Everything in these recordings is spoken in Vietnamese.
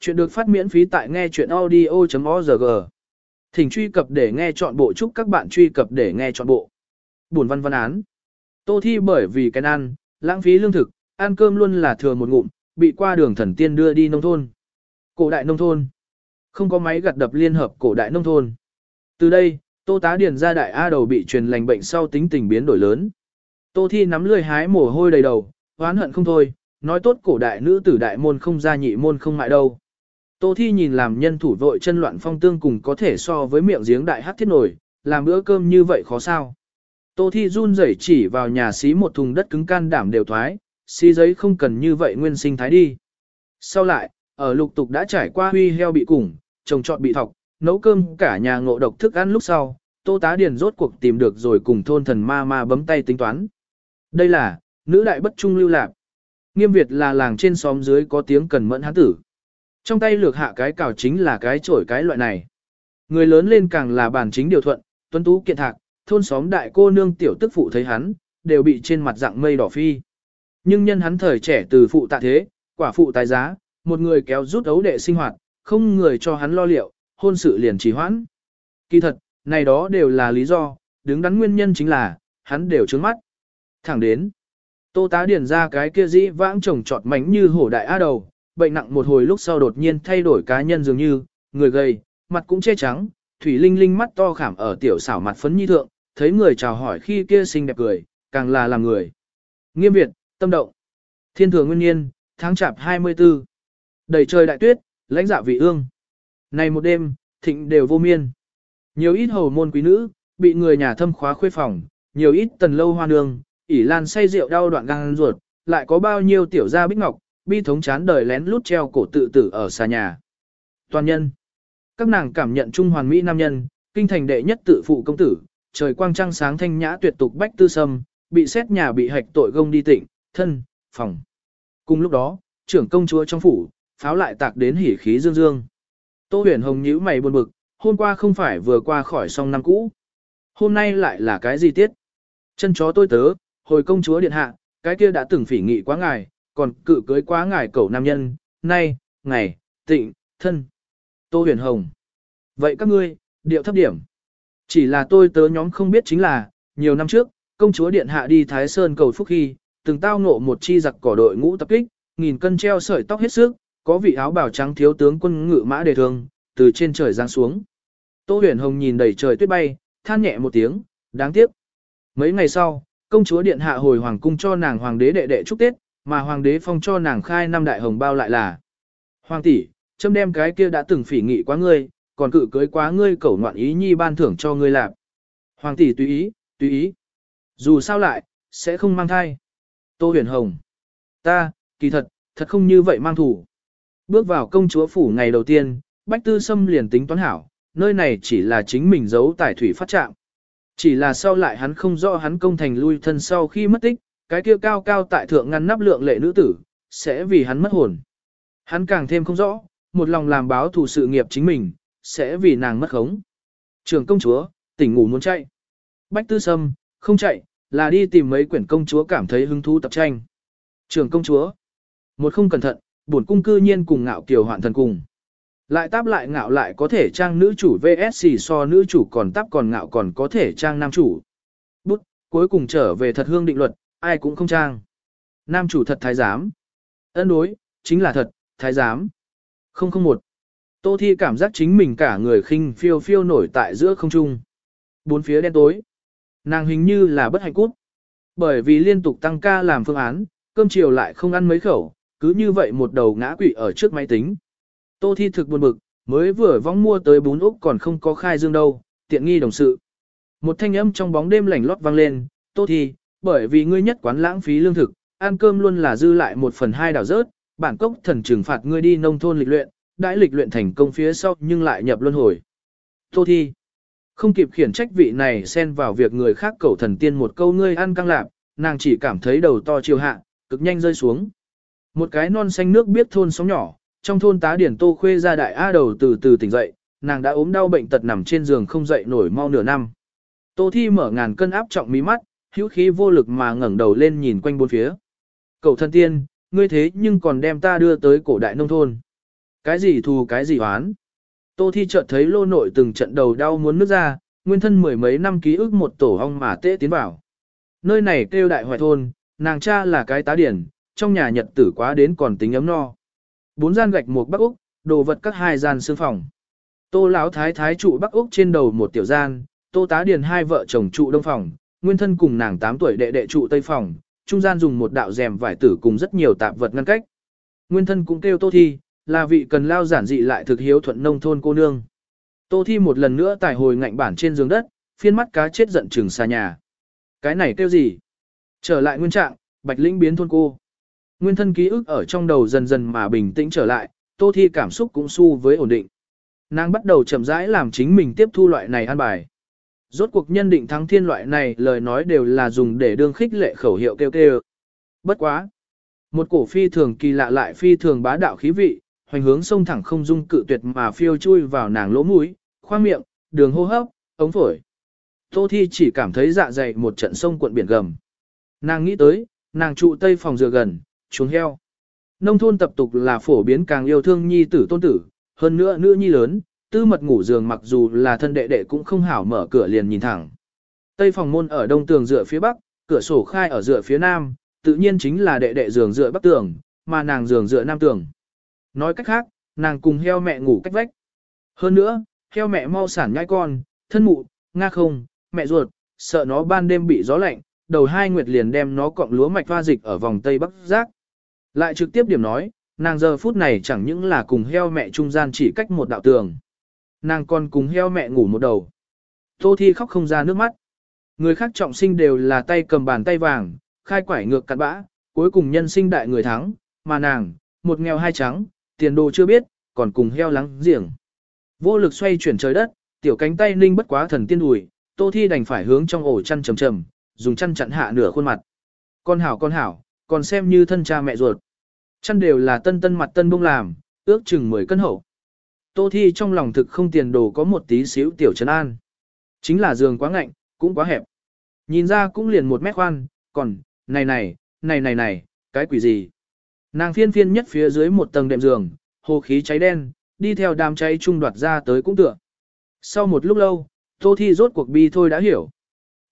Chuyện được phát miễn phí tại nghe chuyện audio.org. Thỉnh truy cập để nghe chọn bộ chúc các bạn truy cập để nghe chọn bộ. Buồn văn văn án. Tô thi bởi vì cái ăn, lãng phí lương thực, ăn cơm luôn là thừa một ngụm, bị qua đường thần tiên đưa đi nông thôn. Cổ đại nông thôn. Không có máy gặt đập liên hợp cổ đại nông thôn. Từ đây, Tô tá điền ra đại A đầu bị truyền lành bệnh sau tính tình biến đổi lớn. Tô thi nắm lười hái mồ hôi đầy đầu, oán hận không thôi, nói tốt cổ đại nữ tử đại môn không ra nhị môn không mại đâu. Tô Thi nhìn làm nhân thủ vội chân loạn phong tương cùng có thể so với miệng giếng đại hát thiết nổi, làm bữa cơm như vậy khó sao. Tô Thi run rẩy chỉ vào nhà xí một thùng đất cứng can đảm đều thoái, xí giấy không cần như vậy nguyên sinh thái đi. Sau lại, ở lục tục đã trải qua huy heo bị củng, trồng trọt bị thọc, nấu cơm cả nhà ngộ độc thức ăn lúc sau, Tô Tá Điền rốt cuộc tìm được rồi cùng thôn thần ma ma bấm tay tính toán. Đây là, nữ đại bất trung lưu lạc. Nghiêm Việt là làng trên xóm dưới có tiếng cần mẫn hán tử. Trong tay lược hạ cái cào chính là cái chổi cái loại này. Người lớn lên càng là bản chính điều thuận, tuấn tú kiện thạc, thôn xóm đại cô nương tiểu tức phụ thấy hắn, đều bị trên mặt dạng mây đỏ phi. Nhưng nhân hắn thời trẻ từ phụ tạ thế, quả phụ tài giá, một người kéo rút ấu đệ sinh hoạt, không người cho hắn lo liệu, hôn sự liền trì hoãn. Kỳ thật, này đó đều là lý do, đứng đắn nguyên nhân chính là, hắn đều trướng mắt. Thẳng đến, tô tá điển ra cái kia dĩ vãng trồng trọt mảnh như hổ đại á đầu, bệnh nặng một hồi lúc sau đột nhiên thay đổi cá nhân dường như, người gầy, mặt cũng che trắng, thủy linh linh mắt to khảm ở tiểu xảo mặt phấn nhi thượng, thấy người chào hỏi khi kia xinh đẹp cười, càng là làm người. Nghiêm Việt, tâm động. Thiên thừa nguyên nhiên, tháng chạp 24. Đầy trời đại tuyết, lãnh dạ vị ương. Này một đêm, thịnh đều vô miên. Nhiều ít hầu môn quý nữ, bị người nhà thâm khóa khuê phòng, nhiều ít tần lâu hoa nương, ỉ lan say rượu đau đoạn gan ruột, lại có bao nhiêu tiểu gia bích ngọc, bi thống chán đời lén lút treo cổ tự tử ở xa nhà. Toàn nhân. Các nàng cảm nhận trung hoàn mỹ nam nhân, kinh thành đệ nhất tự phụ công tử, trời quang trăng sáng thanh nhã tuyệt tục bách tư sâm, bị xét nhà bị hạch tội gông đi tỉnh thân, phòng. Cùng lúc đó, trưởng công chúa trong phủ, pháo lại tạc đến hỉ khí dương dương. Tô huyền hồng nhíu mày buồn bực, hôm qua không phải vừa qua khỏi song năm cũ. Hôm nay lại là cái gì tiết? Chân chó tôi tớ, hồi công chúa điện hạ, cái kia đã từng phỉ nghị quá ngài, còn cự cưới quá ngài cẩu nam nhân, nay, ngày, tịnh, thân. Tô huyền hồng. Vậy các ngươi, điệu thấp điểm. Chỉ là tôi tớ nhóm không biết chính là, nhiều năm trước, công chúa điện hạ đi Thái Sơn cầu phúc khi, từng tao ngộ một chi giặc cỏ đội ngũ tập kích, nghìn cân treo sợi tóc hết sức, có vị áo bào trắng thiếu tướng quân ngự mã đề thương, từ trên trời giáng xuống. Tô huyền hồng nhìn đầy trời tuyết bay, than nhẹ một tiếng, đáng tiếc. Mấy ngày sau, công chúa điện hạ hồi hoàng cung cho nàng hoàng đế đệ đệ chúc Tết, mà hoàng đế phong cho nàng khai năm đại hồng bao lại là. Hoàng tỷ, châm đem cái kia đã từng phỉ nghị quá ngươi, còn cự cưới quá ngươi cẩu ngoạn ý nhi ban thưởng cho ngươi làm. Hoàng tỷ tùy ý, tùy ý. Dù sao lại, sẽ không mang thai. Tô huyền hồng. Ta, kỳ thật, thật không như vậy mang thủ. Bước vào công chúa phủ ngày đầu tiên, Bách Tư Sâm liền tính toán hảo, nơi này chỉ là chính mình giấu tài thủy phát trạng. Chỉ là sau lại hắn không rõ hắn công thành lui thân sau khi mất tích, cái kia cao cao tại thượng ngăn nắp lượng lệ nữ tử, sẽ vì hắn mất hồn. Hắn càng thêm không rõ, một lòng làm báo thù sự nghiệp chính mình, sẽ vì nàng mất khống. Trường công chúa, tỉnh ngủ muốn chạy. Bách Tư Sâm, không chạy, là đi tìm mấy quyển công chúa cảm thấy hứng thú tập tranh. Trường công chúa, một không cẩn thận, bổn cung cư nhiên cùng ngạo kiều hoạn thần cùng. Lại táp lại ngạo lại có thể trang nữ chủ VSC so nữ chủ còn táp còn ngạo còn có thể trang nam chủ. Bút, cuối cùng trở về thật hương định luật, ai cũng không trang. Nam chủ thật thái giám. Ấn đối, chính là thật, thái giám. 001. Tô Thi cảm giác chính mình cả người khinh phiêu phiêu nổi tại giữa không trung. Bốn phía đen tối. Nàng hình như là bất hạnh cút. Bởi vì liên tục tăng ca làm phương án, cơm chiều lại không ăn mấy khẩu, cứ như vậy một đầu ngã quỵ ở trước máy tính. Tô Thi thực buồn bực, mới vừa vong mua tới bún Úc còn không có khai dương đâu, tiện nghi đồng sự. Một thanh âm trong bóng đêm lạnh lót vang lên, Tô Thi, bởi vì ngươi nhất quán lãng phí lương thực, ăn cơm luôn là dư lại một phần hai đảo rớt, bản cốc thần trừng phạt ngươi đi nông thôn lịch luyện, đãi lịch luyện thành công phía sau nhưng lại nhập luân hồi. Tô Thi, không kịp khiển trách vị này xen vào việc người khác cầu thần tiên một câu ngươi ăn căng lạp, nàng chỉ cảm thấy đầu to chiều hạ, cực nhanh rơi xuống. Một cái non xanh nước biết thôn sóng nhỏ, trong thôn tá điển tô khuê ra đại A đầu từ từ tỉnh dậy, nàng đã ốm đau bệnh tật nằm trên giường không dậy nổi mau nửa năm. Tô thi mở ngàn cân áp trọng mí mắt, hữu khí vô lực mà ngẩng đầu lên nhìn quanh bốn phía. Cậu thân tiên, ngươi thế nhưng còn đem ta đưa tới cổ đại nông thôn. Cái gì thù cái gì oán. Tô Thi chợt thấy lô nội từng trận đầu đau muốn nước ra, nguyên thân mười mấy năm ký ức một tổ ong mà tễ tiến vào. Nơi này kêu đại hoài thôn, nàng cha là cái tá điển, trong nhà nhật tử quá đến còn tính ấm no. Bốn gian gạch một bắc úc, đồ vật các hai gian xương phòng. Tô lão thái thái trụ bắc úc trên đầu một tiểu gian, tô tá điền hai vợ chồng trụ đông phòng, nguyên thân cùng nàng 8 tuổi đệ đệ trụ tây phòng, trung gian dùng một đạo rèm vải tử cùng rất nhiều tạp vật ngăn cách. Nguyên thân cũng kêu tô thi, là vị cần lao giản dị lại thực hiếu thuận nông thôn cô nương. Tô thi một lần nữa tải hồi ngạnh bản trên giường đất, phiên mắt cá chết giận chừng xa nhà. Cái này kêu gì? Trở lại nguyên trạng, bạch lĩnh biến thôn cô. Nguyên thân ký ức ở trong đầu dần dần mà bình tĩnh trở lại, tô thi cảm xúc cũng su với ổn định. Nàng bắt đầu chậm rãi làm chính mình tiếp thu loại này an bài. Rốt cuộc nhân định thắng thiên loại này lời nói đều là dùng để đương khích lệ khẩu hiệu kêu kêu. Bất quá. Một cổ phi thường kỳ lạ lại phi thường bá đạo khí vị, hoành hướng sông thẳng không dung cự tuyệt mà phiêu chui vào nàng lỗ mũi, khoang miệng, đường hô hấp, ống phổi. Tô Thi chỉ cảm thấy dạ dày một trận sông cuộn biển gầm. Nàng nghĩ tới, nàng trụ tây phòng dừa gần, chuồng heo. Nông thôn tập tục là phổ biến càng yêu thương nhi tử tôn tử, hơn nữa nữ nhi lớn, tư mật ngủ giường mặc dù là thân đệ đệ cũng không hảo mở cửa liền nhìn thẳng. Tây phòng môn ở đông tường dựa phía bắc, cửa sổ khai ở dựa phía nam, tự nhiên chính là đệ đệ giường dựa bắc tường, mà nàng giường dựa nam tường. Nói cách khác, nàng cùng heo mẹ ngủ cách vách. Hơn nữa, heo mẹ mau sản nhai con, thân mụ, nga không, mẹ ruột, sợ nó ban đêm bị gió lạnh, đầu hai nguyệt liền đem nó cọng lúa mạch va dịch ở vòng tây bắc giác. Lại trực tiếp điểm nói, nàng giờ phút này chẳng những là cùng heo mẹ trung gian chỉ cách một đạo tường. Nàng còn cùng heo mẹ ngủ một đầu. Tô Thi khóc không ra nước mắt. Người khác trọng sinh đều là tay cầm bàn tay vàng, khai quải ngược cặn bã, cuối cùng nhân sinh đại người thắng, mà nàng, một nghèo hai trắng, tiền đồ chưa biết, còn cùng heo lắng giềng. Vô lực xoay chuyển trời đất, tiểu cánh tay ninh bất quá thần tiên đùi, Tô Thi đành phải hướng trong ổ chăn trầm trầm, dùng chăn chặn hạ nửa khuôn mặt. Con hảo con hảo, còn xem như thân cha mẹ ruột. Chăn đều là tân tân mặt tân bông làm, ước chừng 10 cân hậu. Tô Thi trong lòng thực không tiền đồ có một tí xíu tiểu trấn an. Chính là giường quá ngạnh, cũng quá hẹp. Nhìn ra cũng liền một mét khoan, còn, này này, này này này, cái quỷ gì. Nàng phiên phiên nhất phía dưới một tầng đệm giường, hồ khí cháy đen, đi theo đám cháy trung đoạt ra tới cũng tựa. Sau một lúc lâu, Tô Thi rốt cuộc bi thôi đã hiểu.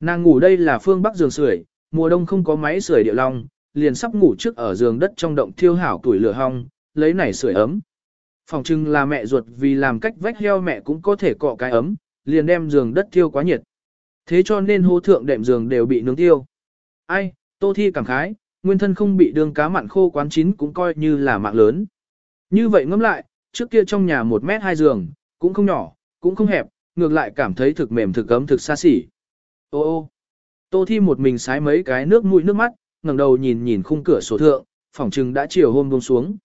Nàng ngủ đây là phương bắc giường sưởi, mùa đông không có máy sưởi địa long, liền sắp ngủ trước ở giường đất trong động thiêu hảo tuổi lửa hong, lấy này sưởi ấm. Phòng trưng là mẹ ruột vì làm cách vách heo mẹ cũng có thể cọ cái ấm, liền đem giường đất thiêu quá nhiệt. Thế cho nên hô thượng đệm giường đều bị nướng tiêu. Ai, Tô Thi cảm khái, nguyên thân không bị đường cá mặn khô quán chín cũng coi như là mạng lớn. Như vậy ngẫm lại, trước kia trong nhà một mét hai giường, cũng không nhỏ, cũng không hẹp, ngược lại cảm thấy thực mềm thực ấm thực xa xỉ. Ô ô, Tô Thi một mình sái mấy cái nước mũi nước mắt, ngẩng đầu nhìn nhìn khung cửa sổ thượng, phòng trừng đã chiều hôm buông xuống.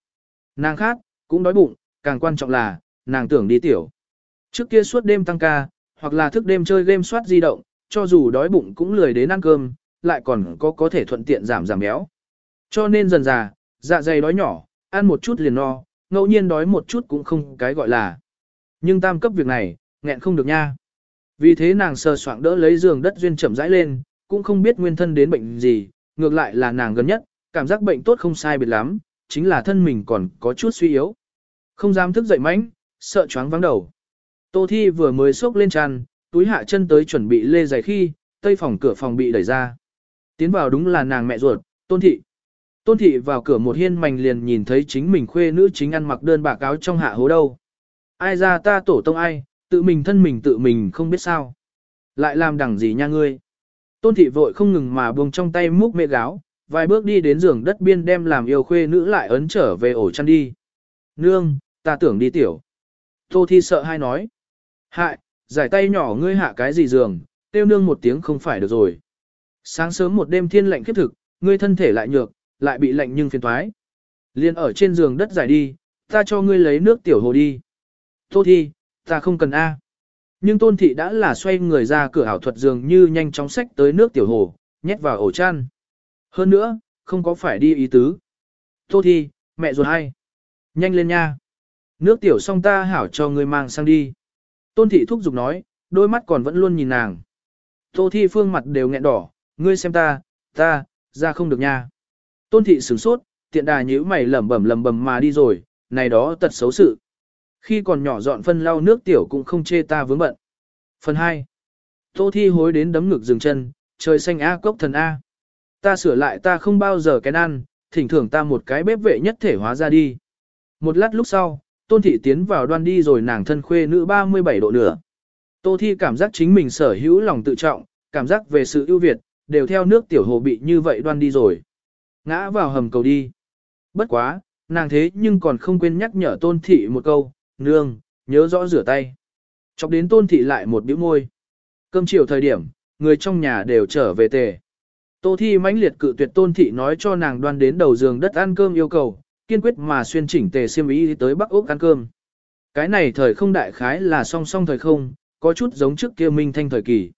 Nàng khát, cũng đói bụng, càng quan trọng là, nàng tưởng đi tiểu. Trước kia suốt đêm tăng ca, hoặc là thức đêm chơi game soát di động, cho dù đói bụng cũng lười đến ăn cơm, lại còn có có thể thuận tiện giảm giảm béo. Cho nên dần già, dạ dày đói nhỏ, ăn một chút liền no, ngẫu nhiên đói một chút cũng không cái gọi là. Nhưng tam cấp việc này, nghẹn không được nha. Vì thế nàng sờ soạng đỡ lấy giường đất duyên chậm rãi lên, cũng không biết nguyên thân đến bệnh gì, ngược lại là nàng gần nhất, cảm giác bệnh tốt không sai biệt lắm, chính là thân mình còn có chút suy yếu. Không dám thức dậy mánh, sợ choáng vắng đầu. Tô Thi vừa mới xốc lên tràn, túi hạ chân tới chuẩn bị lê giày khi, tây phòng cửa phòng bị đẩy ra. Tiến vào đúng là nàng mẹ ruột, Tôn Thị. Tôn Thị vào cửa một hiên mảnh liền nhìn thấy chính mình khuê nữ chính ăn mặc đơn bạc áo trong hạ hố đâu. Ai ra ta tổ tông ai, tự mình thân mình tự mình không biết sao. Lại làm đẳng gì nha ngươi. Tôn Thị vội không ngừng mà buông trong tay múc mẹ gáo, vài bước đi đến giường đất biên đem làm yêu khuê nữ lại ấn trở về ổ chăn đi. Nương, ta tưởng đi tiểu. Tô Thi sợ hai nói. Hại, giải tay nhỏ ngươi hạ cái gì giường, tiêu nương một tiếng không phải được rồi. Sáng sớm một đêm thiên lạnh khiếp thực, ngươi thân thể lại nhược, lại bị lạnh nhưng phiền thoái. Liên ở trên giường đất giải đi, ta cho ngươi lấy nước tiểu hồ đi. Tô Thi, ta không cần A. Nhưng Tôn Thị đã là xoay người ra cửa ảo thuật giường như nhanh chóng sách tới nước tiểu hồ, nhét vào ổ chăn. Hơn nữa, không có phải đi ý tứ. Tô Thi, mẹ ruột hay. Nhanh lên nha. Nước tiểu xong ta hảo cho ngươi mang sang đi. Tôn thị thúc giục nói, đôi mắt còn vẫn luôn nhìn nàng. Tô thi phương mặt đều nghẹn đỏ, ngươi xem ta, ta, ra không được nha. Tôn thị sửng sốt, tiện đà nhíu mày lẩm bẩm lẩm bẩm mà đi rồi, này đó tật xấu sự. Khi còn nhỏ dọn phân lau nước tiểu cũng không chê ta vướng bận. Phần 2. Tô Thi hối đến đấm ngực dừng chân, trời xanh A cốc thần A. Ta sửa lại ta không bao giờ kén ăn, thỉnh thưởng ta một cái bếp vệ nhất thể hóa ra đi. Một lát lúc sau, Tôn Thị tiến vào đoan đi rồi nàng thân khuê nữ 37 độ nửa. Tô Thi cảm giác chính mình sở hữu lòng tự trọng, cảm giác về sự ưu việt, đều theo nước tiểu hồ bị như vậy đoan đi rồi. Ngã vào hầm cầu đi. Bất quá, nàng thế nhưng còn không quên nhắc nhở Tôn Thị một câu, nương, nhớ rõ rửa tay. Chọc đến Tôn Thị lại một bĩu môi. Cơm chiều thời điểm, người trong nhà đều trở về tề. Tô Thi mãnh liệt cự tuyệt Tôn Thị nói cho nàng đoan đến đầu giường đất ăn cơm yêu cầu, kiên quyết mà xuyên chỉnh tề xiêm y tới Bắc Úc ăn cơm. Cái này thời không đại khái là song song thời không, có chút giống trước kia minh thanh thời kỳ.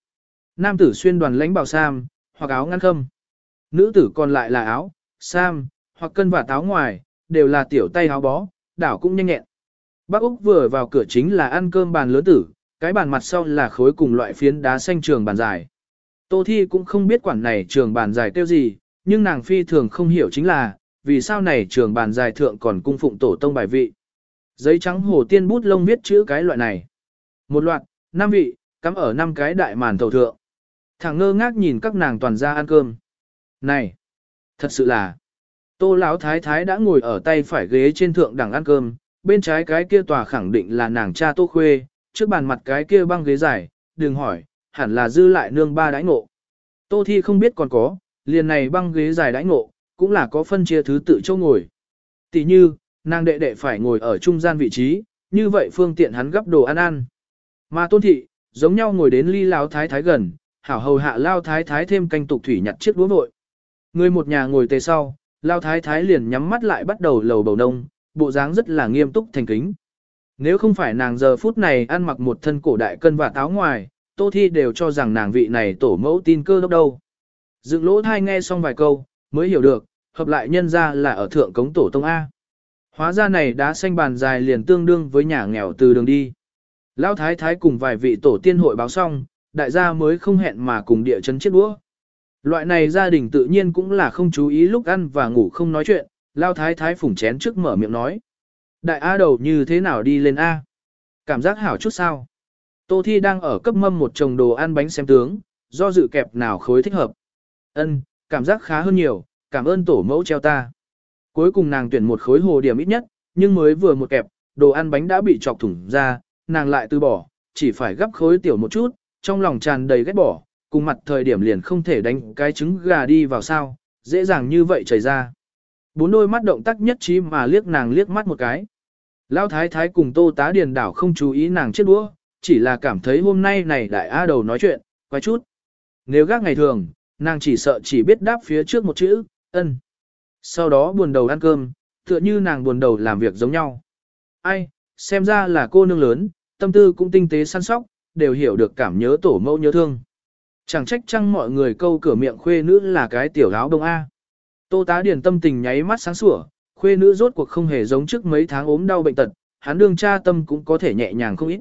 Nam tử xuyên đoàn lãnh bào sam, hoặc áo ngăn khâm. Nữ tử còn lại là áo, sam, hoặc cân và táo ngoài, đều là tiểu tay áo bó, đảo cũng nhanh nhẹn. Bác Úc vừa vào cửa chính là ăn cơm bàn lớn tử, cái bàn mặt sau là khối cùng loại phiến đá xanh trường bàn dài. Tô Thi cũng không biết quản này trường bàn dài tiêu gì, nhưng nàng phi thường không hiểu chính là, vì sao này trường bàn dài thượng còn cung phụng tổ tông bài vị. Giấy trắng hồ tiên bút lông viết chữ cái loại này. Một loạt, năm vị, cắm ở năm cái đại màn thầu thượng. Thằng ngơ ngác nhìn các nàng toàn ra ăn cơm. Này, thật sự là, tô lão thái thái đã ngồi ở tay phải ghế trên thượng đẳng ăn cơm, bên trái cái kia tòa khẳng định là nàng cha tô khuê, trước bàn mặt cái kia băng ghế dài, đừng hỏi, hẳn là dư lại nương ba đãi ngộ. Tô thi không biết còn có, liền này băng ghế dài đãi ngộ, cũng là có phân chia thứ tự châu ngồi. Tỷ như, nàng đệ đệ phải ngồi ở trung gian vị trí, như vậy phương tiện hắn gấp đồ ăn ăn. Mà tôn thị, giống nhau ngồi đến ly lao thái thái gần, hảo hầu hạ lao thái thái thêm canh tục thủy nhặt chiếc đũa vội. Người một nhà ngồi tề sau, lao thái thái liền nhắm mắt lại bắt đầu lầu bầu nông, bộ dáng rất là nghiêm túc thành kính. Nếu không phải nàng giờ phút này ăn mặc một thân cổ đại cân và táo ngoài, tô thi đều cho rằng nàng vị này tổ mẫu tin cơ đốc đâu. Dựng lỗ thai nghe xong vài câu, mới hiểu được, hợp lại nhân ra là ở thượng cống tổ tông A. Hóa ra này đá xanh bàn dài liền tương đương với nhà nghèo từ đường đi. Lão thái thái cùng vài vị tổ tiên hội báo xong, đại gia mới không hẹn mà cùng địa chấn chết đũa. Loại này gia đình tự nhiên cũng là không chú ý lúc ăn và ngủ không nói chuyện, Lão thái thái phủng chén trước mở miệng nói. Đại A đầu như thế nào đi lên A? Cảm giác hảo chút sao? Tô Thi đang ở cấp mâm một chồng đồ ăn bánh xem tướng, do dự kẹp nào khối thích hợp. Ân, cảm giác khá hơn nhiều, cảm ơn tổ mẫu treo ta. Cuối cùng nàng tuyển một khối hồ điểm ít nhất, nhưng mới vừa một kẹp, đồ ăn bánh đã bị chọc thủng ra, nàng lại từ bỏ, chỉ phải gấp khối tiểu một chút, trong lòng tràn đầy ghét bỏ, cùng mặt thời điểm liền không thể đánh cái trứng gà đi vào sao, dễ dàng như vậy chảy ra. Bốn đôi mắt động tác nhất trí mà liếc nàng liếc mắt một cái. Lão thái thái cùng tô tá điền đảo không chú ý nàng chết đũa, chỉ là cảm thấy hôm nay này đại A đầu nói chuyện, quay chút. Nếu gác ngày thường, nàng chỉ sợ chỉ biết đáp phía trước một chữ, ân. Sau đó buồn đầu ăn cơm, tựa như nàng buồn đầu làm việc giống nhau. Ai, xem ra là cô nương lớn, tâm tư cũng tinh tế săn sóc, đều hiểu được cảm nhớ tổ mẫu nhớ thương. Chẳng trách chăng mọi người câu cửa miệng khuê nữ là cái tiểu áo đông A. Tô tá điển tâm tình nháy mắt sáng sủa, khuê nữ rốt cuộc không hề giống trước mấy tháng ốm đau bệnh tật, hắn đương cha tâm cũng có thể nhẹ nhàng không ít.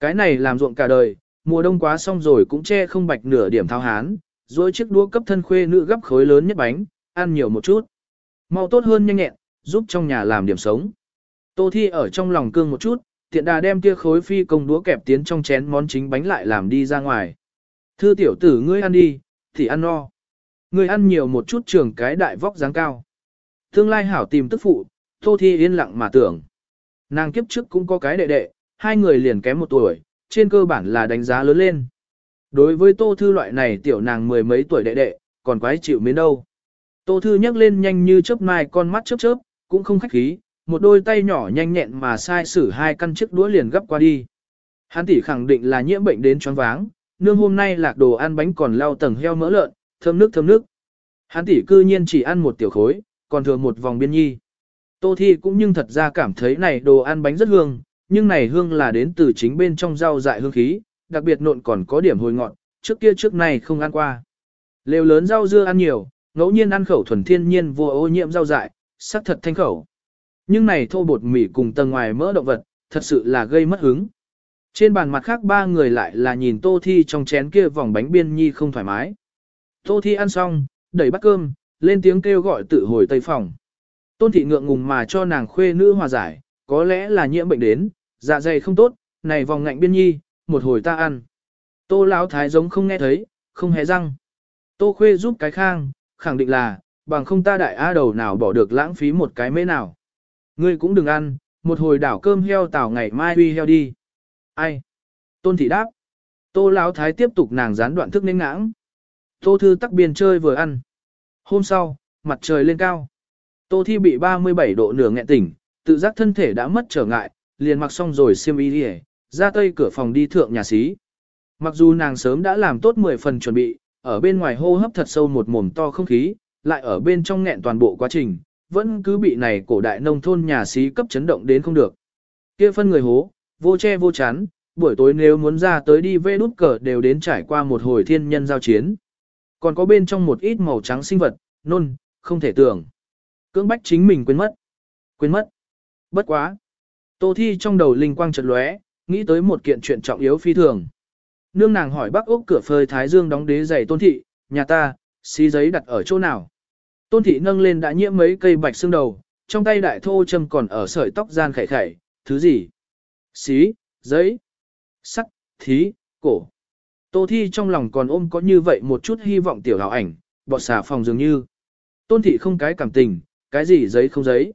Cái này làm ruộng cả đời, mùa đông quá xong rồi cũng che không bạch nửa điểm thao hán, rồi chiếc đũa cấp thân khuê nữ gấp khối lớn nhất bánh, ăn nhiều một chút. Mau tốt hơn nhanh nhẹn, giúp trong nhà làm điểm sống. Tô Thi ở trong lòng cương một chút, tiện đà đem kia khối phi công đũa kẹp tiến trong chén món chính bánh lại làm đi ra ngoài. Thư tiểu tử ngươi ăn đi, thì ăn no. Ngươi ăn nhiều một chút trường cái đại vóc dáng cao. Tương lai hảo tìm tức phụ, Tô Thi yên lặng mà tưởng. Nàng kiếp trước cũng có cái đệ đệ, hai người liền kém một tuổi, trên cơ bản là đánh giá lớn lên. Đối với Tô Thư loại này tiểu nàng mười mấy tuổi đệ đệ, còn quái chịu mến đâu. Tô Thư nhắc lên nhanh như chớp mai con mắt chớp chớp, cũng không khách khí, một đôi tay nhỏ nhanh nhẹn mà sai sử hai căn chiếc đũa liền gấp qua đi. Hắn tỷ khẳng định là nhiễm bệnh đến choáng váng, nương hôm nay lạc đồ ăn bánh còn lau tầng heo mỡ lợn, thơm nước thơm nước. Hắn tỷ cư nhiên chỉ ăn một tiểu khối, còn thừa một vòng biên nhi. Tô Thi cũng nhưng thật ra cảm thấy này đồ ăn bánh rất hương, nhưng này hương là đến từ chính bên trong rau dại hương khí, đặc biệt nộn còn có điểm hồi ngọt, trước kia trước này không ăn qua. Lều lớn rau dưa ăn nhiều, ngẫu nhiên ăn khẩu thuần thiên nhiên vô ô nhiễm rau dại, sắc thật thanh khẩu. Nhưng này thô bột mì cùng tầng ngoài mỡ động vật, thật sự là gây mất hứng. Trên bàn mặt khác ba người lại là nhìn Tô Thi trong chén kia vòng bánh biên nhi không thoải mái. Tô Thi ăn xong, đẩy bát cơm, lên tiếng kêu gọi tự hồi tây phòng. Tôn thị ngượng ngùng mà cho nàng khuê nữ hòa giải, có lẽ là nhiễm bệnh đến, dạ dày không tốt, này vòng ngạnh biên nhi, một hồi ta ăn. Tô lão thái giống không nghe thấy, không hé răng. Tô khuê giúp cái khang, khẳng định là, bằng không ta đại a đầu nào bỏ được lãng phí một cái mễ nào. Ngươi cũng đừng ăn, một hồi đảo cơm heo tảo ngày mai huy heo đi. Ai? Tôn thị đáp. Tô lão thái tiếp tục nàng gián đoạn thức nên ngãng. Tô thư tắc biên chơi vừa ăn. Hôm sau, mặt trời lên cao. Tô thi bị 37 độ nửa nghẹn tỉnh, tự giác thân thể đã mất trở ngại, liền mặc xong rồi xiêm y đi ra tây cửa phòng đi thượng nhà xí. Mặc dù nàng sớm đã làm tốt 10 phần chuẩn bị, ở bên ngoài hô hấp thật sâu một mồm to không khí, lại ở bên trong nghẹn toàn bộ quá trình, vẫn cứ bị này cổ đại nông thôn nhà xí cấp chấn động đến không được. Kia phân người hố, vô che vô chắn, buổi tối nếu muốn ra tới đi vê đút cờ đều đến trải qua một hồi thiên nhân giao chiến. Còn có bên trong một ít màu trắng sinh vật, nôn, không thể tưởng. Cưỡng bách chính mình quên mất. Quên mất. Bất quá. Tô Thi trong đầu linh quang chợt lóe, nghĩ tới một kiện chuyện trọng yếu phi thường. Nương nàng hỏi bác úc cửa phơi Thái Dương đóng đế giày tôn thị, nhà ta, xí giấy đặt ở chỗ nào. Tôn thị nâng lên đã nhiễm mấy cây bạch xương đầu, trong tay đại thô châm còn ở sợi tóc gian khẩy khẩy, thứ gì? Xí, giấy, sắt, thí, cổ. Tô thi trong lòng còn ôm có như vậy một chút hy vọng tiểu hào ảnh, bọt xà phòng dường như. Tôn thị không cái cảm tình, cái gì giấy không giấy.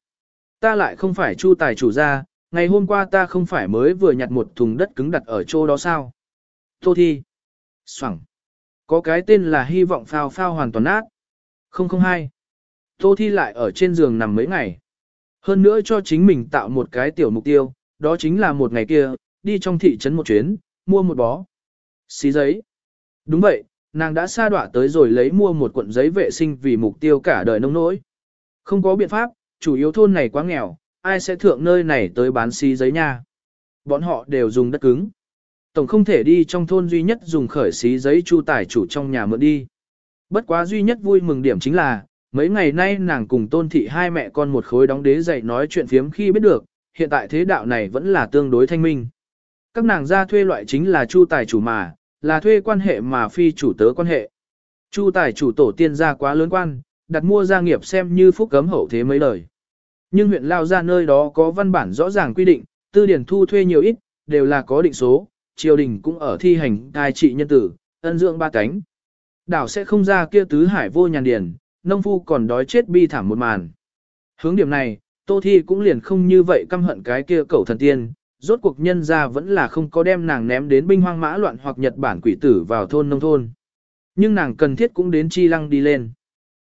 Ta lại không phải chu tài chủ gia, ngày hôm qua ta không phải mới vừa nhặt một thùng đất cứng đặt ở chỗ đó sao. Tô thi. Xoẳng. Có cái tên là hy vọng phao phao hoàn toàn nát. 002. Tô thi lại ở trên giường nằm mấy ngày. Hơn nữa cho chính mình tạo một cái tiểu mục tiêu, đó chính là một ngày kia, đi trong thị trấn một chuyến, mua một bó. Xí giấy. Đúng vậy, nàng đã xa đọa tới rồi lấy mua một cuộn giấy vệ sinh vì mục tiêu cả đời nông nỗi. Không có biện pháp, chủ yếu thôn này quá nghèo, ai sẽ thượng nơi này tới bán xí giấy nha. Bọn họ đều dùng đất cứng. Tổng không thể đi trong thôn duy nhất dùng khởi xí giấy chu tài chủ trong nhà mượn đi. Bất quá duy nhất vui mừng điểm chính là, mấy ngày nay nàng cùng tôn thị hai mẹ con một khối đóng đế dạy nói chuyện phiếm khi biết được, hiện tại thế đạo này vẫn là tương đối thanh minh. Các nàng ra thuê loại chính là chu tài chủ mà, là thuê quan hệ mà phi chủ tớ quan hệ. Chu tài chủ tổ tiên ra quá lớn quan, đặt mua gia nghiệp xem như phúc cấm hậu thế mấy lời. Nhưng huyện Lao ra nơi đó có văn bản rõ ràng quy định, tư điển thu thuê nhiều ít, đều là có định số, triều đình cũng ở thi hành tài trị nhân tử, ân dưỡng ba cánh. Đảo sẽ không ra kia tứ hải vô nhàn điển, nông phu còn đói chết bi thảm một màn. Hướng điểm này, Tô Thi cũng liền không như vậy căm hận cái kia cẩu thần tiên, rốt cuộc nhân ra vẫn là không có đem nàng ném đến binh hoang mã loạn hoặc Nhật Bản quỷ tử vào thôn nông thôn. Nhưng nàng cần thiết cũng đến chi lăng đi lên.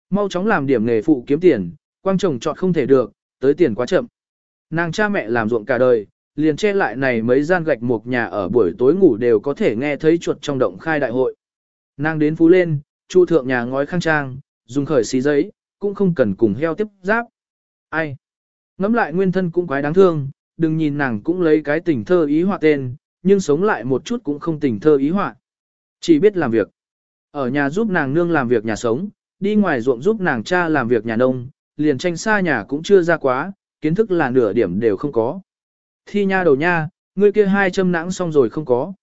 Mau chóng làm điểm nghề phụ kiếm tiền, quang chồng chọn không thể được, tới tiền quá chậm. Nàng cha mẹ làm ruộng cả đời, liền che lại này mấy gian gạch một nhà ở buổi tối ngủ đều có thể nghe thấy chuột trong động khai đại hội. Nàng đến phú lên, chu thượng nhà ngói khang trang, dùng khởi xí giấy, cũng không cần cùng heo tiếp giáp. Ai? Ngắm lại nguyên thân cũng quái đáng thương, đừng nhìn nàng cũng lấy cái tình thơ ý họa tên, nhưng sống lại một chút cũng không tình thơ ý họa. Chỉ biết làm việc. Ở nhà giúp nàng nương làm việc nhà sống, đi ngoài ruộng giúp nàng cha làm việc nhà nông, liền tranh xa nhà cũng chưa ra quá, kiến thức là nửa điểm đều không có. Thi nha đầu nha, ngươi kia hai châm nãng xong rồi không có.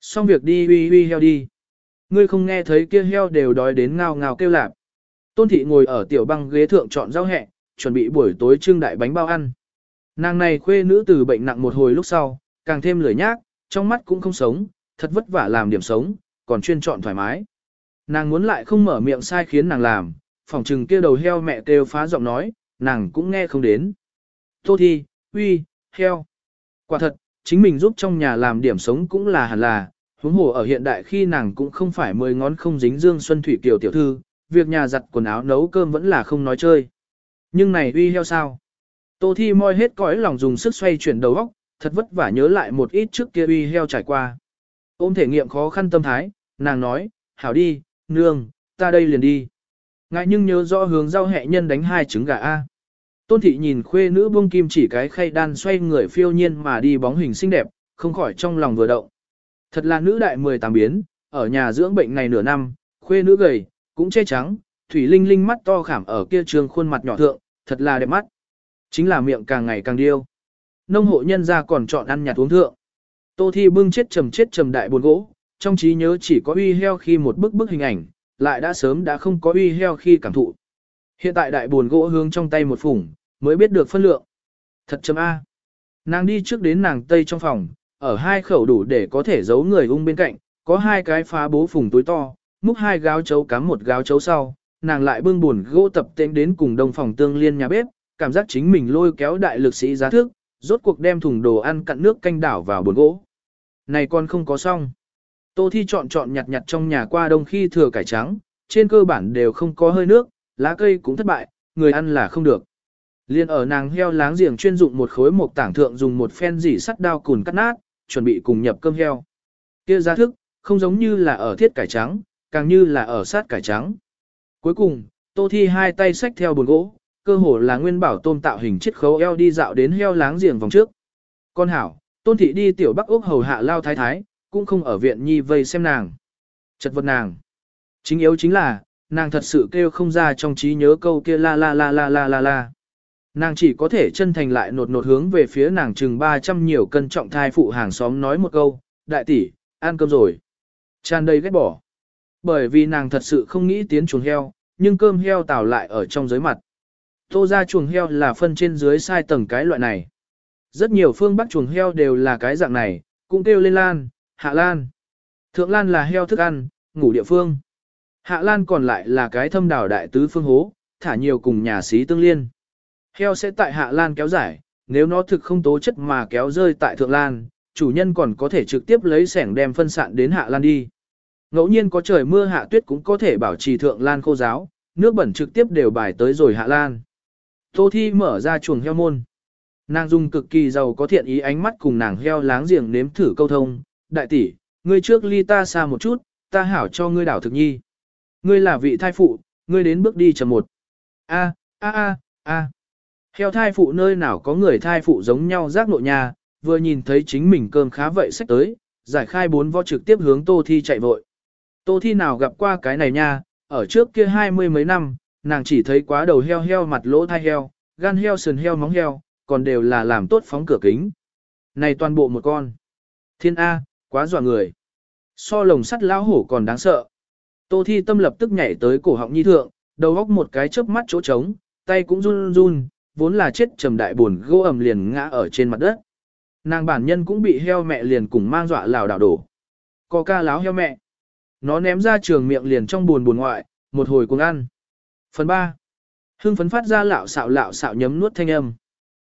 Xong việc đi uy uy heo đi. Ngươi không nghe thấy kia heo đều đói đến ngao ngao kêu lạp. Tôn thị ngồi ở tiểu băng ghế thượng chọn rau hẹ, chuẩn bị buổi tối trưng đại bánh bao ăn. Nàng này khuê nữ từ bệnh nặng một hồi lúc sau, càng thêm lười nhác, trong mắt cũng không sống, thật vất vả làm điểm sống, còn chuyên chọn thoải mái. Nàng muốn lại không mở miệng sai khiến nàng làm, phòng trừng kia đầu heo mẹ kêu phá giọng nói, nàng cũng nghe không đến. Tô thi, uy, heo. Quả thật, chính mình giúp trong nhà làm điểm sống cũng là hẳn là, huống hồ ở hiện đại khi nàng cũng không phải mười ngón không dính dương xuân thủy kiều tiểu thư, việc nhà giặt quần áo nấu cơm vẫn là không nói chơi. Nhưng này uy heo sao? Tô Thi moi hết cõi lòng dùng sức xoay chuyển đầu óc, thật vất vả nhớ lại một ít trước kia uy heo trải qua. Ôm thể nghiệm khó khăn tâm thái, nàng nói, hảo đi, nương, ta đây liền đi. Ngại nhưng nhớ rõ hướng rau hẹ nhân đánh hai trứng gà A. Tôn thị nhìn khuê nữ buông kim chỉ cái khay đan xoay người phiêu nhiên mà đi bóng hình xinh đẹp, không khỏi trong lòng vừa động. Thật là nữ đại 18 biến, ở nhà dưỡng bệnh này nửa năm, khuê nữ gầy, cũng che trắng, thủy linh linh mắt to khảm ở kia trường khuôn mặt nhỏ thượng, thật là đẹp mắt. Chính là miệng càng ngày càng điêu. Nông hộ nhân ra còn chọn ăn nhạt uống thượng. Tô Thi bưng chết trầm chết trầm đại buồn gỗ, trong trí nhớ chỉ có uy heo khi một bức bức hình ảnh, lại đã sớm đã không có uy heo khi cảm thụ. Hiện tại đại buồn gỗ hướng trong tay một phủng, mới biết được phân lượng. Thật chấm A. Nàng đi trước đến nàng tây trong phòng, ở hai khẩu đủ để có thể giấu người ung bên cạnh, có hai cái phá bố phùng túi to, múc hai gáo chấu cắm một gáo chấu sau, nàng lại bưng buồn gỗ tập tên đến cùng đông phòng tương liên nhà bếp, cảm giác chính mình lôi kéo đại lực sĩ giá thức, rốt cuộc đem thùng đồ ăn cặn nước canh đảo vào buồn gỗ. Này con không có xong. Tô Thi chọn chọn nhặt nhặt trong nhà qua đông khi thừa cải trắng, trên cơ bản đều không có hơi nước, lá cây cũng thất bại, người ăn là không được. Liên ở nàng heo láng giềng chuyên dụng một khối một tảng thượng dùng một phen dỉ sắt đao cùn cắt nát, chuẩn bị cùng nhập cơm heo. Kia giá thức, không giống như là ở thiết cải trắng, càng như là ở sát cải trắng. Cuối cùng, Tô Thi hai tay xách theo buồn gỗ, cơ hồ là nguyên bảo tôm tạo hình chiết khấu eo đi dạo đến heo láng giềng vòng trước. Con hảo, Tôn thị đi tiểu Bắc Úc hầu hạ lao thái thái, cũng không ở viện nhi vây xem nàng. Chật vật nàng. Chính yếu chính là, nàng thật sự kêu không ra trong trí nhớ câu kia la la la la la la la. Nàng chỉ có thể chân thành lại nột nột hướng về phía nàng chừng 300 nhiều cân trọng thai phụ hàng xóm nói một câu, đại tỷ, ăn cơm rồi. Tràn đầy ghét bỏ. Bởi vì nàng thật sự không nghĩ tiến chuồng heo, nhưng cơm heo tảo lại ở trong giới mặt. Tô ra chuồng heo là phân trên dưới sai tầng cái loại này. Rất nhiều phương bắc chuồng heo đều là cái dạng này, cũng kêu lên lan, hạ lan. Thượng lan là heo thức ăn, ngủ địa phương. Hạ lan còn lại là cái thâm đảo đại tứ phương hố, thả nhiều cùng nhà xí tương liên. Heo sẽ tại hạ lan kéo giải, nếu nó thực không tố chất mà kéo rơi tại thượng lan, chủ nhân còn có thể trực tiếp lấy sẻng đem phân sạn đến hạ lan đi. Ngẫu nhiên có trời mưa hạ tuyết cũng có thể bảo trì thượng lan khô giáo, nước bẩn trực tiếp đều bài tới rồi hạ lan. Tô Thi mở ra chuồng heo môn. Nàng dùng cực kỳ giàu có thiện ý ánh mắt cùng nàng heo láng giềng nếm thử câu thông. Đại tỷ, ngươi trước ly ta xa một chút, ta hảo cho ngươi đảo thực nhi. Ngươi là vị thai phụ, ngươi đến bước đi chậm một. A, a a, a. Heo thai phụ nơi nào có người thai phụ giống nhau giác nội nhà, vừa nhìn thấy chính mình cơm khá vậy sách tới, giải khai bốn võ trực tiếp hướng Tô Thi chạy vội. Tô Thi nào gặp qua cái này nha, ở trước kia hai mươi mấy năm, nàng chỉ thấy quá đầu heo heo mặt lỗ thai heo, gan heo sườn heo móng heo, còn đều là làm tốt phóng cửa kính. Này toàn bộ một con. Thiên A, quá dọa người. So lồng sắt lão hổ còn đáng sợ. Tô Thi tâm lập tức nhảy tới cổ họng nhi thượng, đầu góc một cái chớp mắt chỗ trống, tay cũng run run, vốn là chết trầm đại buồn gỗ ẩm liền ngã ở trên mặt đất. Nàng bản nhân cũng bị heo mẹ liền cùng mang dọa lào đảo đổ. Có ca láo heo mẹ. Nó ném ra trường miệng liền trong buồn buồn ngoại, một hồi cùng ăn. Phần 3. Hưng phấn phát ra lạo xạo lạo xạo nhấm nuốt thanh âm.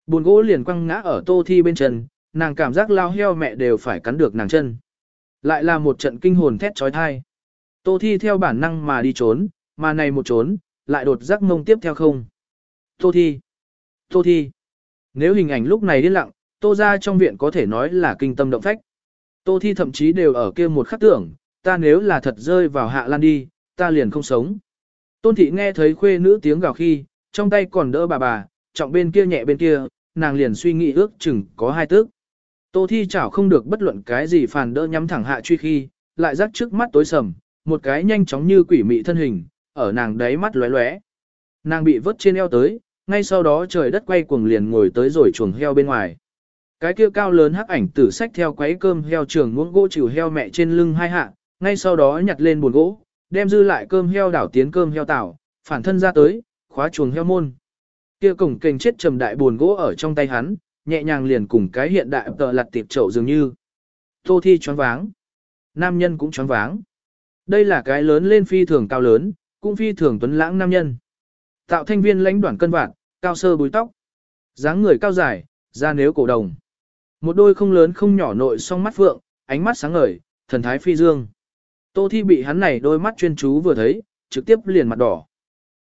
Buồn gỗ liền quăng ngã ở tô thi bên chân, nàng cảm giác lao heo mẹ đều phải cắn được nàng chân. Lại là một trận kinh hồn thét trói thai. Tô thi theo bản năng mà đi trốn, mà này một trốn, lại đột giác mông tiếp theo không. Tô thi. Tô thi. Nếu hình ảnh lúc này đi lặng, tô ra trong viện có thể nói là kinh tâm động phách. Tô thi thậm chí đều ở kia một khắc tưởng, ta nếu là thật rơi vào hạ lan đi, ta liền không sống. Tôn thị nghe thấy khuê nữ tiếng gào khi, trong tay còn đỡ bà bà, trọng bên kia nhẹ bên kia, nàng liền suy nghĩ ước chừng có hai tước. Tô thi chảo không được bất luận cái gì phản đỡ nhắm thẳng hạ truy khi, lại rắc trước mắt tối sầm, một cái nhanh chóng như quỷ mị thân hình, ở nàng đáy mắt lóe lóe. Nàng bị vớt trên eo tới, ngay sau đó trời đất quay cuồng liền ngồi tới rồi chuồng heo bên ngoài. Cái kia cao lớn hắc ảnh tử sách theo quấy cơm heo trường muỗng gỗ chịu heo mẹ trên lưng hai hạ, ngay sau đó nhặt lên buồn gỗ, đem dư lại cơm heo đảo tiến cơm heo tảo, phản thân ra tới, khóa chuồng heo môn. Kia cổng kềnh chết trầm đại buồn gỗ ở trong tay hắn, nhẹ nhàng liền cùng cái hiện đại tờ lặt tiệp chậu dường như. Tô thi choáng váng. Nam nhân cũng choáng váng. Đây là cái lớn lên phi thường cao lớn, cũng phi thường tuấn lãng nam nhân. Tạo thanh viên lãnh đoạn cân vạn, cao sơ búi tóc. dáng người cao dài, da nếu cổ đồng. Một đôi không lớn không nhỏ nội song mắt phượng, ánh mắt sáng ngời, thần thái phi dương. Tô Thi bị hắn này đôi mắt chuyên chú vừa thấy, trực tiếp liền mặt đỏ.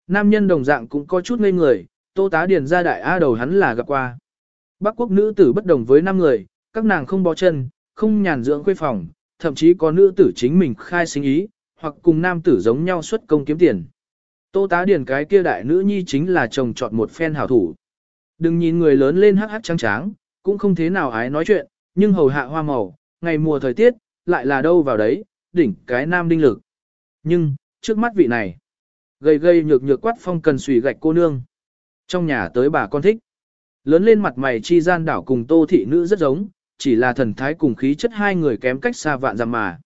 Nam nhân đồng dạng cũng có chút ngây người, Tô Tá Điền ra đại A đầu hắn là gặp qua. Bắc quốc nữ tử bất đồng với năm người, các nàng không bó chân, không nhàn dưỡng khuê phòng, thậm chí có nữ tử chính mình khai sinh ý, hoặc cùng nam tử giống nhau xuất công kiếm tiền. Tô Tá điển cái kia đại nữ nhi chính là chồng chọn một phen hảo thủ. Đừng nhìn người lớn lên hắc hắc trắng tráng, cũng không thế nào ái nói chuyện, nhưng hầu hạ hoa màu, ngày mùa thời tiết, lại là đâu vào đấy, đỉnh cái nam đinh lực. Nhưng, trước mắt vị này, gầy gầy nhược nhược quát phong cần xùy gạch cô nương. Trong nhà tới bà con thích. Lớn lên mặt mày chi gian đảo cùng tô thị nữ rất giống, chỉ là thần thái cùng khí chất hai người kém cách xa vạn dặm mà.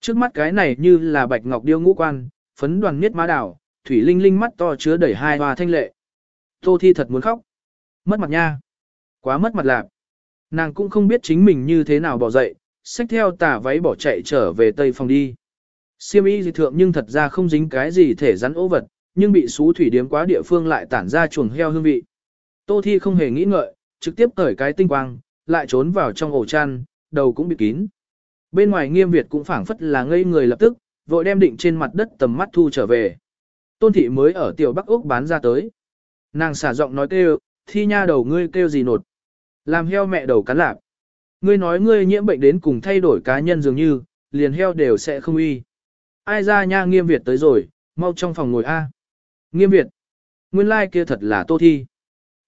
Trước mắt cái này như là bạch ngọc điêu ngũ quan, phấn đoàn miết má đảo, thủy linh linh mắt to chứa đầy hai hoa thanh lệ. Tô thi thật muốn khóc. mất mặt nha. Quá mất mặt lạc. Nàng cũng không biết chính mình như thế nào bỏ dậy, xách theo tà váy bỏ chạy trở về tây phòng đi. Siêm y dị thượng nhưng thật ra không dính cái gì thể rắn ố vật, nhưng bị xú thủy điếm quá địa phương lại tản ra chuồng heo hương vị. Tô Thi không hề nghĩ ngợi, trực tiếp cởi cái tinh quang, lại trốn vào trong ổ chăn, đầu cũng bị kín. Bên ngoài nghiêm Việt cũng phảng phất là ngây người lập tức, vội đem định trên mặt đất tầm mắt thu trở về. Tôn thị mới ở tiểu Bắc Úc bán ra tới. Nàng xả giọng nói kêu, thi nha đầu ngươi kêu gì nột. Làm heo mẹ đầu cắn lạp. Ngươi nói ngươi nhiễm bệnh đến cùng thay đổi cá nhân dường như, liền heo đều sẽ không y. Ai ra nha nghiêm Việt tới rồi, mau trong phòng ngồi A. Nghiêm Việt. Nguyên lai like kia thật là tô thi.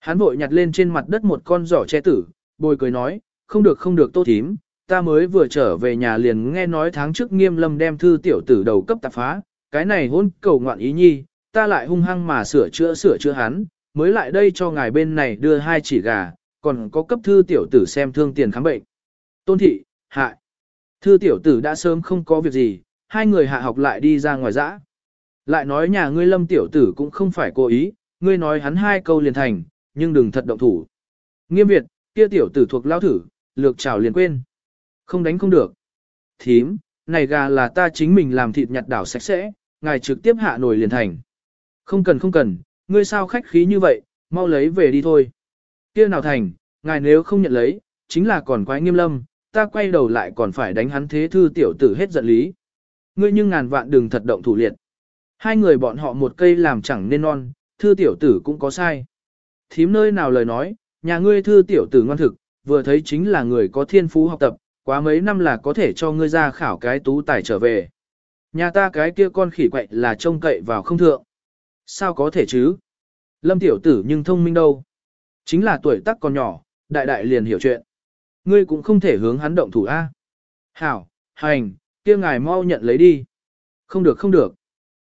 Hắn vội nhặt lên trên mặt đất một con giỏ che tử, bồi cười nói, không được không được tô thím, ta mới vừa trở về nhà liền nghe nói tháng trước nghiêm lâm đem thư tiểu tử đầu cấp tạp phá, cái này hôn cầu ngoạn ý nhi, ta lại hung hăng mà sửa chữa sửa chữa hắn, mới lại đây cho ngài bên này đưa hai chỉ gà, còn có cấp thư tiểu tử xem thương tiền khám bệnh. Tôn thị, hại. Thư tiểu tử đã sớm không có việc gì, hai người hạ học lại đi ra ngoài dã. Lại nói nhà ngươi lâm tiểu tử cũng không phải cố ý, ngươi nói hắn hai câu liền thành, nhưng đừng thật động thủ. Nghiêm Việt, kia tiểu tử thuộc lao thử, lược trào liền quên. Không đánh không được. Thím, này gà là ta chính mình làm thịt nhặt đảo sạch sẽ, ngài trực tiếp hạ nổi liền thành. Không cần không cần, ngươi sao khách khí như vậy, mau lấy về đi thôi. Kia nào thành, ngài nếu không nhận lấy, chính là còn quái nghiêm lâm, ta quay đầu lại còn phải đánh hắn thế thư tiểu tử hết giận lý. Ngươi nhưng ngàn vạn đừng thật động thủ liệt. Hai người bọn họ một cây làm chẳng nên non, thư tiểu tử cũng có sai. Thím nơi nào lời nói, nhà ngươi thư tiểu tử ngoan thực, vừa thấy chính là người có thiên phú học tập, quá mấy năm là có thể cho ngươi ra khảo cái tú tài trở về. Nhà ta cái kia con khỉ quậy là trông cậy vào không thượng. Sao có thể chứ? Lâm tiểu tử nhưng thông minh đâu. Chính là tuổi tác còn nhỏ, đại đại liền hiểu chuyện. Ngươi cũng không thể hướng hắn động thủ A. Hảo, hành, kia ngài mau nhận lấy đi. Không được không được.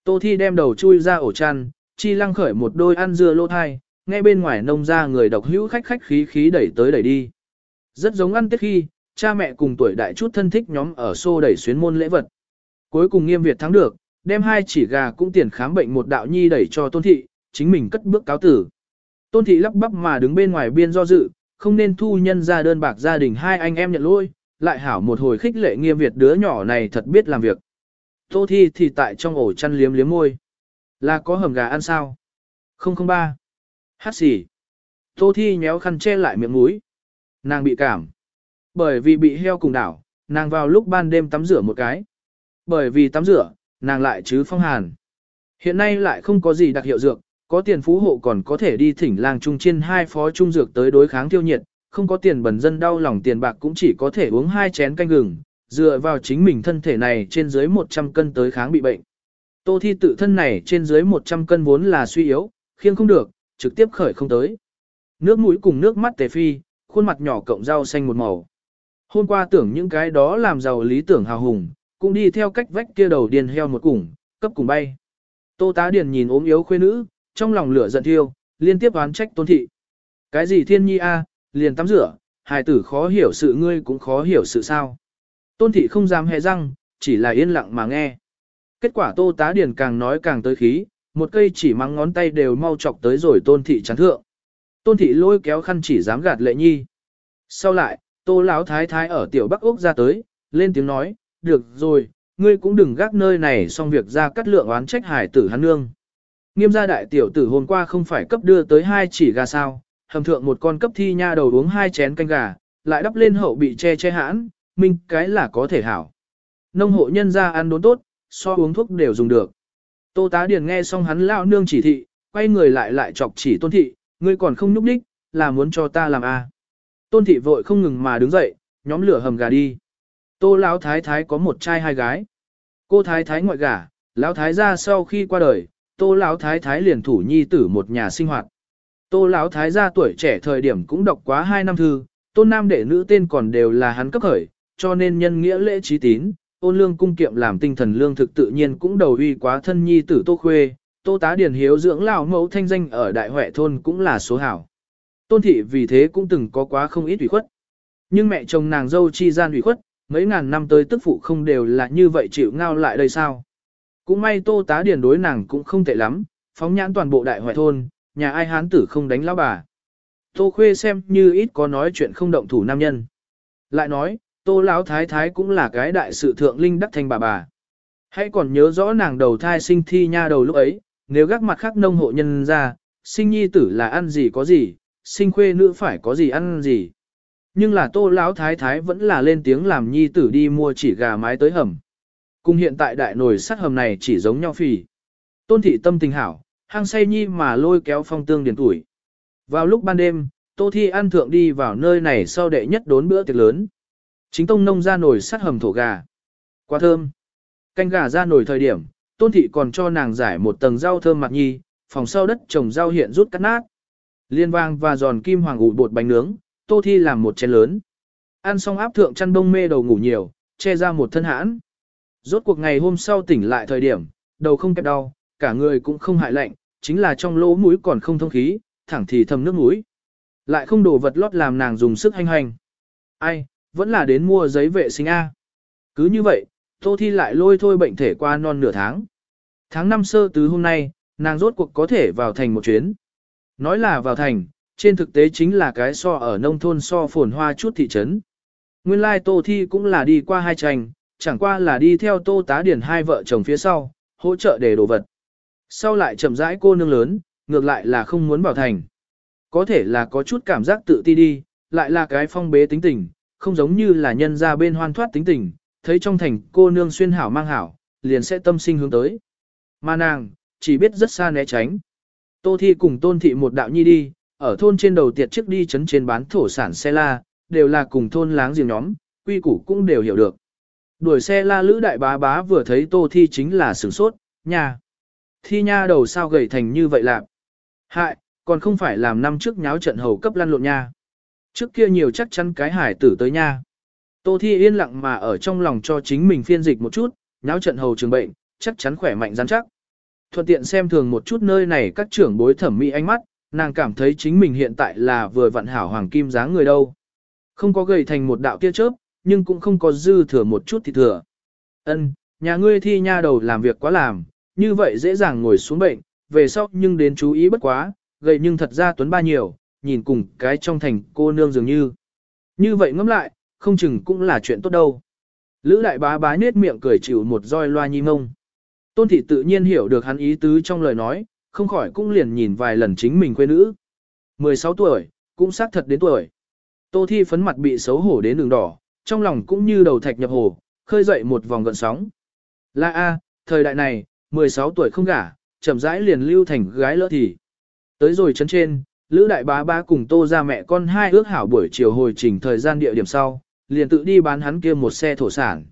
Tô Thi đem đầu chui ra ổ chăn, chi lăng khởi một đôi ăn dưa lô thai, nghe bên ngoài nông ra người độc hữu khách khách khí khí đẩy tới đẩy đi. Rất giống ăn tết khi, cha mẹ cùng tuổi đại chút thân thích nhóm ở xô đẩy xuyến môn lễ vật. Cuối cùng nghiêm Việt thắng được, đem hai chỉ gà cũng tiền khám bệnh một đạo nhi đẩy cho tôn thị, chính mình cất bước cáo tử. Tôn thị lắp bắp mà đứng bên ngoài biên do dự, không nên thu nhân ra đơn bạc gia đình hai anh em nhận lỗi, lại hảo một hồi khích lệ nghiêm Việt đứa nhỏ này thật biết làm việc. Tô thi thì tại trong ổ chăn liếm liếm môi. Là có hầm gà ăn sao? 003. Hát xì. Tô thi nhéo khăn che lại miệng mũi. Nàng bị cảm. Bởi vì bị heo cùng đảo, nàng vào lúc ban đêm tắm rửa một cái. Bởi vì tắm rửa, nàng lại chứ phong hàn. Hiện nay lại không có gì đặc hiệu dược, có tiền phú hộ còn có thể đi thỉnh làng trung chiên hai phó trung dược tới đối kháng tiêu nhiệt, không có tiền bẩn dân đau lòng tiền bạc cũng chỉ có thể uống hai chén canh gừng, dựa vào chính mình thân thể này trên dưới 100 cân tới kháng bị bệnh. Tô thi tự thân này trên dưới 100 cân vốn là suy yếu, khiêng không được, trực tiếp khởi không tới. Nước mũi cùng nước mắt tề phi, khuôn mặt nhỏ cộng rau xanh một màu. Hôm qua tưởng những cái đó làm giàu lý tưởng hào hùng, cũng đi theo cách vách kia đầu điền heo một củng, cấp cùng bay. Tô tá điền nhìn ốm yếu khuê nữ, trong lòng lửa giận thiêu, liên tiếp oán trách tôn thị. Cái gì thiên nhi a, liền tắm rửa, hài tử khó hiểu sự ngươi cũng khó hiểu sự sao. Tôn thị không dám hề răng, chỉ là yên lặng mà nghe. Kết quả tô tá điền càng nói càng tới khí, một cây chỉ mắng ngón tay đều mau chọc tới rồi tôn thị chán thượng. Tôn thị lôi kéo khăn chỉ dám gạt lệ nhi. Sau lại, tô lão thái thái ở tiểu bắc úc ra tới, lên tiếng nói, được rồi, ngươi cũng đừng gác nơi này xong việc ra cắt lượng oán trách hải tử hắn nương. Nghiêm gia đại tiểu tử hôm qua không phải cấp đưa tới hai chỉ gà sao, hầm thượng một con cấp thi nha đầu uống hai chén canh gà, lại đắp lên hậu bị che che hãn, minh cái là có thể hảo. Nông hộ nhân gia ăn đốn tốt, so uống thuốc đều dùng được. Tô tá điền nghe xong hắn lao nương chỉ thị, quay người lại lại chọc chỉ tôn thị, ngươi còn không nhúc đích, là muốn cho ta làm a? À. Tôn thị vội không ngừng mà đứng dậy, nhóm lửa hầm gà đi. Tô lão thái thái có một trai hai gái. Cô thái thái ngoại gả, lão thái gia sau khi qua đời, tô lão thái thái liền thủ nhi tử một nhà sinh hoạt. Tô lão thái gia tuổi trẻ thời điểm cũng đọc quá hai năm thư, tôn nam đệ nữ tên còn đều là hắn cấp khởi, cho nên nhân nghĩa lễ trí tín, ôn lương cung kiệm làm tinh thần lương thực tự nhiên cũng đầu uy quá thân nhi tử tô khuê, tô tá điển hiếu dưỡng lão mẫu thanh danh ở đại huệ thôn cũng là số hảo. Tôn thị vì thế cũng từng có quá không ít ủy khuất. Nhưng mẹ chồng nàng dâu chi gian ủy khuất, mấy ngàn năm tới tức phụ không đều là như vậy chịu ngao lại đây sao. Cũng may tô tá điển đối nàng cũng không tệ lắm, phóng nhãn toàn bộ đại hoại thôn, nhà ai hán tử không đánh lão bà. Tô Khuê xem như ít có nói chuyện không động thủ nam nhân. Lại nói, Tô Lão Thái Thái cũng là cái đại sự thượng linh đắc thành bà bà. Hãy còn nhớ rõ nàng đầu thai sinh thi nha đầu lúc ấy, nếu gác mặt khác nông hộ nhân ra, sinh nhi tử là ăn gì có gì, sinh khuê nữ phải có gì ăn gì. Nhưng là Tô Lão Thái Thái vẫn là lên tiếng làm nhi tử đi mua chỉ gà mái tới hầm. Cùng hiện tại đại nồi sắt hầm này chỉ giống nhau phì. Tôn thị tâm tình hảo, hang say nhi mà lôi kéo phong tương điền tuổi. Vào lúc ban đêm, Tô Thi ăn thượng đi vào nơi này sau đệ nhất đốn bữa tiệc lớn. Chính tông nông ra nồi sắt hầm thổ gà. Quá thơm. Canh gà ra nồi thời điểm, Tôn thị còn cho nàng giải một tầng rau thơm mặt nhi, phòng sau đất trồng rau hiện rút cắt nát. Liên vang và giòn kim hoàng ủ bột bánh nướng, Tô Thi làm một chén lớn. Ăn xong áp thượng chăn đông mê đầu ngủ nhiều, che ra một thân hãn. Rốt cuộc ngày hôm sau tỉnh lại thời điểm, đầu không kẹp đau, cả người cũng không hại lạnh, chính là trong lỗ mũi còn không thông khí, thẳng thì thầm nước mũi. Lại không đổ vật lót làm nàng dùng sức hành hành. Ai, vẫn là đến mua giấy vệ sinh A. Cứ như vậy, Tô Thi lại lôi thôi bệnh thể qua non nửa tháng. Tháng năm sơ tứ hôm nay, nàng rốt cuộc có thể vào thành một chuyến. Nói là vào thành, trên thực tế chính là cái so ở nông thôn so phồn hoa chút thị trấn. Nguyên lai Tô Thi cũng là đi qua hai tranh, chẳng qua là đi theo Tô Tá Điển hai vợ chồng phía sau, hỗ trợ để đồ vật. Sau lại chậm rãi cô nương lớn, ngược lại là không muốn vào thành. Có thể là có chút cảm giác tự ti đi, lại là cái phong bế tính tình, không giống như là nhân ra bên hoan thoát tính tình, thấy trong thành cô nương xuyên hảo mang hảo, liền sẽ tâm sinh hướng tới. Mà nàng, chỉ biết rất xa né tránh. Tô Thi cùng Tôn Thị một đạo nhi đi, ở thôn trên đầu tiệt trước đi chấn trên bán thổ sản xe la, đều là cùng thôn láng giềng nhóm, quy củ cũng đều hiểu được. Đuổi xe la lữ đại bá bá vừa thấy Tô Thi chính là sửng sốt, nha. Thi nha đầu sao gầy thành như vậy lạc. Hại, còn không phải làm năm trước nháo trận hầu cấp lăn lộn nha. Trước kia nhiều chắc chắn cái hải tử tới nha. Tô Thi yên lặng mà ở trong lòng cho chính mình phiên dịch một chút, nháo trận hầu trường bệnh, chắc chắn khỏe mạnh rắn chắc. Thuận tiện xem thường một chút nơi này các trưởng bối thẩm mỹ ánh mắt, nàng cảm thấy chính mình hiện tại là vừa vặn hảo hoàng kim dáng người đâu. Không có gầy thành một đạo tia chớp, nhưng cũng không có dư thừa một chút thì thừa. Ân, nhà ngươi thi nha đầu làm việc quá làm, như vậy dễ dàng ngồi xuống bệnh, về sau nhưng đến chú ý bất quá, gầy nhưng thật ra tuấn ba nhiều, nhìn cùng cái trong thành cô nương dường như. Như vậy ngẫm lại, không chừng cũng là chuyện tốt đâu. Lữ đại bá bá nết miệng cười chịu một roi loa nhi mông. Tôn thị tự nhiên hiểu được hắn ý tứ trong lời nói, không khỏi cũng liền nhìn vài lần chính mình quê nữ. 16 tuổi, cũng xác thật đến tuổi. Tô thi phấn mặt bị xấu hổ đến đường đỏ, trong lòng cũng như đầu thạch nhập hồ, khơi dậy một vòng gợn sóng. Là A, thời đại này, 16 tuổi không gả, chậm rãi liền lưu thành gái lỡ thì. Tới rồi chấn trên, Lữ Đại Bá Bá cùng Tô ra mẹ con hai ước hảo buổi chiều hồi trình thời gian địa điểm sau, liền tự đi bán hắn kia một xe thổ sản.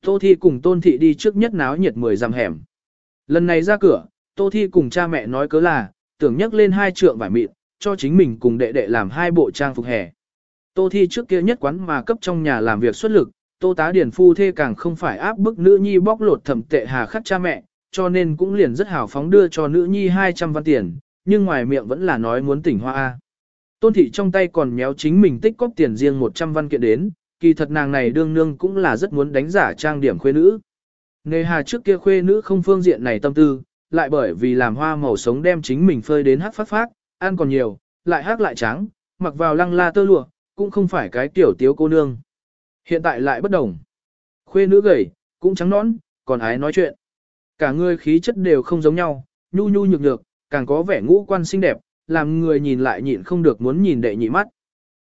Tô Thi cùng Tôn Thị đi trước nhất náo nhiệt mười dặm hẻm. Lần này ra cửa, Tô Thi cùng cha mẹ nói cớ là, tưởng nhắc lên hai trượng vải mịn, cho chính mình cùng đệ đệ làm hai bộ trang phục hè. Tô Thi trước kia nhất quán mà cấp trong nhà làm việc xuất lực, Tô Tá Điển Phu thê càng không phải áp bức nữ nhi bóc lột thẩm tệ hà khắc cha mẹ, cho nên cũng liền rất hào phóng đưa cho nữ nhi 200 văn tiền, nhưng ngoài miệng vẫn là nói muốn tỉnh hoa A. Tôn thị trong tay còn méo chính mình tích cóp tiền riêng 100 văn kiện đến, kỳ thật nàng này đương nương cũng là rất muốn đánh giả trang điểm khuê nữ. Nề hà trước kia khuê nữ không phương diện này tâm tư, lại bởi vì làm hoa màu sống đem chính mình phơi đến hát phát phát, ăn còn nhiều, lại hát lại trắng, mặc vào lăng la tơ lụa, cũng không phải cái tiểu tiếu cô nương. Hiện tại lại bất đồng. Khuê nữ gầy, cũng trắng nõn, còn ái nói chuyện. Cả người khí chất đều không giống nhau, nhu nhu nhược nhược, càng có vẻ ngũ quan xinh đẹp, làm người nhìn lại nhịn không được muốn nhìn đệ nhị mắt.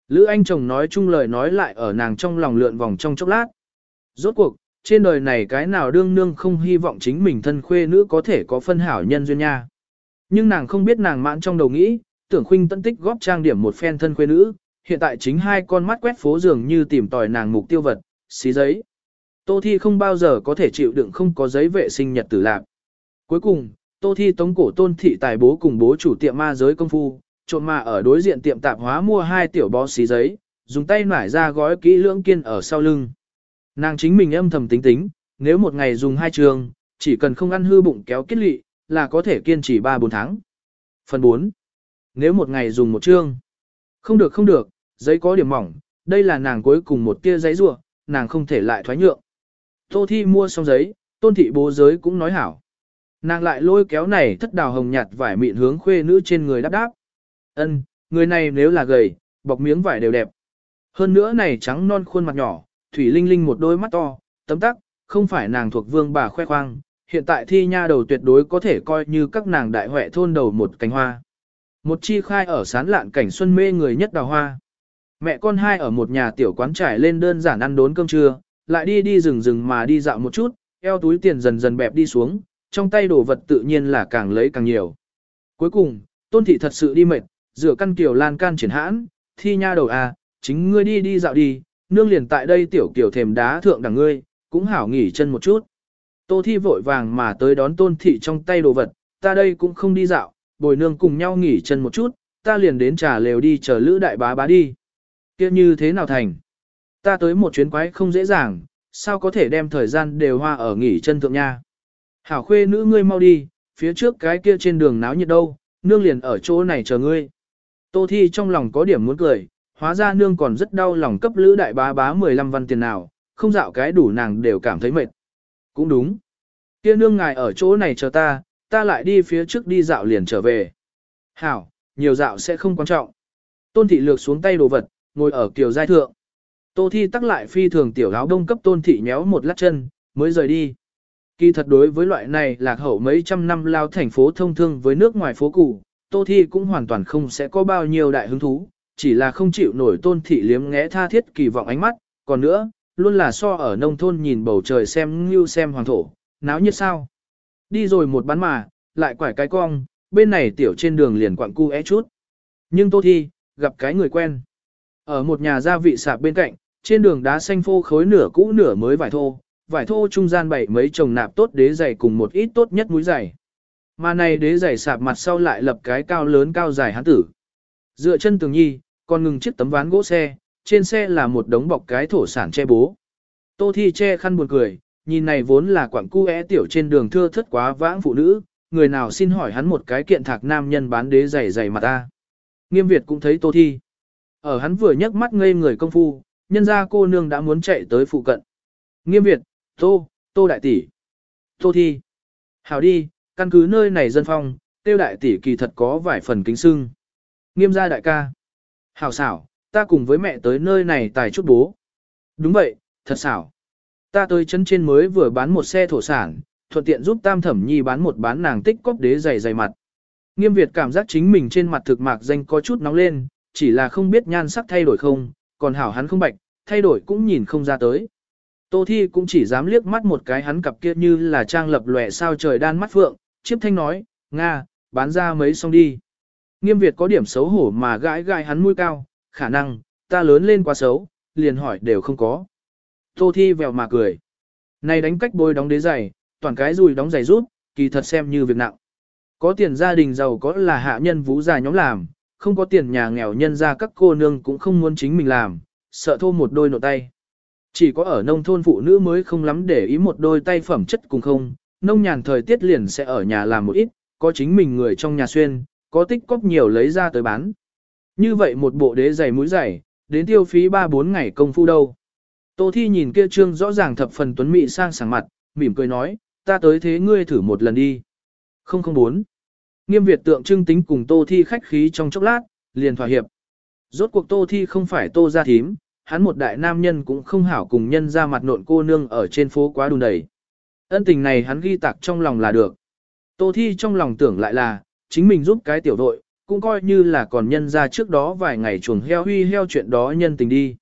Lữ anh chồng nói chung lời nói lại ở nàng trong lòng lượn vòng trong chốc lát. Rốt cuộc, trên đời này cái nào đương nương không hy vọng chính mình thân khuê nữ có thể có phân hảo nhân duyên nha. Nhưng nàng không biết nàng mãn trong đầu nghĩ, tưởng khuynh tận tích góp trang điểm một phen thân khuê nữ, hiện tại chính hai con mắt quét phố dường như tìm tòi nàng mục tiêu vật, xí giấy. Tô Thi không bao giờ có thể chịu đựng không có giấy vệ sinh nhật tử lạc. Cuối cùng, Tô Thi tống cổ tôn thị tài bố cùng bố chủ tiệm ma giới công phu, trộm mà ở đối diện tiệm tạp hóa mua hai tiểu bó xí giấy, dùng tay nải ra gói kỹ lưỡng kiên ở sau lưng. Nàng chính mình âm thầm tính tính, nếu một ngày dùng hai trường, chỉ cần không ăn hư bụng kéo kết lị, là có thể kiên trì 3-4 tháng. Phần 4. Nếu một ngày dùng một chương, không được không được, giấy có điểm mỏng, đây là nàng cuối cùng một tia giấy rua, nàng không thể lại thoái nhượng. Tô Thi mua xong giấy, tôn thị bố giới cũng nói hảo. Nàng lại lôi kéo này thất đào hồng nhạt vải mịn hướng khuê nữ trên người đáp đáp. Ân, người này nếu là gầy, bọc miếng vải đều đẹp. Hơn nữa này trắng non khuôn mặt nhỏ, thủy linh linh một đôi mắt to, tấm tắc, không phải nàng thuộc vương bà khoe khoang, hiện tại thi nha đầu tuyệt đối có thể coi như các nàng đại huệ thôn đầu một cánh hoa. Một chi khai ở sán lạn cảnh xuân mê người nhất đào hoa. Mẹ con hai ở một nhà tiểu quán trải lên đơn giản ăn đốn cơm trưa, lại đi đi rừng rừng mà đi dạo một chút, eo túi tiền dần dần bẹp đi xuống, trong tay đồ vật tự nhiên là càng lấy càng nhiều. Cuối cùng, tôn thị thật sự đi mệt, rửa căn kiều lan can triển hãn, thi nha đầu à, chính ngươi đi đi dạo đi, nương liền tại đây tiểu kiều thềm đá thượng đẳng ngươi, cũng hảo nghỉ chân một chút. Tô thi vội vàng mà tới đón tôn thị trong tay đồ vật, ta đây cũng không đi dạo, bồi nương cùng nhau nghỉ chân một chút, ta liền đến trà lều đi chờ lữ đại bá bá đi. kia như thế nào thành? Ta tới một chuyến quái không dễ dàng, sao có thể đem thời gian đều hoa ở nghỉ chân thượng nha. Hảo khuê nữ ngươi mau đi, phía trước cái kia trên đường náo nhiệt đâu, nương liền ở chỗ này chờ ngươi. Tô Thi trong lòng có điểm muốn cười, hóa ra nương còn rất đau lòng cấp lữ đại bá bá 15 văn tiền nào, không dạo cái đủ nàng đều cảm thấy mệt. Cũng đúng. Kia nương ngài ở chỗ này chờ ta, ta lại đi phía trước đi dạo liền trở về. Hảo, nhiều dạo sẽ không quan trọng. Tôn thị lược xuống tay đồ vật, ngồi ở kiều giai thượng. Tô thi tắc lại phi thường tiểu áo đông cấp tôn thị nhéo một lát chân, mới rời đi. Kỳ thật đối với loại này lạc hậu mấy trăm năm lao thành phố thông thương với nước ngoài phố cũ, Tô Thi cũng hoàn toàn không sẽ có bao nhiêu đại hứng thú, chỉ là không chịu nổi tôn thị liếm ngẽ tha thiết kỳ vọng ánh mắt, còn nữa, luôn là so ở nông thôn nhìn bầu trời xem như xem hoàng thổ, náo nhiệt sao. Đi rồi một bán mà, lại quải cái cong, bên này tiểu trên đường liền quặng cu é chút. Nhưng Tô Thi, gặp cái người quen. Ở một nhà gia vị sạp bên cạnh, trên đường đá xanh phô khối nửa cũ nửa mới vải thô, vải thô trung gian bảy mấy chồng nạp tốt đế giày cùng một ít tốt nhất mũi giày. Mà này đế giày sạp mặt sau lại lập cái cao lớn cao dài hắn tử. Dựa chân tường nhi, còn ngừng chiếc tấm ván gỗ xe, trên xe là một đống bọc cái thổ sản che bố. Tô Thi che khăn buồn cười, nhìn này vốn là quảng cu é tiểu trên đường thưa thất quá vãng phụ nữ, người nào xin hỏi hắn một cái kiện thạc nam nhân bán đế giày giày mặt ta. Nghiêm Việt cũng thấy Tô Thi. Ở hắn vừa nhấc mắt ngây người công phu, nhân ra cô nương đã muốn chạy tới phụ cận. Nghiêm Việt, Tô, Tô Đại Tỷ. Tô Thi. Hảo đi, căn cứ nơi này dân phong, tiêu đại tỷ kỳ thật có vài phần kính sưng. Nghiêm gia đại ca. Hảo xảo, ta cùng với mẹ tới nơi này tài chút bố. Đúng vậy, thật xảo. Ta tới chân trên mới vừa bán một xe thổ sản, thuận tiện giúp tam thẩm nhi bán một bán nàng tích cóp đế dày dày mặt. Nghiêm Việt cảm giác chính mình trên mặt thực mạc danh có chút nóng lên, chỉ là không biết nhan sắc thay đổi không, còn hảo hắn không bạch, thay đổi cũng nhìn không ra tới. Tô Thi cũng chỉ dám liếc mắt một cái hắn cặp kia như là trang lập lòe sao trời đan mắt phượng, chiếp thanh nói, Nga, bán ra mấy xong đi. Nghiêm Việt có điểm xấu hổ mà gãi gãi hắn mũi cao, khả năng, ta lớn lên quá xấu, liền hỏi đều không có. Tô Thi vèo mà cười. Này đánh cách bôi đóng đế giày, toàn cái rùi đóng giày rút, kỳ thật xem như việc nặng. Có tiền gia đình giàu có là hạ nhân vũ già nhóm làm, không có tiền nhà nghèo nhân ra các cô nương cũng không muốn chính mình làm, sợ thô một đôi nổ tay. Chỉ có ở nông thôn phụ nữ mới không lắm để ý một đôi tay phẩm chất cùng không, nông nhàn thời tiết liền sẽ ở nhà làm một ít, có chính mình người trong nhà xuyên, có tích cóp nhiều lấy ra tới bán. Như vậy một bộ đế giày mũi giày, đến tiêu phí 3-4 ngày công phu đâu. Tô Thi nhìn kia trương rõ ràng thập phần tuấn mỹ sang sảng mặt, mỉm cười nói, ta tới thế ngươi thử một lần đi. 004. Nghiêm Việt tượng trưng tính cùng Tô Thi khách khí trong chốc lát, liền thỏa hiệp. Rốt cuộc Tô Thi không phải Tô gia thím, hắn một đại nam nhân cũng không hảo cùng nhân ra mặt nộn cô nương ở trên phố quá đùn đầy. Ân tình này hắn ghi tạc trong lòng là được. Tô Thi trong lòng tưởng lại là, chính mình giúp cái tiểu đội, cũng coi như là còn nhân ra trước đó vài ngày chuồng heo huy heo chuyện đó nhân tình đi.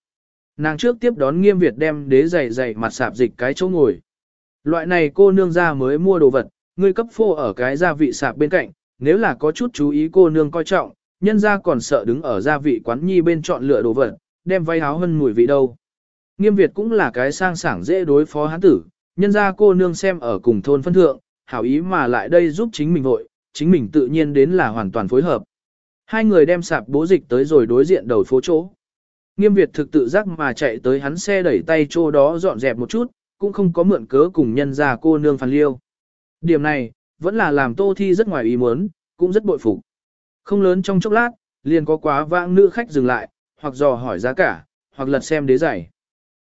Nàng trước tiếp đón nghiêm Việt đem đế giày giày mặt sạp dịch cái chỗ ngồi. Loại này cô nương ra mới mua đồ vật, ngươi cấp phô ở cái gia vị sạp bên cạnh, nếu là có chút chú ý cô nương coi trọng, nhân ra còn sợ đứng ở gia vị quán nhi bên chọn lựa đồ vật, đem váy áo hơn mùi vị đâu. Nghiêm Việt cũng là cái sang sảng dễ đối phó hắn tử, nhân ra cô nương xem ở cùng thôn phân thượng, hảo ý mà lại đây giúp chính mình vội, chính mình tự nhiên đến là hoàn toàn phối hợp. Hai người đem sạp bố dịch tới rồi đối diện đầu phố chỗ. Nghiêm Việt thực tự giác mà chạy tới hắn xe đẩy tay chỗ đó dọn dẹp một chút, cũng không có mượn cớ cùng nhân ra cô nương phản liêu. Điểm này, vẫn là làm tô thi rất ngoài ý muốn, cũng rất bội phục. Không lớn trong chốc lát, liền có quá vãng nữ khách dừng lại, hoặc dò hỏi giá cả, hoặc lật xem đế giày.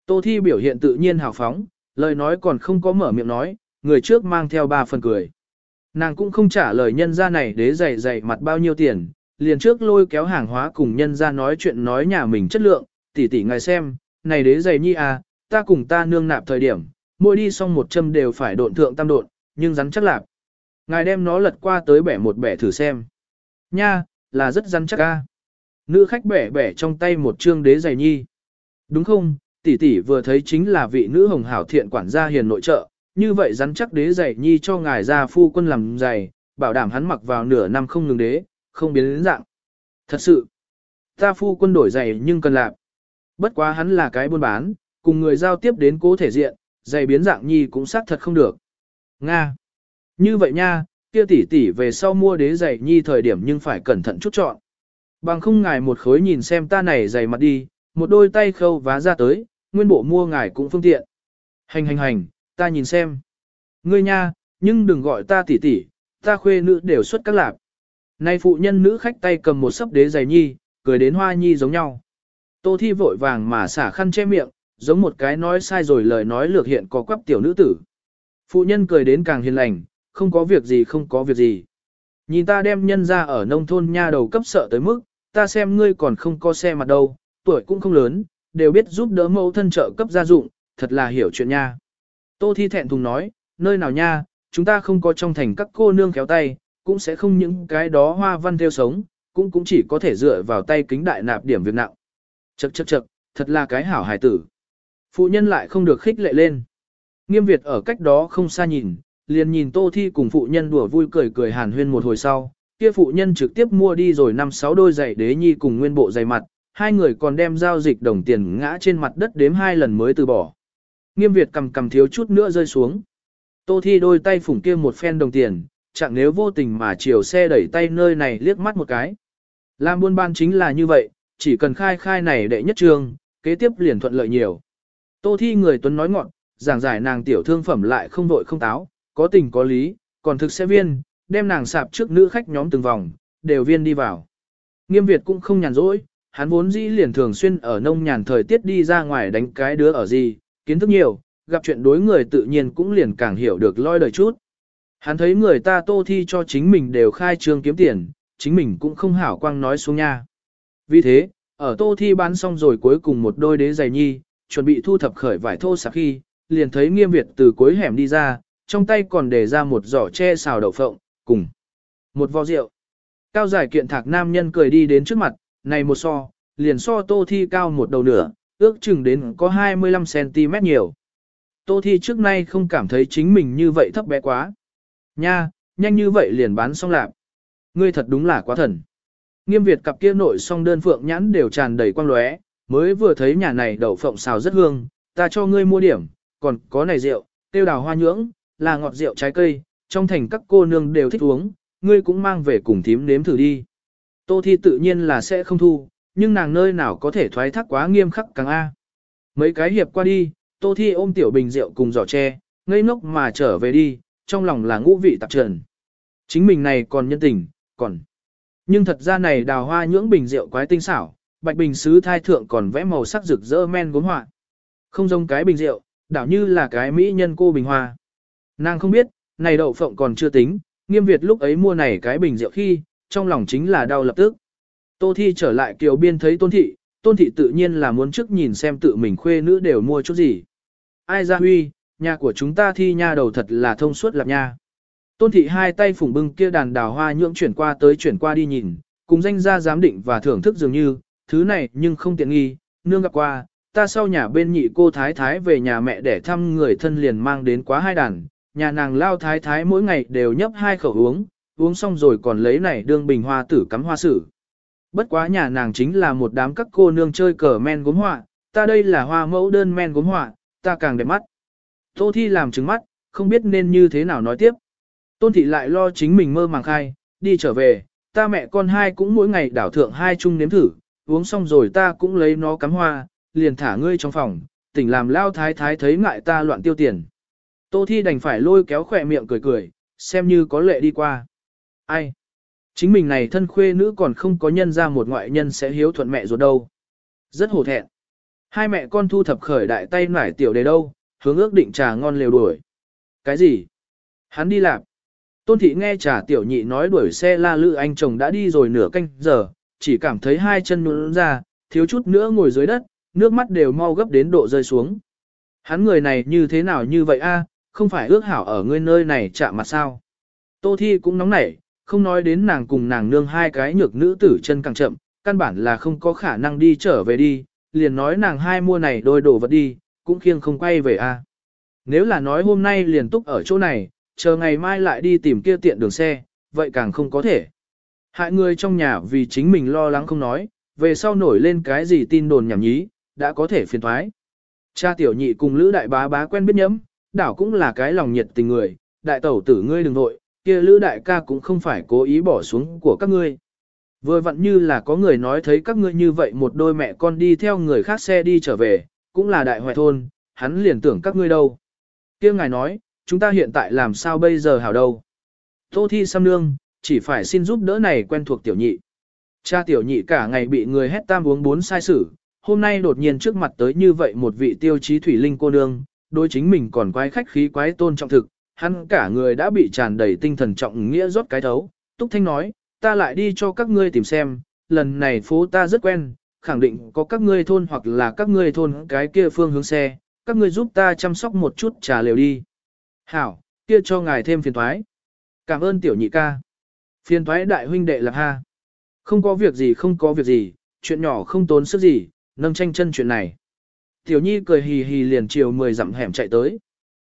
Tô thi biểu hiện tự nhiên hào phóng, lời nói còn không có mở miệng nói, người trước mang theo ba phần cười. Nàng cũng không trả lời nhân ra này đế giày giày mặt bao nhiêu tiền, liền trước lôi kéo hàng hóa cùng nhân ra nói chuyện nói nhà mình chất lượng, tỷ tỷ ngài xem, này đế giày nhi à, ta cùng ta nương nạp thời điểm, mỗi đi xong một châm đều phải độn thượng tam độn, nhưng rắn chắc lạp. Ngài đem nó lật qua tới bẻ một bẻ thử xem. Nha, là rất rắn chắc ca. Nữ khách bẻ bẻ trong tay một trương đế giày nhi. Đúng không, tỷ tỷ vừa thấy chính là vị nữ hồng hảo thiện quản gia hiền nội trợ, như vậy rắn chắc đế giày nhi cho ngài ra phu quân làm giày, bảo đảm hắn mặc vào nửa năm không ngừng đế, không biến đến dạng. Thật sự, ta phu quân đổi giày nhưng cần làm. Bất quá hắn là cái buôn bán, cùng người giao tiếp đến cố thể diện, giày biến dạng nhi cũng xác thật không được. Nga. Như vậy nha, kia tỷ tỷ về sau mua đế giày nhi thời điểm nhưng phải cẩn thận chút chọn. Bằng không ngài một khối nhìn xem ta này dày mặt đi, một đôi tay khâu vá ra tới, nguyên bộ mua ngài cũng phương tiện. Hành hành hành, ta nhìn xem. Ngươi nha, nhưng đừng gọi ta tỷ tỷ, ta khuê nữ đều xuất các lạp. Nay phụ nhân nữ khách tay cầm một sấp đế giày nhi, cười đến hoa nhi giống nhau. Tô thi vội vàng mà xả khăn che miệng, giống một cái nói sai rồi lời nói lược hiện có quắp tiểu nữ tử. Phụ nhân cười đến càng hiền lành, không có việc gì không có việc gì. Nhìn ta đem nhân ra ở nông thôn nha đầu cấp sợ tới mức, ta xem ngươi còn không có xe mặt đâu, tuổi cũng không lớn, đều biết giúp đỡ mẫu thân trợ cấp gia dụng, thật là hiểu chuyện nha. Tô Thi thẹn thùng nói, nơi nào nha, chúng ta không có trong thành các cô nương kéo tay, cũng sẽ không những cái đó hoa văn theo sống, cũng cũng chỉ có thể dựa vào tay kính đại nạp điểm việc nặng. Chậc chậc chậc, thật là cái hảo hài tử. Phụ nhân lại không được khích lệ lên. Nghiêm Việt ở cách đó không xa nhìn, liền nhìn Tô Thi cùng phụ nhân đùa vui cười cười hàn huyên một hồi sau, kia phụ nhân trực tiếp mua đi rồi năm sáu đôi giày đế nhi cùng nguyên bộ giày mặt, hai người còn đem giao dịch đồng tiền ngã trên mặt đất đếm hai lần mới từ bỏ. Nghiêm Việt cầm cầm thiếu chút nữa rơi xuống. Tô Thi đôi tay phủng kia một phen đồng tiền, chẳng nếu vô tình mà chiều xe đẩy tay nơi này liếc mắt một cái. Làm buôn ban chính là như vậy, chỉ cần khai khai này đệ nhất trường kế tiếp liền thuận lợi nhiều. Tô Thi người tuấn nói ngọn, giảng giải nàng tiểu thương phẩm lại không vội không táo, có tình có lý, còn thực sẽ viên, đem nàng sạp trước nữ khách nhóm từng vòng, đều viên đi vào. Nghiêm Việt cũng không nhàn rỗi, hắn vốn dĩ liền thường xuyên ở nông nhàn thời tiết đi ra ngoài đánh cái đứa ở gì, kiến thức nhiều, gặp chuyện đối người tự nhiên cũng liền càng hiểu được loi đời chút. Hắn thấy người ta tô thi cho chính mình đều khai trương kiếm tiền, chính mình cũng không hảo quang nói xuống nha. Vì thế, ở tô thi bán xong rồi cuối cùng một đôi đế giày nhi, chuẩn bị thu thập khởi vải thô sạc khi, liền thấy nghiêm Việt từ cuối hẻm đi ra, trong tay còn để ra một giỏ tre xào đậu phộng, cùng một vò rượu. Cao giải kiện thạc nam nhân cười đi đến trước mặt, này một so, liền so tô thi cao một đầu nửa, ước chừng đến có 25cm nhiều. Tô thi trước nay không cảm thấy chính mình như vậy thấp bé quá. Nha, nhanh như vậy liền bán xong lạp. Ngươi thật đúng là quá thần. Nghiêm Việt cặp kia nội song đơn phượng nhãn đều tràn đầy quang lóe, mới vừa thấy nhà này đậu phộng xào rất hương, ta cho ngươi mua điểm, còn có này rượu, tiêu đào hoa nhưỡng, là ngọt rượu trái cây, trong thành các cô nương đều thích uống, ngươi cũng mang về cùng thím nếm thử đi. Tô Thi tự nhiên là sẽ không thu, nhưng nàng nơi nào có thể thoái thác quá nghiêm khắc càng A. Mấy cái hiệp qua đi, Tô Thi ôm tiểu bình rượu cùng giỏ tre, ngây ngốc mà trở về đi, trong lòng là ngũ vị tạp trần. Chính mình này còn nhân tình, còn. Nhưng thật ra này đào hoa nhưỡng bình rượu quái tinh xảo, bạch bình sứ thai thượng còn vẽ màu sắc rực rỡ men gốm họa. Không giống cái bình rượu, đảo như là cái mỹ nhân cô bình hoa. Nàng không biết, này đậu phộng còn chưa tính, nghiêm Việt lúc ấy mua này cái bình rượu khi, trong lòng chính là đau lập tức. Tô Thi trở lại kiều biên thấy tôn thị, tôn thị tự nhiên là muốn trước nhìn xem tự mình khuê nữ đều mua chút gì. Ai ra huy, nhà của chúng ta thi nha đầu thật là thông suốt lạc nha. Tôn thị hai tay phủng bưng kia đàn đào hoa nhưỡng chuyển qua tới chuyển qua đi nhìn, cùng danh gia giám định và thưởng thức dường như, thứ này nhưng không tiện nghi, nương gặp qua, ta sau nhà bên nhị cô thái thái về nhà mẹ để thăm người thân liền mang đến quá hai đàn, nhà nàng lao thái thái mỗi ngày đều nhấp hai khẩu uống, uống xong rồi còn lấy này đương bình hoa tử cắm hoa sử. Bất quá nhà nàng chính là một đám các cô nương chơi cờ men gốm họa, ta đây là hoa mẫu đơn men gốm họa, ta càng đẹp mắt. Tô Thi làm trứng mắt, không biết nên như thế nào nói tiếp. Tôn Thị lại lo chính mình mơ màng khai, đi trở về, ta mẹ con hai cũng mỗi ngày đảo thượng hai chung nếm thử, uống xong rồi ta cũng lấy nó cắm hoa, liền thả ngươi trong phòng, tỉnh làm lao thái thái thấy ngại ta loạn tiêu tiền. Tô Thi đành phải lôi kéo khỏe miệng cười cười, xem như có lệ đi qua. Ai? Chính mình này thân khuê nữ còn không có nhân ra một ngoại nhân sẽ hiếu thuận mẹ ruột đâu. Rất hổ thẹn. Hai mẹ con thu thập khởi đại tay nải tiểu đề đâu, hướng ước định trà ngon lều đuổi. Cái gì? Hắn đi làm. Tôn thị nghe trà tiểu nhị nói đuổi xe la lự anh chồng đã đi rồi nửa canh giờ, chỉ cảm thấy hai chân nhũn ra, thiếu chút nữa ngồi dưới đất, nước mắt đều mau gấp đến độ rơi xuống. Hắn người này như thế nào như vậy a? Không phải ước hảo ở ngươi nơi này chạm mặt sao. Tô Thi cũng nóng nảy, không nói đến nàng cùng nàng nương hai cái nhược nữ tử chân càng chậm, căn bản là không có khả năng đi trở về đi, liền nói nàng hai mua này đôi đồ vật đi, cũng khiêng không quay về a. Nếu là nói hôm nay liền túc ở chỗ này, chờ ngày mai lại đi tìm kia tiện đường xe, vậy càng không có thể. Hại người trong nhà vì chính mình lo lắng không nói, về sau nổi lên cái gì tin đồn nhảm nhí, đã có thể phiền thoái. Cha tiểu nhị cùng Lữ đại bá bá quen biết nhẫm, đảo cũng là cái lòng nhiệt tình người, đại tẩu tử ngươi đừng nội, kia Lữ đại ca cũng không phải cố ý bỏ xuống của các ngươi. Vừa vặn như là có người nói thấy các ngươi như vậy một đôi mẹ con đi theo người khác xe đi trở về, cũng là đại hoài thôn, hắn liền tưởng các ngươi đâu. kia ngài nói, chúng ta hiện tại làm sao bây giờ hảo đâu. Tô thi xăm nương, chỉ phải xin giúp đỡ này quen thuộc tiểu nhị. Cha tiểu nhị cả ngày bị người hét tam uống bốn sai sử, hôm nay đột nhiên trước mặt tới như vậy một vị tiêu chí thủy linh cô nương, đối chính mình còn quái khách khí quái tôn trọng thực, hắn cả người đã bị tràn đầy tinh thần trọng nghĩa rót cái thấu. Túc Thanh nói, ta lại đi cho các ngươi tìm xem, lần này phố ta rất quen, khẳng định có các ngươi thôn hoặc là các ngươi thôn cái kia phương hướng xe, các ngươi giúp ta chăm sóc một chút trà liều đi. Hảo, kia cho ngài thêm phiền thoái. Cảm ơn tiểu nhị ca. Phiền thoái đại huynh đệ lạc ha. Không có việc gì không có việc gì, chuyện nhỏ không tốn sức gì, nâng tranh chân chuyện này. Tiểu nhi cười hì hì liền chiều 10 dặm hẻm chạy tới.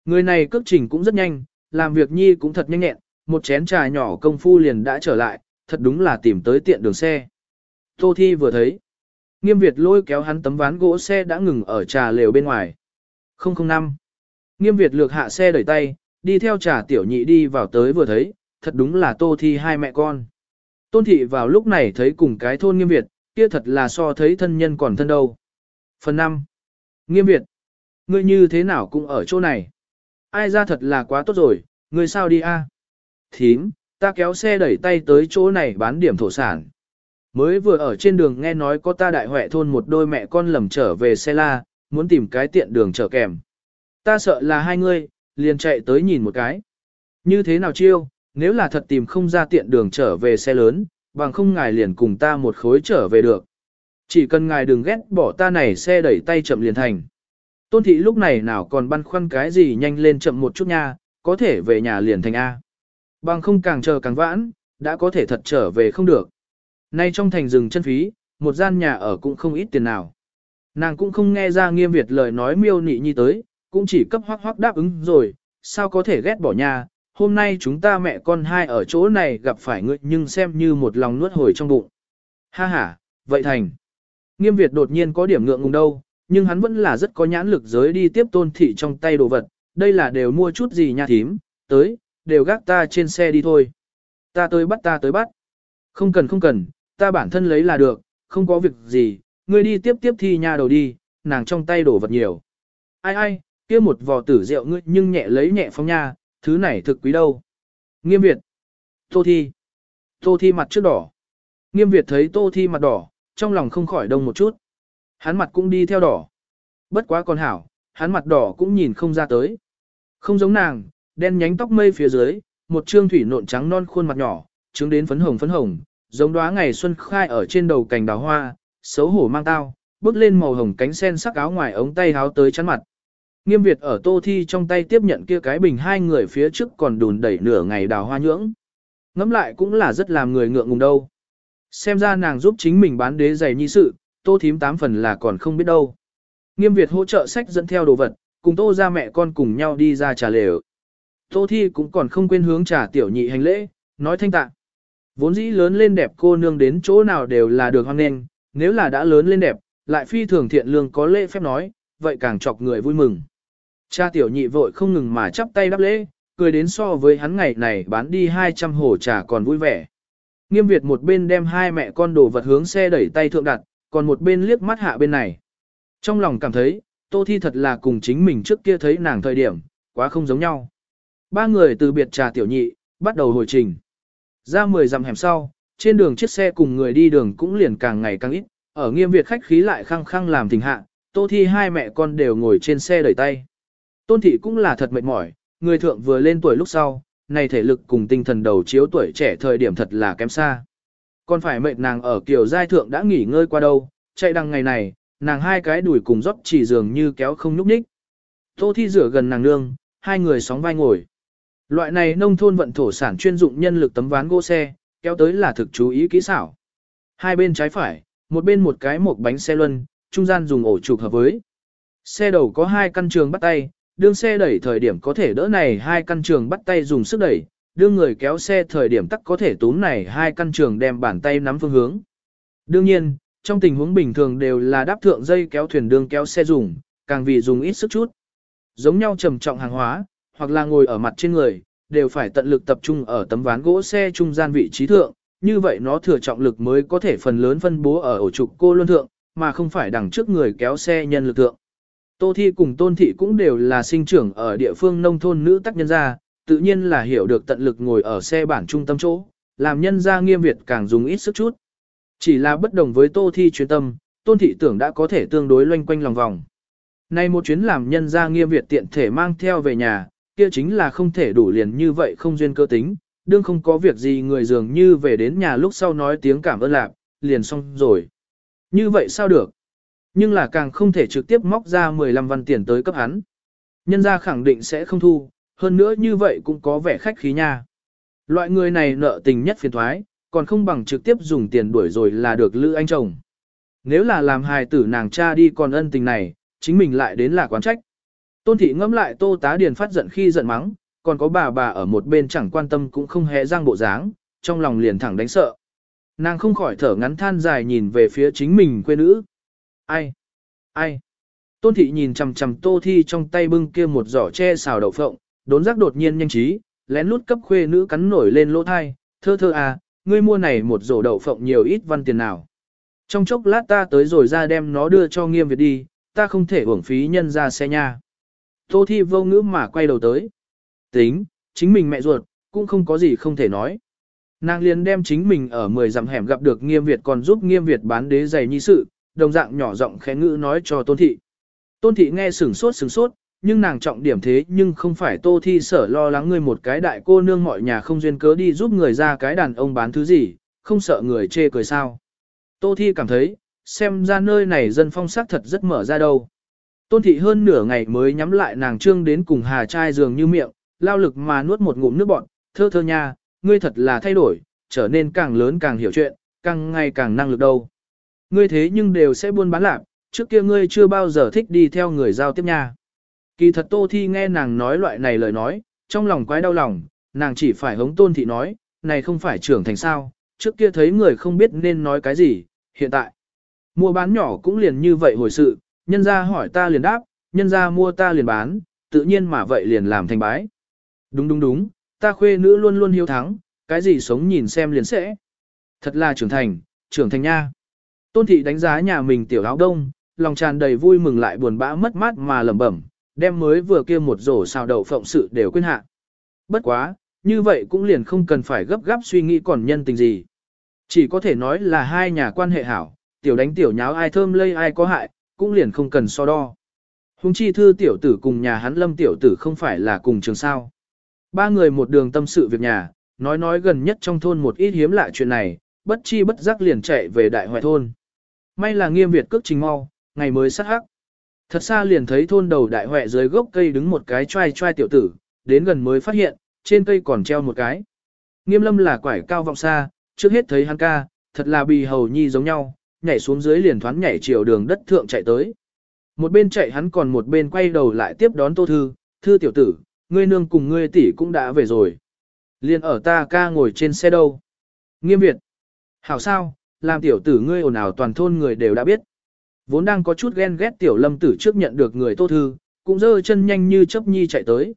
Người này cước trình cũng rất nhanh, làm việc nhi cũng thật nhanh nhẹn, một chén trà nhỏ công phu liền đã trở lại, thật đúng là tìm tới tiện đường xe. Tô Thi vừa thấy. Nghiêm Việt lôi kéo hắn tấm ván gỗ xe đã ngừng ở trà lều bên ngoài. 005. Nghiêm Việt lược hạ xe đẩy tay, đi theo trà tiểu nhị đi vào tới vừa thấy, thật đúng là Tô Thi hai mẹ con. Tôn thị vào lúc này thấy cùng cái thôn Nghiêm Việt, kia thật là so thấy thân nhân còn thân đâu. Phần 5. Nghiêm Việt. Ngươi như thế nào cũng ở chỗ này. Ai ra thật là quá tốt rồi, ngươi sao đi a? Thím, ta kéo xe đẩy tay tới chỗ này bán điểm thổ sản. Mới vừa ở trên đường nghe nói có ta đại huệ thôn một đôi mẹ con lầm trở về xe la, muốn tìm cái tiện đường trở kèm. Ta sợ là hai ngươi, liền chạy tới nhìn một cái. Như thế nào chiêu, nếu là thật tìm không ra tiện đường trở về xe lớn, bằng không ngài liền cùng ta một khối trở về được. Chỉ cần ngài đừng ghét bỏ ta này xe đẩy tay chậm liền thành. Tôn thị lúc này nào còn băn khoăn cái gì nhanh lên chậm một chút nha, có thể về nhà liền thành A. Bằng không càng chờ càng vãn, đã có thể thật trở về không được. Nay trong thành rừng chân phí, một gian nhà ở cũng không ít tiền nào. Nàng cũng không nghe ra nghiêm Việt lời nói miêu nị nhi tới, cũng chỉ cấp hoác hoác đáp ứng rồi, sao có thể ghét bỏ nhà, hôm nay chúng ta mẹ con hai ở chỗ này gặp phải ngươi nhưng xem như một lòng nuốt hồi trong bụng. Ha ha, vậy thành. Nghiêm Việt đột nhiên có điểm ngượng ngùng đâu, nhưng hắn vẫn là rất có nhãn lực giới đi tiếp tôn thị trong tay đồ vật, đây là đều mua chút gì nha thím, tới, đều gác ta trên xe đi thôi. Ta tới bắt ta tới bắt. Không cần không cần, ta bản thân lấy là được, không có việc gì, ngươi đi tiếp tiếp thi nha đầu đi, nàng trong tay đổ vật nhiều. Ai ai, kia một vò tử rượu ngươi nhưng nhẹ lấy nhẹ phong nha, thứ này thực quý đâu. Nghiêm Việt. Tô Thi. Tô Thi mặt trước đỏ. Nghiêm Việt thấy Tô Thi mặt đỏ, trong lòng không khỏi đông một chút. Hắn mặt cũng đi theo đỏ. Bất quá còn hảo, hắn mặt đỏ cũng nhìn không ra tới. Không giống nàng, đen nhánh tóc mây phía dưới, một trương thủy nộn trắng non khuôn mặt nhỏ, trứng đến phấn hồng phấn hồng, giống đóa ngày xuân khai ở trên đầu cành đào hoa, xấu hổ mang tao, bước lên màu hồng cánh sen sắc áo ngoài ống tay háo tới chắn mặt. Nghiêm Việt ở Tô Thi trong tay tiếp nhận kia cái bình hai người phía trước còn đùn đẩy nửa ngày đào hoa nhưỡng. Ngắm lại cũng là rất làm người ngượng ngùng đâu. Xem ra nàng giúp chính mình bán đế giày nhi sự, Tô Thím tám phần là còn không biết đâu. Nghiêm Việt hỗ trợ sách dẫn theo đồ vật, cùng Tô ra mẹ con cùng nhau đi ra trà lều. Tô Thi cũng còn không quên hướng trà tiểu nhị hành lễ, nói thanh tạng Vốn dĩ lớn lên đẹp cô nương đến chỗ nào đều là được hoan nghênh, nếu là đã lớn lên đẹp, lại phi thường thiện lương có lễ phép nói, vậy càng chọc người vui mừng. Cha tiểu nhị vội không ngừng mà chắp tay đáp lễ, cười đến so với hắn ngày này bán đi 200 hồ trà còn vui vẻ. Nghiêm Việt một bên đem hai mẹ con đồ vật hướng xe đẩy tay thượng đặt, còn một bên liếc mắt hạ bên này. Trong lòng cảm thấy, Tô Thi thật là cùng chính mình trước kia thấy nàng thời điểm, quá không giống nhau. Ba người từ biệt trà tiểu nhị, bắt đầu hồi trình. Ra 10 dặm hẻm sau, trên đường chiếc xe cùng người đi đường cũng liền càng ngày càng ít, ở nghiêm Việt khách khí lại khăng khăng làm tình hạ, Tô Thi hai mẹ con đều ngồi trên xe đẩy tay. Tôn thị cũng là thật mệt mỏi, người thượng vừa lên tuổi lúc sau, này thể lực cùng tinh thần đầu chiếu tuổi trẻ thời điểm thật là kém xa. Còn phải mệnh nàng ở kiểu giai thượng đã nghỉ ngơi qua đâu, chạy đằng ngày này, nàng hai cái đùi cùng rót chỉ dường như kéo không nhúc nhích. Tô Thi rửa gần nàng nương, hai người sóng vai ngồi. Loại này nông thôn vận thổ sản chuyên dụng nhân lực tấm ván gỗ xe, kéo tới là thực chú ý kỹ xảo. Hai bên trái phải, một bên một cái một bánh xe luân, trung gian dùng ổ trục hợp với. Xe đầu có hai căn trường bắt tay, đương xe đẩy thời điểm có thể đỡ này hai căn trường bắt tay dùng sức đẩy, đương người kéo xe thời điểm tắc có thể túm này hai căn trường đem bàn tay nắm phương hướng. Đương nhiên, trong tình huống bình thường đều là đáp thượng dây kéo thuyền đương kéo xe dùng, càng vì dùng ít sức chút. Giống nhau trầm trọng hàng hóa, hoặc là ngồi ở mặt trên người, đều phải tận lực tập trung ở tấm ván gỗ xe trung gian vị trí thượng, như vậy nó thừa trọng lực mới có thể phần lớn phân bố ở ổ trục cô luân thượng, mà không phải đằng trước người kéo xe nhân lực thượng. Tô Thi cùng Tôn Thị cũng đều là sinh trưởng ở địa phương nông thôn nữ tác nhân gia, tự nhiên là hiểu được tận lực ngồi ở xe bản trung tâm chỗ, làm nhân gia nghiêm Việt càng dùng ít sức chút. Chỉ là bất đồng với Tô Thi chuyên tâm, Tôn Thị tưởng đã có thể tương đối loanh quanh lòng vòng. Nay một chuyến làm nhân gia nghiêm Việt tiện thể mang theo về nhà, kia chính là không thể đủ liền như vậy không duyên cơ tính, đương không có việc gì người dường như về đến nhà lúc sau nói tiếng cảm ơn lạc, liền xong rồi. Như vậy sao được? Nhưng là càng không thể trực tiếp móc ra 15 văn tiền tới cấp hắn. Nhân gia khẳng định sẽ không thu, hơn nữa như vậy cũng có vẻ khách khí nha. Loại người này nợ tình nhất phiền thoái, còn không bằng trực tiếp dùng tiền đuổi rồi là được lữ anh chồng. Nếu là làm hài tử nàng cha đi còn ân tình này, chính mình lại đến là quán trách. Tôn thị ngẫm lại tô tá điền phát giận khi giận mắng, còn có bà bà ở một bên chẳng quan tâm cũng không hề răng bộ dáng, trong lòng liền thẳng đánh sợ. Nàng không khỏi thở ngắn than dài nhìn về phía chính mình quê nữ. Ai? Ai? Tôn thị nhìn chằm chằm tô thi trong tay bưng kia một giỏ che xào đậu phộng, đốn giác đột nhiên nhanh trí, lén lút cấp khuê nữ cắn nổi lên lỗ thai, thơ thơ à, ngươi mua này một rổ đậu phộng nhiều ít văn tiền nào. Trong chốc lát ta tới rồi ra đem nó đưa cho nghiêm việt đi, ta không thể uổng phí nhân ra xe nha. Tô thi vô ngữ mà quay đầu tới. Tính, chính mình mẹ ruột, cũng không có gì không thể nói. Nàng liền đem chính mình ở 10 dặm hẻm gặp được nghiêm Việt còn giúp nghiêm Việt bán đế giày nhi sự, đồng dạng nhỏ giọng khẽ ngữ nói cho tôn thị. Tôn thị nghe sửng sốt sửng sốt, nhưng nàng trọng điểm thế nhưng không phải tô thi sở lo lắng ngươi một cái đại cô nương mọi nhà không duyên cớ đi giúp người ra cái đàn ông bán thứ gì, không sợ người chê cười sao. Tô thi cảm thấy, xem ra nơi này dân phong sắc thật rất mở ra đâu. Tôn thị hơn nửa ngày mới nhắm lại nàng trương đến cùng hà trai dường như miệng, lao lực mà nuốt một ngụm nước bọn, thơ thơ nha, ngươi thật là thay đổi, trở nên càng lớn càng hiểu chuyện, càng ngày càng năng lực đâu. Ngươi thế nhưng đều sẽ buôn bán lạc, trước kia ngươi chưa bao giờ thích đi theo người giao tiếp nha. Kỳ thật Tô Thi nghe nàng nói loại này lời nói, trong lòng quái đau lòng, nàng chỉ phải hống tôn thị nói, này không phải trưởng thành sao, trước kia thấy người không biết nên nói cái gì, hiện tại. Mua bán nhỏ cũng liền như vậy hồi sự, nhân ra hỏi ta liền đáp, nhân ra mua ta liền bán, tự nhiên mà vậy liền làm thành bái. Đúng đúng đúng, ta khuê nữ luôn luôn hiếu thắng, cái gì sống nhìn xem liền sẽ. Thật là trưởng thành, trưởng thành nha. Tôn thị đánh giá nhà mình tiểu áo đông, lòng tràn đầy vui mừng lại buồn bã mất mát mà lẩm bẩm, đem mới vừa kia một rổ xào đậu phộng sự đều quên hạ. Bất quá, như vậy cũng liền không cần phải gấp gáp suy nghĩ còn nhân tình gì. Chỉ có thể nói là hai nhà quan hệ hảo, tiểu đánh tiểu nháo ai thơm lây ai có hại, cũng liền không cần so đo. Hùng chi thư tiểu tử cùng nhà hắn lâm tiểu tử không phải là cùng trường sao. Ba người một đường tâm sự việc nhà, nói nói gần nhất trong thôn một ít hiếm lạ chuyện này, bất chi bất giác liền chạy về đại hoại thôn. May là nghiêm Việt cước trình mau, ngày mới sát hắc. Thật xa liền thấy thôn đầu đại huệ dưới gốc cây đứng một cái trai trai tiểu tử, đến gần mới phát hiện, trên cây còn treo một cái. Nghiêm lâm là quải cao vọng xa, trước hết thấy hắn ca, thật là bì hầu nhi giống nhau, nhảy xuống dưới liền thoáng nhảy chiều đường đất thượng chạy tới. Một bên chạy hắn còn một bên quay đầu lại tiếp đón tô thư, thư tiểu tử, ngươi nương cùng ngươi tỷ cũng đã về rồi. liền ở ta ca ngồi trên xe đâu. Nghiêm Việt. Hảo sao, làm tiểu tử ngươi ồn ào toàn thôn người đều đã biết. Vốn đang có chút ghen ghét tiểu lâm tử trước nhận được người tô thư, cũng dơ chân nhanh như chấp nhi chạy tới.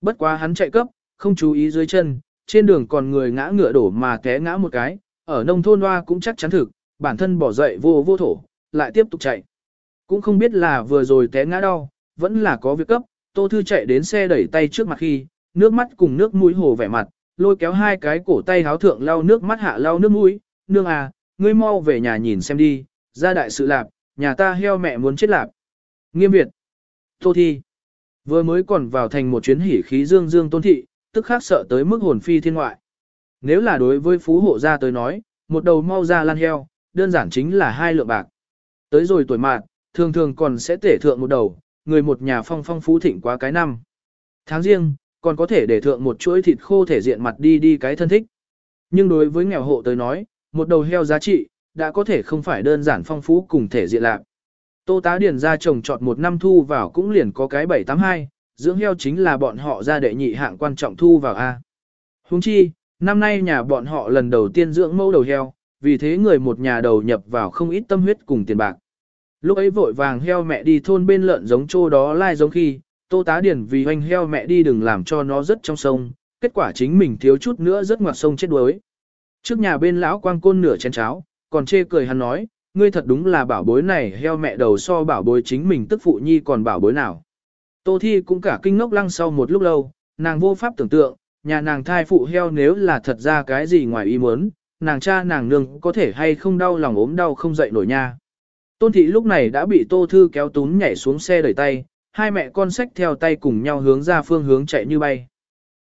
Bất quá hắn chạy cấp, không chú ý dưới chân, trên đường còn người ngã ngựa đổ mà té ngã một cái, ở nông thôn hoa cũng chắc chắn thực, bản thân bỏ dậy vô vô thổ, lại tiếp tục chạy. Cũng không biết là vừa rồi té ngã đau, vẫn là có việc cấp, Tô Thư chạy đến xe đẩy tay trước mặt khi, nước mắt cùng nước mũi hồ vẻ mặt, lôi kéo hai cái cổ tay háo thượng lau nước mắt hạ lau nước mũi, nương à, ngươi mau về nhà nhìn xem đi, ra đại sự lạp, nhà ta heo mẹ muốn chết lạp. Nghiêm Việt, Tô Thi, vừa mới còn vào thành một chuyến hỉ khí dương dương tôn thị, tức khác sợ tới mức hồn phi thiên ngoại. Nếu là đối với phú hộ gia tới nói, một đầu mau ra lan heo, đơn giản chính là hai lượng bạc. Tới rồi tuổi mạt, thường thường còn sẽ tể thượng một đầu, người một nhà phong phong phú thịnh quá cái năm. Tháng riêng, còn có thể để thượng một chuỗi thịt khô thể diện mặt đi đi cái thân thích. Nhưng đối với nghèo hộ tới nói, một đầu heo giá trị, đã có thể không phải đơn giản phong phú cùng thể diện lạc. Tô tá điền ra trồng trọt một năm thu vào cũng liền có cái 782, dưỡng heo chính là bọn họ ra đệ nhị hạng quan trọng thu vào A. Huống chi, năm nay nhà bọn họ lần đầu tiên dưỡng mẫu đầu heo, vì thế người một nhà đầu nhập vào không ít tâm huyết cùng tiền bạc. Lúc ấy vội vàng heo mẹ đi thôn bên lợn giống trô đó lai giống khi, tô tá điển vì hoành heo mẹ đi đừng làm cho nó rất trong sông, kết quả chính mình thiếu chút nữa rất ngoặt sông chết đuối. Trước nhà bên lão quang côn nửa chén cháo, còn chê cười hắn nói, ngươi thật đúng là bảo bối này heo mẹ đầu so bảo bối chính mình tức phụ nhi còn bảo bối nào. Tô thi cũng cả kinh ngốc lăng sau một lúc lâu, nàng vô pháp tưởng tượng, nhà nàng thai phụ heo nếu là thật ra cái gì ngoài ý muốn, nàng cha nàng nương có thể hay không đau lòng ốm đau không dậy nổi nha. Tôn thị lúc này đã bị tô thư kéo tún nhảy xuống xe đẩy tay, hai mẹ con sách theo tay cùng nhau hướng ra phương hướng chạy như bay.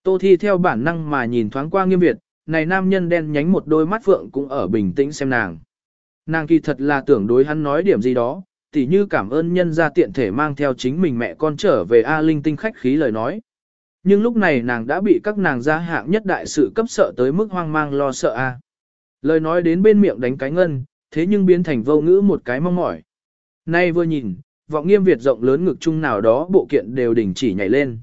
Tô thi theo bản năng mà nhìn thoáng qua nghiêm việt, này nam nhân đen nhánh một đôi mắt phượng cũng ở bình tĩnh xem nàng. Nàng kỳ thật là tưởng đối hắn nói điểm gì đó, tỉ như cảm ơn nhân ra tiện thể mang theo chính mình mẹ con trở về A Linh tinh khách khí lời nói. Nhưng lúc này nàng đã bị các nàng gia hạng nhất đại sự cấp sợ tới mức hoang mang lo sợ A. Lời nói đến bên miệng đánh cái ngân, thế nhưng biến thành vô ngữ một cái mong mỏi. Nay vừa nhìn, vọng nghiêm Việt rộng lớn ngực chung nào đó bộ kiện đều đình chỉ nhảy lên.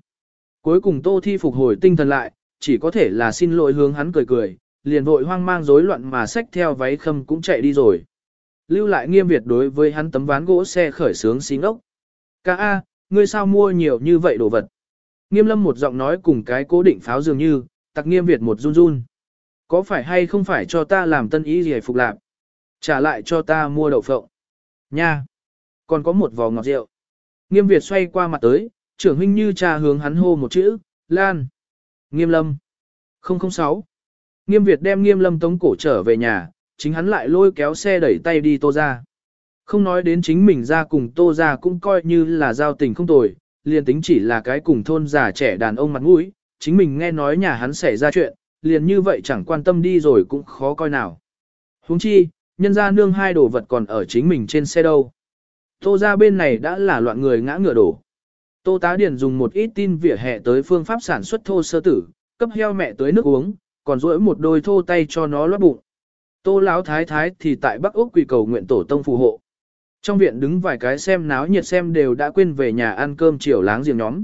Cuối cùng Tô Thi phục hồi tinh thần lại, chỉ có thể là xin lỗi hướng hắn cười cười, liền vội hoang mang rối loạn mà xách theo váy khâm cũng chạy đi rồi. Lưu lại nghiêm Việt đối với hắn tấm ván gỗ xe khởi sướng xí ngốc. Ca A, ngươi sao mua nhiều như vậy đồ vật? Nghiêm lâm một giọng nói cùng cái cố định pháo dường như, tặc nghiêm Việt một run run. Có phải hay không phải cho ta làm tân ý gì phục lạc? Trả lại cho ta mua đậu phộng. Nha! Còn có một vò ngọt rượu. Nghiêm Việt xoay qua mặt tới, trưởng huynh như cha hướng hắn hô một chữ, Lan. Nghiêm lâm. 006. Nghiêm Việt đem nghiêm lâm tống cổ trở về nhà, chính hắn lại lôi kéo xe đẩy tay đi tô ra. Không nói đến chính mình ra cùng tô ra cũng coi như là giao tình không tồi, liền tính chỉ là cái cùng thôn già trẻ đàn ông mặt mũi, chính mình nghe nói nhà hắn xảy ra chuyện, liền như vậy chẳng quan tâm đi rồi cũng khó coi nào. huống chi, nhân ra nương hai đồ vật còn ở chính mình trên xe đâu. Tô ra bên này đã là loạn người ngã ngựa đổ. Tô tá điển dùng một ít tin vỉa hè tới phương pháp sản xuất thô sơ tử, cấp heo mẹ tới nước uống, còn rỗi một đôi thô tay cho nó lót bụng. Tô lão thái thái thì tại Bắc Úc quỳ cầu nguyện tổ tông phù hộ. Trong viện đứng vài cái xem náo nhiệt xem đều đã quên về nhà ăn cơm chiều láng giềng nhóm.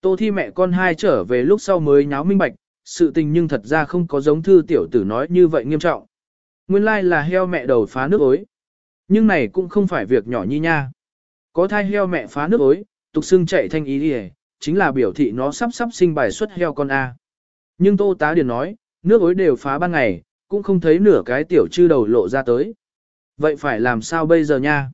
Tô thi mẹ con hai trở về lúc sau mới nháo minh bạch, sự tình nhưng thật ra không có giống thư tiểu tử nói như vậy nghiêm trọng. Nguyên lai là heo mẹ đầu phá nước ối. Nhưng này cũng không phải việc nhỏ nhi nha. Có thai heo mẹ phá nước ối, tục xưng chạy thanh ý đi chính là biểu thị nó sắp sắp sinh bài xuất heo con A. Nhưng tô tá điền nói, nước ối đều phá ban ngày, cũng không thấy nửa cái tiểu chư đầu lộ ra tới. Vậy phải làm sao bây giờ nha?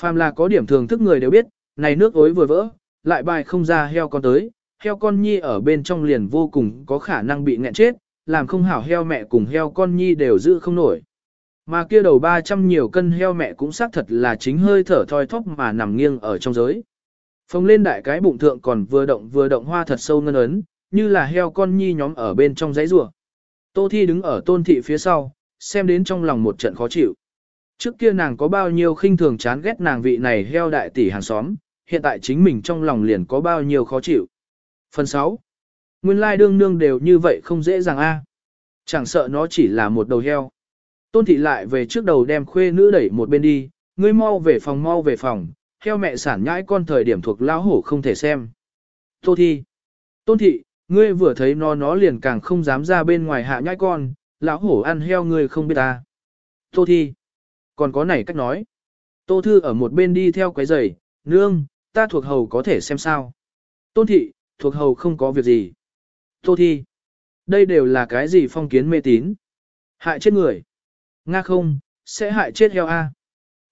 Phàm là có điểm thường thức người đều biết, này nước ối vừa vỡ, lại bài không ra heo con tới, heo con nhi ở bên trong liền vô cùng có khả năng bị nghẹn chết, làm không hảo heo mẹ cùng heo con nhi đều giữ không nổi. Mà kia đầu 300 nhiều cân heo mẹ cũng xác thật là chính hơi thở thoi thóp mà nằm nghiêng ở trong giới. Phồng lên đại cái bụng thượng còn vừa động vừa động hoa thật sâu ngân ấn, như là heo con nhi nhóm ở bên trong giấy rùa. Tô Thi đứng ở tôn thị phía sau, xem đến trong lòng một trận khó chịu. Trước kia nàng có bao nhiêu khinh thường chán ghét nàng vị này heo đại tỷ hàng xóm, hiện tại chính mình trong lòng liền có bao nhiêu khó chịu. Phần 6. Nguyên lai đương nương đều như vậy không dễ dàng a. Chẳng sợ nó chỉ là một đầu heo. Tôn thị lại về trước đầu đem khuê nữ đẩy một bên đi, ngươi mau về phòng mau về phòng, heo mẹ sản nhãi con thời điểm thuộc lão hổ không thể xem. Tô thi. Tôn thị, ngươi vừa thấy nó nó liền càng không dám ra bên ngoài hạ nhãi con, lão hổ ăn heo ngươi không biết ta. Tô thi. Còn có này cách nói. Tô thư ở một bên đi theo quái giày, nương, ta thuộc hầu có thể xem sao. Tôn thị, thuộc hầu không có việc gì. Tô thi. Đây đều là cái gì phong kiến mê tín. Hại chết người. Nga không, sẽ hại chết heo A.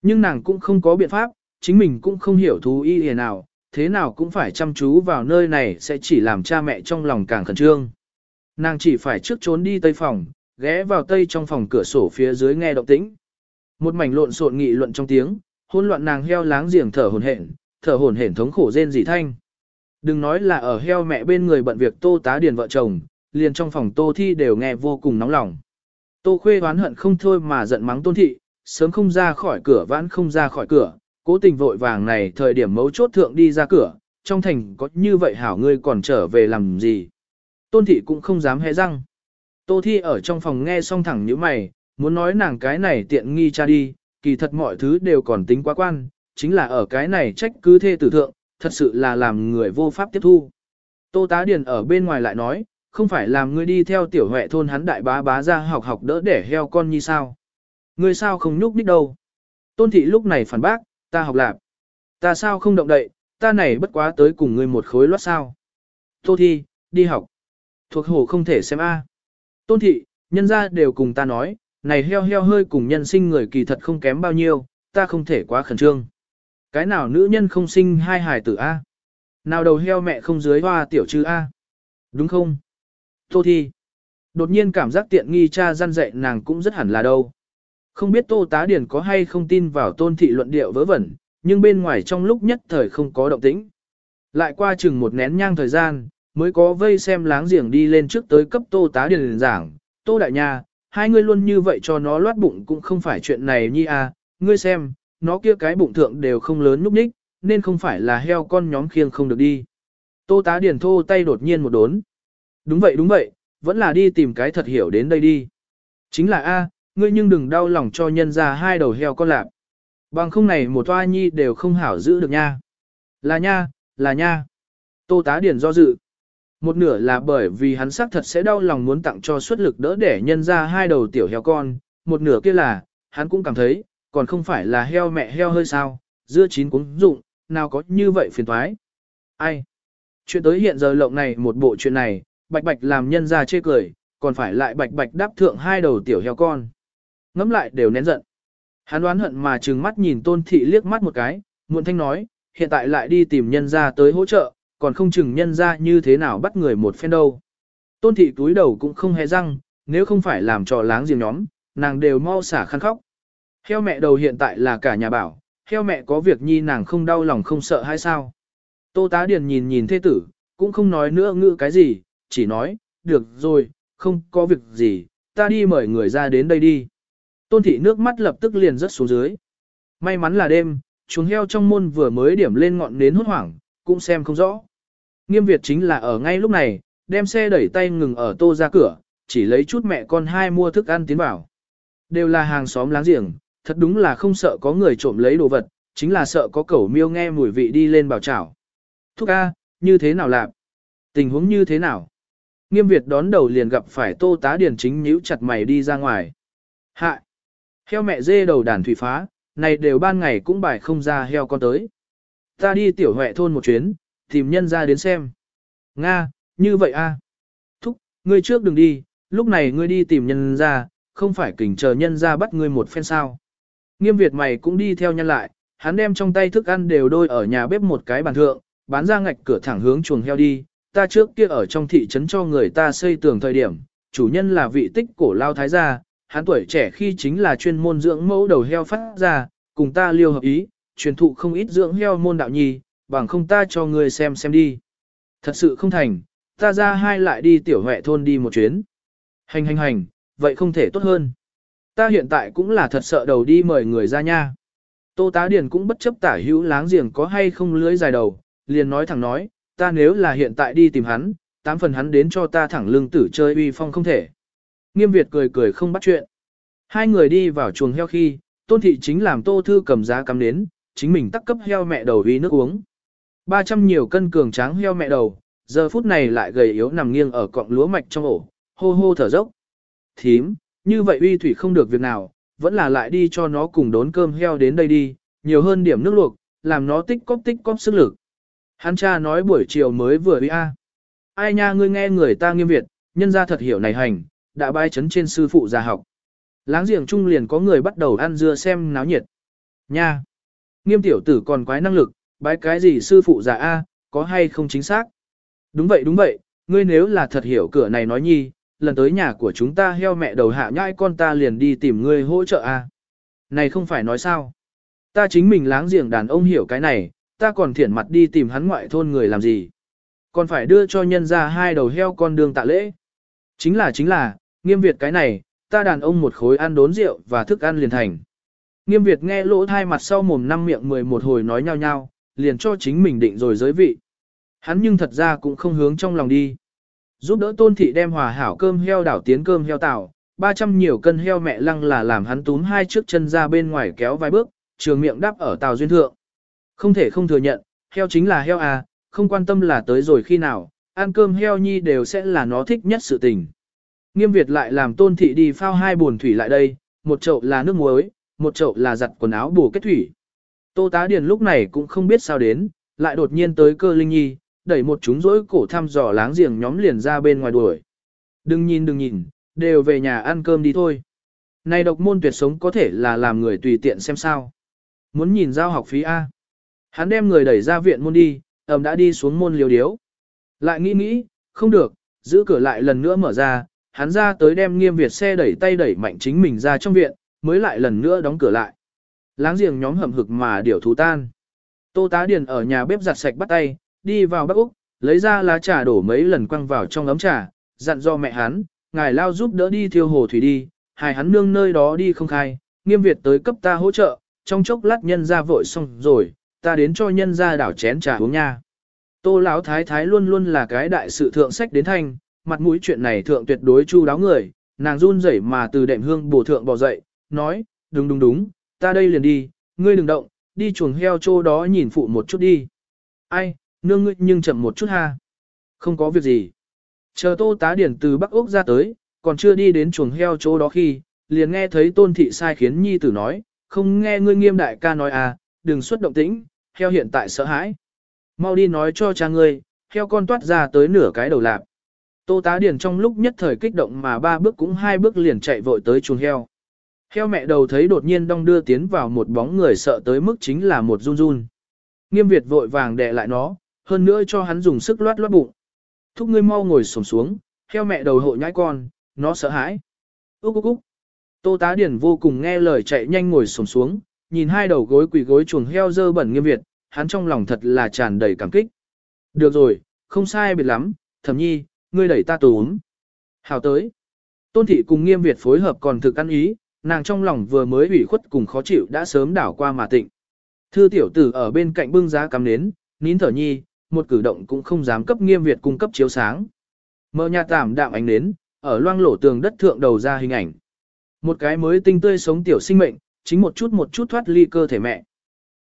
Nhưng nàng cũng không có biện pháp, chính mình cũng không hiểu thú y hề nào, thế nào cũng phải chăm chú vào nơi này sẽ chỉ làm cha mẹ trong lòng càng khẩn trương. Nàng chỉ phải trước trốn đi tây phòng, ghé vào tây trong phòng cửa sổ phía dưới nghe động tĩnh. Một mảnh lộn xộn nghị luận trong tiếng, hỗn loạn nàng heo láng giềng thở hổn hển, thở hổn hển thống khổ rên rỉ thanh. Đừng nói là ở heo mẹ bên người bận việc tô tá điền vợ chồng, liền trong phòng tô thi đều nghe vô cùng nóng lòng. Tô khuê oán hận không thôi mà giận mắng tôn thị, sớm không ra khỏi cửa vãn không ra khỏi cửa, cố tình vội vàng này thời điểm mấu chốt thượng đi ra cửa, trong thành có như vậy hảo ngươi còn trở về làm gì. Tôn thị cũng không dám hé răng. Tô thi ở trong phòng nghe xong thẳng như mày, muốn nói nàng cái này tiện nghi cha đi, kỳ thật mọi thứ đều còn tính quá quan, chính là ở cái này trách cứ thê tử thượng, thật sự là làm người vô pháp tiếp thu. Tô tá điền ở bên ngoài lại nói, không phải làm ngươi đi theo tiểu huệ thôn hắn đại bá bá ra học học đỡ để heo con như sao. Ngươi sao không nhúc đích đâu. Tôn thị lúc này phản bác, ta học lạp. Ta sao không động đậy, ta này bất quá tới cùng ngươi một khối loát sao. Tô thi, đi học. Thuộc hồ không thể xem a. Tôn thị, nhân ra đều cùng ta nói, này heo heo hơi cùng nhân sinh người kỳ thật không kém bao nhiêu, ta không thể quá khẩn trương. Cái nào nữ nhân không sinh hai hài tử A? Nào đầu heo mẹ không dưới hoa tiểu chư A? Đúng không? Tô Thi. Đột nhiên cảm giác tiện nghi cha gian dạy nàng cũng rất hẳn là đâu. Không biết Tô Tá Điển có hay không tin vào tôn thị luận điệu vớ vẩn, nhưng bên ngoài trong lúc nhất thời không có động tĩnh. Lại qua chừng một nén nhang thời gian, mới có vây xem láng giềng đi lên trước tới cấp Tô Tá Điển giảng, Tô Đại Nha, hai ngươi luôn như vậy cho nó loát bụng cũng không phải chuyện này nhi à, ngươi xem, nó kia cái bụng thượng đều không lớn núp ních, nên không phải là heo con nhóm khiêng không được đi. Tô tá điển thô tay đột nhiên một đốn. Đúng vậy đúng vậy, vẫn là đi tìm cái thật hiểu đến đây đi. Chính là A, ngươi nhưng đừng đau lòng cho nhân ra hai đầu heo con lạp. Bằng không này một toa nhi đều không hảo giữ được nha. Là nha, là nha. Tô tá điển do dự. Một nửa là bởi vì hắn xác thật sẽ đau lòng muốn tặng cho suất lực đỡ để nhân ra hai đầu tiểu heo con, một nửa kia là, hắn cũng cảm thấy, còn không phải là heo mẹ heo hơi sao, dưa chín cũng dụng, nào có như vậy phiền thoái. Ai? Chuyện tới hiện giờ lộng này một bộ chuyện này, bạch bạch làm nhân ra chê cười, còn phải lại bạch bạch đáp thượng hai đầu tiểu heo con. Ngắm lại đều nén giận. Hắn đoán hận mà trừng mắt nhìn tôn thị liếc mắt một cái, muộn thanh nói, hiện tại lại đi tìm nhân ra tới hỗ trợ, còn không chừng nhân ra như thế nào bắt người một phen đâu. Tôn thị túi đầu cũng không hề răng, nếu không phải làm trò láng giềng nhóm, nàng đều mau xả khăn khóc. Heo mẹ đầu hiện tại là cả nhà bảo, heo mẹ có việc nhi nàng không đau lòng không sợ hay sao. Tô tá điền nhìn nhìn thế tử, cũng không nói nữa ngữ cái gì, chỉ nói, được rồi, không có việc gì, ta đi mời người ra đến đây đi. Tôn thị nước mắt lập tức liền rớt xuống dưới. May mắn là đêm, chuồng heo trong môn vừa mới điểm lên ngọn nến hốt hoảng, cũng xem không rõ. Nghiêm Việt chính là ở ngay lúc này, đem xe đẩy tay ngừng ở tô ra cửa, chỉ lấy chút mẹ con hai mua thức ăn tiến vào. Đều là hàng xóm láng giềng, thật đúng là không sợ có người trộm lấy đồ vật, chính là sợ có cẩu miêu nghe mùi vị đi lên bảo chảo. Thúc A, như thế nào lạc? Tình huống như thế nào? Nghiêm Việt đón đầu liền gặp phải tô tá điển chính nhíu chặt mày đi ra ngoài. Hạ! Heo mẹ dê đầu đàn thủy phá, này đều ban ngày cũng bài không ra heo con tới. Ta đi tiểu huệ thôn một chuyến, tìm nhân ra đến xem. Nga, như vậy a? Thúc, ngươi trước đừng đi, lúc này ngươi đi tìm nhân ra, không phải kỉnh chờ nhân ra bắt ngươi một phen sao. Nghiêm Việt mày cũng đi theo nhân lại, hắn đem trong tay thức ăn đều đôi ở nhà bếp một cái bàn thượng, bán ra ngạch cửa thẳng hướng chuồng heo đi. Ta trước kia ở trong thị trấn cho người ta xây tường thời điểm, chủ nhân là vị tích cổ lao thái gia, hắn tuổi trẻ khi chính là chuyên môn dưỡng mẫu đầu heo phát ra, cùng ta liêu hợp ý, truyền thụ không ít dưỡng heo môn đạo nhi, bằng không ta cho người xem xem đi. Thật sự không thành, ta ra hai lại đi tiểu huệ thôn đi một chuyến. Hành hành hành, vậy không thể tốt hơn. Ta hiện tại cũng là thật sợ đầu đi mời người ra nha. Tô tá điền cũng bất chấp tả hữu láng giềng có hay không lưới dài đầu, liền nói thẳng nói, ta nếu là hiện tại đi tìm hắn, tám phần hắn đến cho ta thẳng lưng tử chơi uy phong không thể. Nghiêm Việt cười cười không bắt chuyện. Hai người đi vào chuồng heo khi, tôn thị chính làm tô thư cầm giá cắm đến, chính mình tắc cấp heo mẹ đầu uy nước uống. 300 nhiều cân cường tráng heo mẹ đầu, giờ phút này lại gầy yếu nằm nghiêng ở cọng lúa mạch trong ổ, hô hô thở dốc. Thím, như vậy uy thủy không được việc nào, vẫn là lại đi cho nó cùng đốn cơm heo đến đây đi, nhiều hơn điểm nước luộc, làm nó tích cóp tích cóp sức lực. Hắn cha nói buổi chiều mới vừa uy a. Ai nha ngươi nghe người ta nghiêm việt, nhân ra thật hiểu này hành, đã bái chấn trên sư phụ già học. Láng giềng chung liền có người bắt đầu ăn dưa xem náo nhiệt. Nha! Nghiêm tiểu tử còn quái năng lực, bái cái gì sư phụ già A, có hay không chính xác? Đúng vậy đúng vậy, ngươi nếu là thật hiểu cửa này nói nhi, lần tới nhà của chúng ta heo mẹ đầu hạ nhãi con ta liền đi tìm ngươi hỗ trợ a. Này không phải nói sao. Ta chính mình láng giềng đàn ông hiểu cái này, ta còn thiển mặt đi tìm hắn ngoại thôn người làm gì. Còn phải đưa cho nhân ra hai đầu heo con đường tạ lễ. Chính là chính là, nghiêm Việt cái này, ta đàn ông một khối ăn đốn rượu và thức ăn liền thành. Nghiêm Việt nghe lỗ thai mặt sau mồm năm miệng mười một hồi nói nhau nhau, liền cho chính mình định rồi giới vị. Hắn nhưng thật ra cũng không hướng trong lòng đi. Giúp đỡ tôn thị đem hòa hảo cơm heo đảo tiến cơm heo tảo, 300 nhiều cân heo mẹ lăng là làm hắn túm hai trước chân ra bên ngoài kéo vài bước, trường miệng đáp ở tàu duyên thượng. Không thể không thừa nhận, heo chính là heo à, không quan tâm là tới rồi khi nào, ăn cơm heo nhi đều sẽ là nó thích nhất sự tình. Nghiêm Việt lại làm tôn thị đi phao hai buồn thủy lại đây, một chậu là nước muối, một chậu là giặt quần áo bù kết thủy. Tô tá điền lúc này cũng không biết sao đến, lại đột nhiên tới cơ linh nhi, đẩy một chúng rỗi cổ thăm dò láng giềng nhóm liền ra bên ngoài đuổi. Đừng nhìn đừng nhìn, đều về nhà ăn cơm đi thôi. Này độc môn tuyệt sống có thể là làm người tùy tiện xem sao. Muốn nhìn giao học phí A. Hắn đem người đẩy ra viện môn đi, ẩm đã đi xuống môn liều điếu. Lại nghĩ nghĩ, không được, giữ cửa lại lần nữa mở ra, hắn ra tới đem nghiêm Việt xe đẩy tay đẩy mạnh chính mình ra trong viện, mới lại lần nữa đóng cửa lại. Láng giềng nhóm hầm hực mà điểu thú tan. Tô tá điền ở nhà bếp giặt sạch bắt tay, đi vào bắc Úc, lấy ra lá trà đổ mấy lần quăng vào trong ấm trà, dặn do mẹ hắn, ngài lao giúp đỡ đi thiêu hồ thủy đi, hài hắn nương nơi đó đi không khai, nghiêm Việt tới cấp ta hỗ trợ, trong chốc lát nhân ra vội xong rồi, ta đến cho nhân ra đảo chén trà uống nha. Tô lão thái thái luôn luôn là cái đại sự thượng sách đến thanh, mặt mũi chuyện này thượng tuyệt đối chu đáo người, nàng run rẩy mà từ đệm hương bổ thượng bò dậy, nói, đúng đúng đúng, ta đây liền đi, ngươi đừng động, đi chuồng heo chỗ đó nhìn phụ một chút đi. Ai, nương ngươi nhưng chậm một chút ha. Không có việc gì. Chờ tô tá điển từ Bắc Úc ra tới, còn chưa đi đến chuồng heo chỗ đó khi, liền nghe thấy tôn thị sai khiến nhi tử nói, không nghe ngươi nghiêm đại ca nói à, đừng xuất động tĩnh, heo hiện tại sợ hãi. Mau đi nói cho cha ngươi, heo con toát ra tới nửa cái đầu lạp. Tô tá Điền trong lúc nhất thời kích động mà ba bước cũng hai bước liền chạy vội tới chuồng heo. Heo mẹ đầu thấy đột nhiên đong đưa tiến vào một bóng người sợ tới mức chính là một run run. Nghiêm Việt vội vàng đè lại nó, hơn nữa cho hắn dùng sức loát loát bụng. Thúc ngươi mau ngồi xổm xuống, heo mẹ đầu hộ nhãi con, nó sợ hãi. Úc úc úc. Tô tá điển vô cùng nghe lời chạy nhanh ngồi xổm xuống, nhìn hai đầu gối quỳ gối chuồng heo dơ bẩn nghiêm Việt, hắn trong lòng thật là tràn đầy cảm kích. Được rồi, không sai biệt lắm, thẩm nhi, ngươi đẩy ta tốn. Hào tới. Tôn thị cùng nghiêm Việt phối hợp còn thực ăn ý, nàng trong lòng vừa mới ủy khuất cùng khó chịu đã sớm đảo qua mà tịnh. Thư tiểu tử ở bên cạnh bưng giá cắm nến, nín thở nhi, một cử động cũng không dám cấp nghiêm Việt cung cấp chiếu sáng. Mở nhà tạm đạm ánh nến, ở loang lổ tường đất thượng đầu ra hình ảnh. Một cái mới tinh tươi sống tiểu sinh mệnh, chính một chút một chút thoát ly cơ thể mẹ.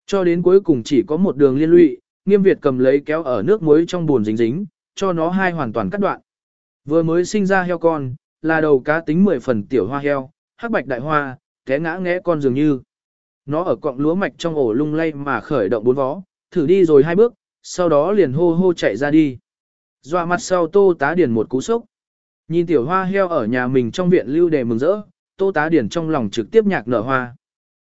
Cho đến cuối cùng chỉ có một đường liên lụy, nghiêm Việt cầm lấy kéo ở nước muối trong buồn dính dính, cho nó hai hoàn toàn cắt đoạn. Vừa mới sinh ra heo con, là đầu cá tính 10 phần tiểu hoa heo, hắc bạch đại hoa, té ngã ngẽ con dường như. Nó ở cọng lúa mạch trong ổ lung lay mà khởi động bốn vó, thử đi rồi hai bước, sau đó liền hô hô chạy ra đi. Dọa mặt sau tô tá điển một cú sốc. Nhìn tiểu hoa heo ở nhà mình trong viện lưu đề mừng rỡ, tô tá điển trong lòng trực tiếp nhạc nở hoa.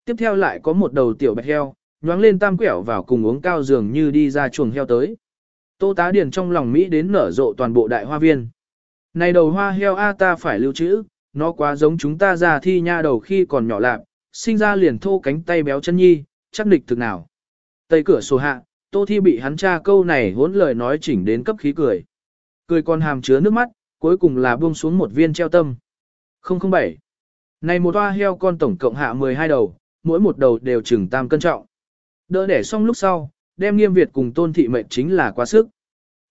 Tiếp theo lại có một đầu tiểu bạch heo, nhoáng lên tam quẻo vào cùng uống cao dường như đi ra chuồng heo tới. Tô tá điển trong lòng Mỹ đến nở rộ toàn bộ đại hoa viên. Này đầu hoa heo A ta phải lưu trữ, nó quá giống chúng ta già thi nha đầu khi còn nhỏ lạp, sinh ra liền thô cánh tay béo chân nhi, chắc địch thực nào. Tây cửa sổ hạ, tô thi bị hắn cha câu này hỗn lời nói chỉnh đến cấp khí cười. Cười còn hàm chứa nước mắt, cuối cùng là buông xuống một viên treo tâm. 007. Này một hoa heo con tổng cộng hạ 12 đầu, mỗi một đầu đều chừng tam cân trọng. Đỡ đẻ xong lúc sau, đem nghiêm Việt cùng tôn thị mệnh chính là quá sức.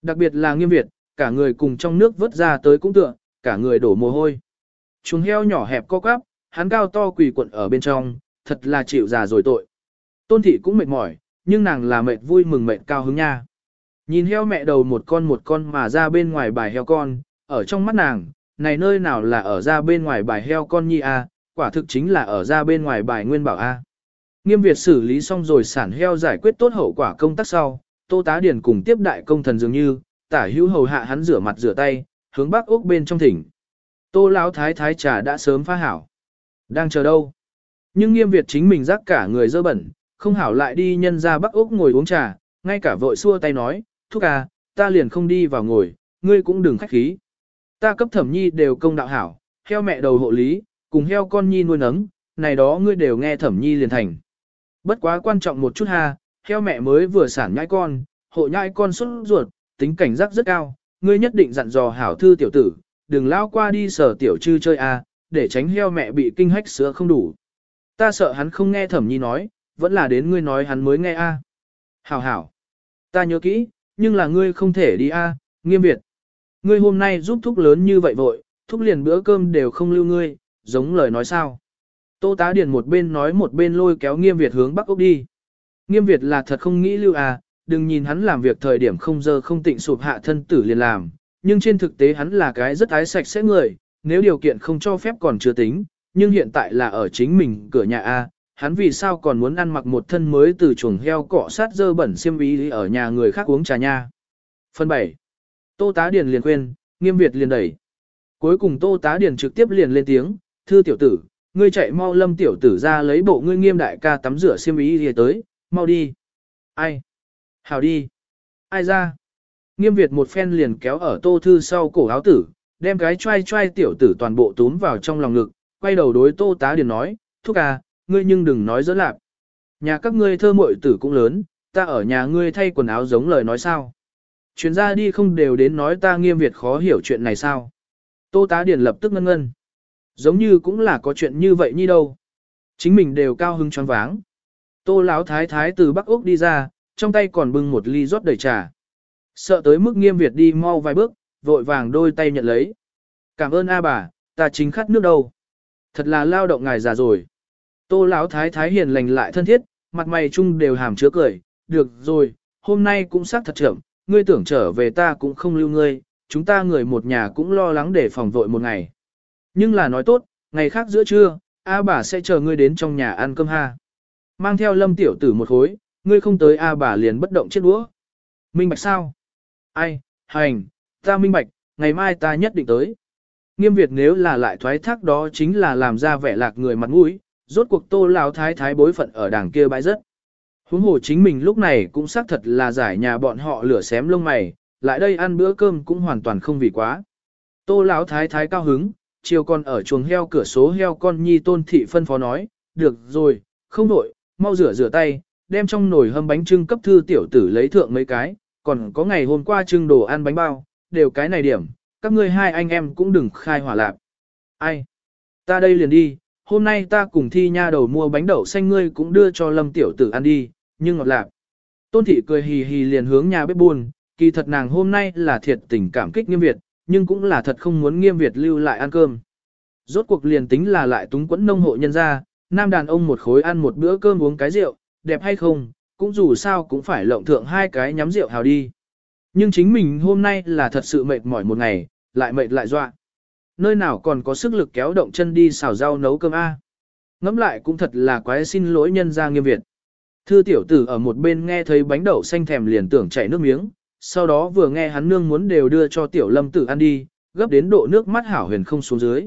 Đặc biệt là nghiêm Việt, cả người cùng trong nước vớt ra tới cũng tựa, cả người đổ mồ hôi. Chuồng heo nhỏ hẹp co quắp, hắn cao to quỳ quận ở bên trong, thật là chịu già rồi tội. Tôn thị cũng mệt mỏi, nhưng nàng là mệt vui mừng mệt cao hứng nha. Nhìn heo mẹ đầu một con một con mà ra bên ngoài bài heo con, ở trong mắt nàng, này nơi nào là ở ra bên ngoài bài heo con nhi a, quả thực chính là ở ra bên ngoài bài nguyên bảo a. Nghiêm Việt xử lý xong rồi sản heo giải quyết tốt hậu quả công tác sau, Tô Tá Điền cùng tiếp đại công thần dường như, tả hữu hầu hạ hắn rửa mặt rửa tay, hướng bắc ốc bên trong thỉnh. Tô lão thái thái trà đã sớm pha hảo. Đang chờ đâu? Nhưng nghiêm Việt chính mình rắc cả người dơ bẩn, không hảo lại đi nhân ra bắc ốc ngồi uống trà, ngay cả vội xua tay nói, thúc à, ta liền không đi vào ngồi, ngươi cũng đừng khách khí. Ta cấp thẩm nhi đều công đạo hảo, heo mẹ đầu hộ lý, cùng heo con nhi nuôi nấng, này đó ngươi đều nghe thẩm nhi liền thành. Bất quá quan trọng một chút ha, heo mẹ mới vừa sản nhãi con, hộ nhãi con xuất ruột, tính cảnh giác rất cao, ngươi nhất định dặn dò hảo thư tiểu tử, đừng lao qua đi sở tiểu trư chơi a, để tránh heo mẹ bị kinh hách sữa không đủ. Ta sợ hắn không nghe thẩm nhi nói, vẫn là đến ngươi nói hắn mới nghe a. Hảo hảo. Ta nhớ kỹ, nhưng là ngươi không thể đi a, nghiêm việt. Ngươi hôm nay giúp thúc lớn như vậy vội, thúc liền bữa cơm đều không lưu ngươi, giống lời nói sao. Tô tá điền một bên nói một bên lôi kéo nghiêm việt hướng bắc Úc đi. Nghiêm việt là thật không nghĩ lưu à, đừng nhìn hắn làm việc thời điểm không dơ không tịnh sụp hạ thân tử liền làm, nhưng trên thực tế hắn là cái rất ái sạch sẽ người, nếu điều kiện không cho phép còn chưa tính, nhưng hiện tại là ở chính mình cửa nhà A, hắn vì sao còn muốn ăn mặc một thân mới từ chuồng heo cọ sát dơ bẩn xiêm ý ở nhà người khác uống trà nha. Phần 7. Tô tá điền liền quên, nghiêm việt liền đẩy. Cuối cùng tô tá điền trực tiếp liền lên tiếng, thưa tiểu tử, ngươi chạy mau lâm tiểu tử ra lấy bộ ngươi nghiêm đại ca tắm rửa xiêm ý gì tới, mau đi. Ai? Hào đi. Ai ra? Nghiêm Việt một phen liền kéo ở tô thư sau cổ áo tử, đem cái trai trai tiểu tử toàn bộ túm vào trong lòng ngực, quay đầu đối tô tá điền nói, thúc à, ngươi nhưng đừng nói dỡ lạc. Nhà các ngươi thơ muội tử cũng lớn, ta ở nhà ngươi thay quần áo giống lời nói sao. Chuyến ra đi không đều đến nói ta nghiêm Việt khó hiểu chuyện này sao. Tô tá điền lập tức ngân ngân. Giống như cũng là có chuyện như vậy như đâu. Chính mình đều cao hứng choáng váng. Tô lão thái thái từ Bắc Úc đi ra, trong tay còn bưng một ly rót đầy trà. Sợ tới mức nghiêm Việt đi mau vài bước, vội vàng đôi tay nhận lấy. Cảm ơn A bà, ta chính khát nước đâu. Thật là lao động ngài già rồi. Tô lão thái thái hiền lành lại thân thiết, mặt mày chung đều hàm chứa cười. Được rồi, hôm nay cũng xác thật trưởng, ngươi tưởng trở về ta cũng không lưu ngươi, chúng ta người một nhà cũng lo lắng để phòng vội một ngày. Nhưng là nói tốt, ngày khác giữa trưa, A bà sẽ chờ ngươi đến trong nhà ăn cơm ha. Mang theo lâm tiểu tử một khối, ngươi không tới A bà liền bất động chết đũa. Minh bạch sao? Ai, hành, ta minh bạch, ngày mai ta nhất định tới. Nghiêm Việt nếu là lại thoái thác đó chính là làm ra vẻ lạc người mặt mũi, rốt cuộc tô lão thái thái bối phận ở đảng kia bãi rất. Huống hồ chính mình lúc này cũng xác thật là giải nhà bọn họ lửa xém lông mày, lại đây ăn bữa cơm cũng hoàn toàn không vì quá. Tô lão thái thái cao hứng, chiều con ở chuồng heo cửa số heo con nhi tôn thị phân phó nói, được rồi, không đổi, mau rửa rửa tay, đem trong nồi hâm bánh trưng cấp thư tiểu tử lấy thượng mấy cái, còn có ngày hôm qua trưng đồ ăn bánh bao, đều cái này điểm, các ngươi hai anh em cũng đừng khai hỏa lạc. Ai? Ta đây liền đi, hôm nay ta cùng thi nha đầu mua bánh đậu xanh ngươi cũng đưa cho lâm tiểu tử ăn đi, nhưng ngọt lạc. Tôn thị cười hì hì liền hướng nhà bếp buồn, kỳ thật nàng hôm nay là thiệt tình cảm kích nghiêm Việt, nhưng cũng là thật không muốn nghiêm Việt lưu lại ăn cơm. Rốt cuộc liền tính là lại túng quẫn nông hộ nhân ra, nam đàn ông một khối ăn một bữa cơm uống cái rượu, đẹp hay không, cũng dù sao cũng phải lộng thượng hai cái nhắm rượu hào đi. Nhưng chính mình hôm nay là thật sự mệt mỏi một ngày, lại mệt lại dọa. Nơi nào còn có sức lực kéo động chân đi xào rau nấu cơm A. Ngắm lại cũng thật là quái xin lỗi nhân ra nghiêm Việt. Thư tiểu tử ở một bên nghe thấy bánh đậu xanh thèm liền tưởng chảy nước miếng, sau đó vừa nghe hắn nương muốn đều đưa cho tiểu lâm tử ăn đi, gấp đến độ nước mắt hảo huyền không xuống dưới.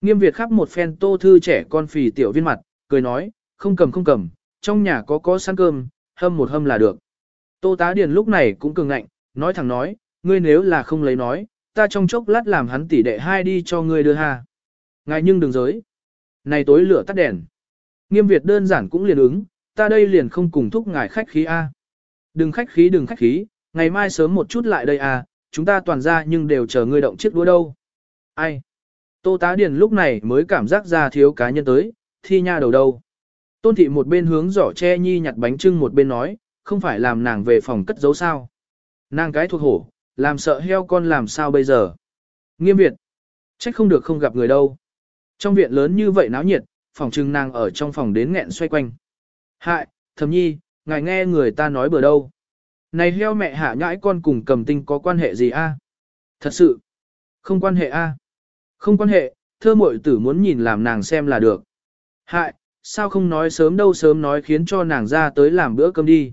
Nghiêm Việt khắp một phen tô thư trẻ con phì tiểu viên mặt, cười nói, không cầm không cầm, trong nhà có có sẵn cơm, hâm một hâm là được. Tô tá điền lúc này cũng cường ngạnh, nói thẳng nói, ngươi nếu là không lấy nói, ta trong chốc lát làm hắn tỉ đệ hai đi cho ngươi đưa ha. Ngài nhưng đừng giới. Này tối lửa tắt đèn. Nghiêm Việt đơn giản cũng liền ứng, ta đây liền không cùng thúc ngài khách khí A. Đừng khách khí đừng khách khí, ngày mai sớm một chút lại đây à? chúng ta toàn ra nhưng đều chờ ngươi động chiếc đũa đâu. Ai? Tô tá điền lúc này mới cảm giác ra thiếu cá nhân tới, thi nha đầu đâu. Tôn thị một bên hướng giỏ che nhi nhặt bánh trưng một bên nói, không phải làm nàng về phòng cất giấu sao. Nàng cái thuộc hổ, làm sợ heo con làm sao bây giờ. Nghiêm Việt, trách không được không gặp người đâu. Trong viện lớn như vậy náo nhiệt, phòng trưng nàng ở trong phòng đến nghẹn xoay quanh. Hại, thầm nhi, ngài nghe người ta nói bừa đâu. Này heo mẹ hạ nhãi con cùng cầm tinh có quan hệ gì a? Thật sự, không quan hệ a. Không quan hệ, thơ muội tử muốn nhìn làm nàng xem là được. Hại, sao không nói sớm đâu sớm nói khiến cho nàng ra tới làm bữa cơm đi.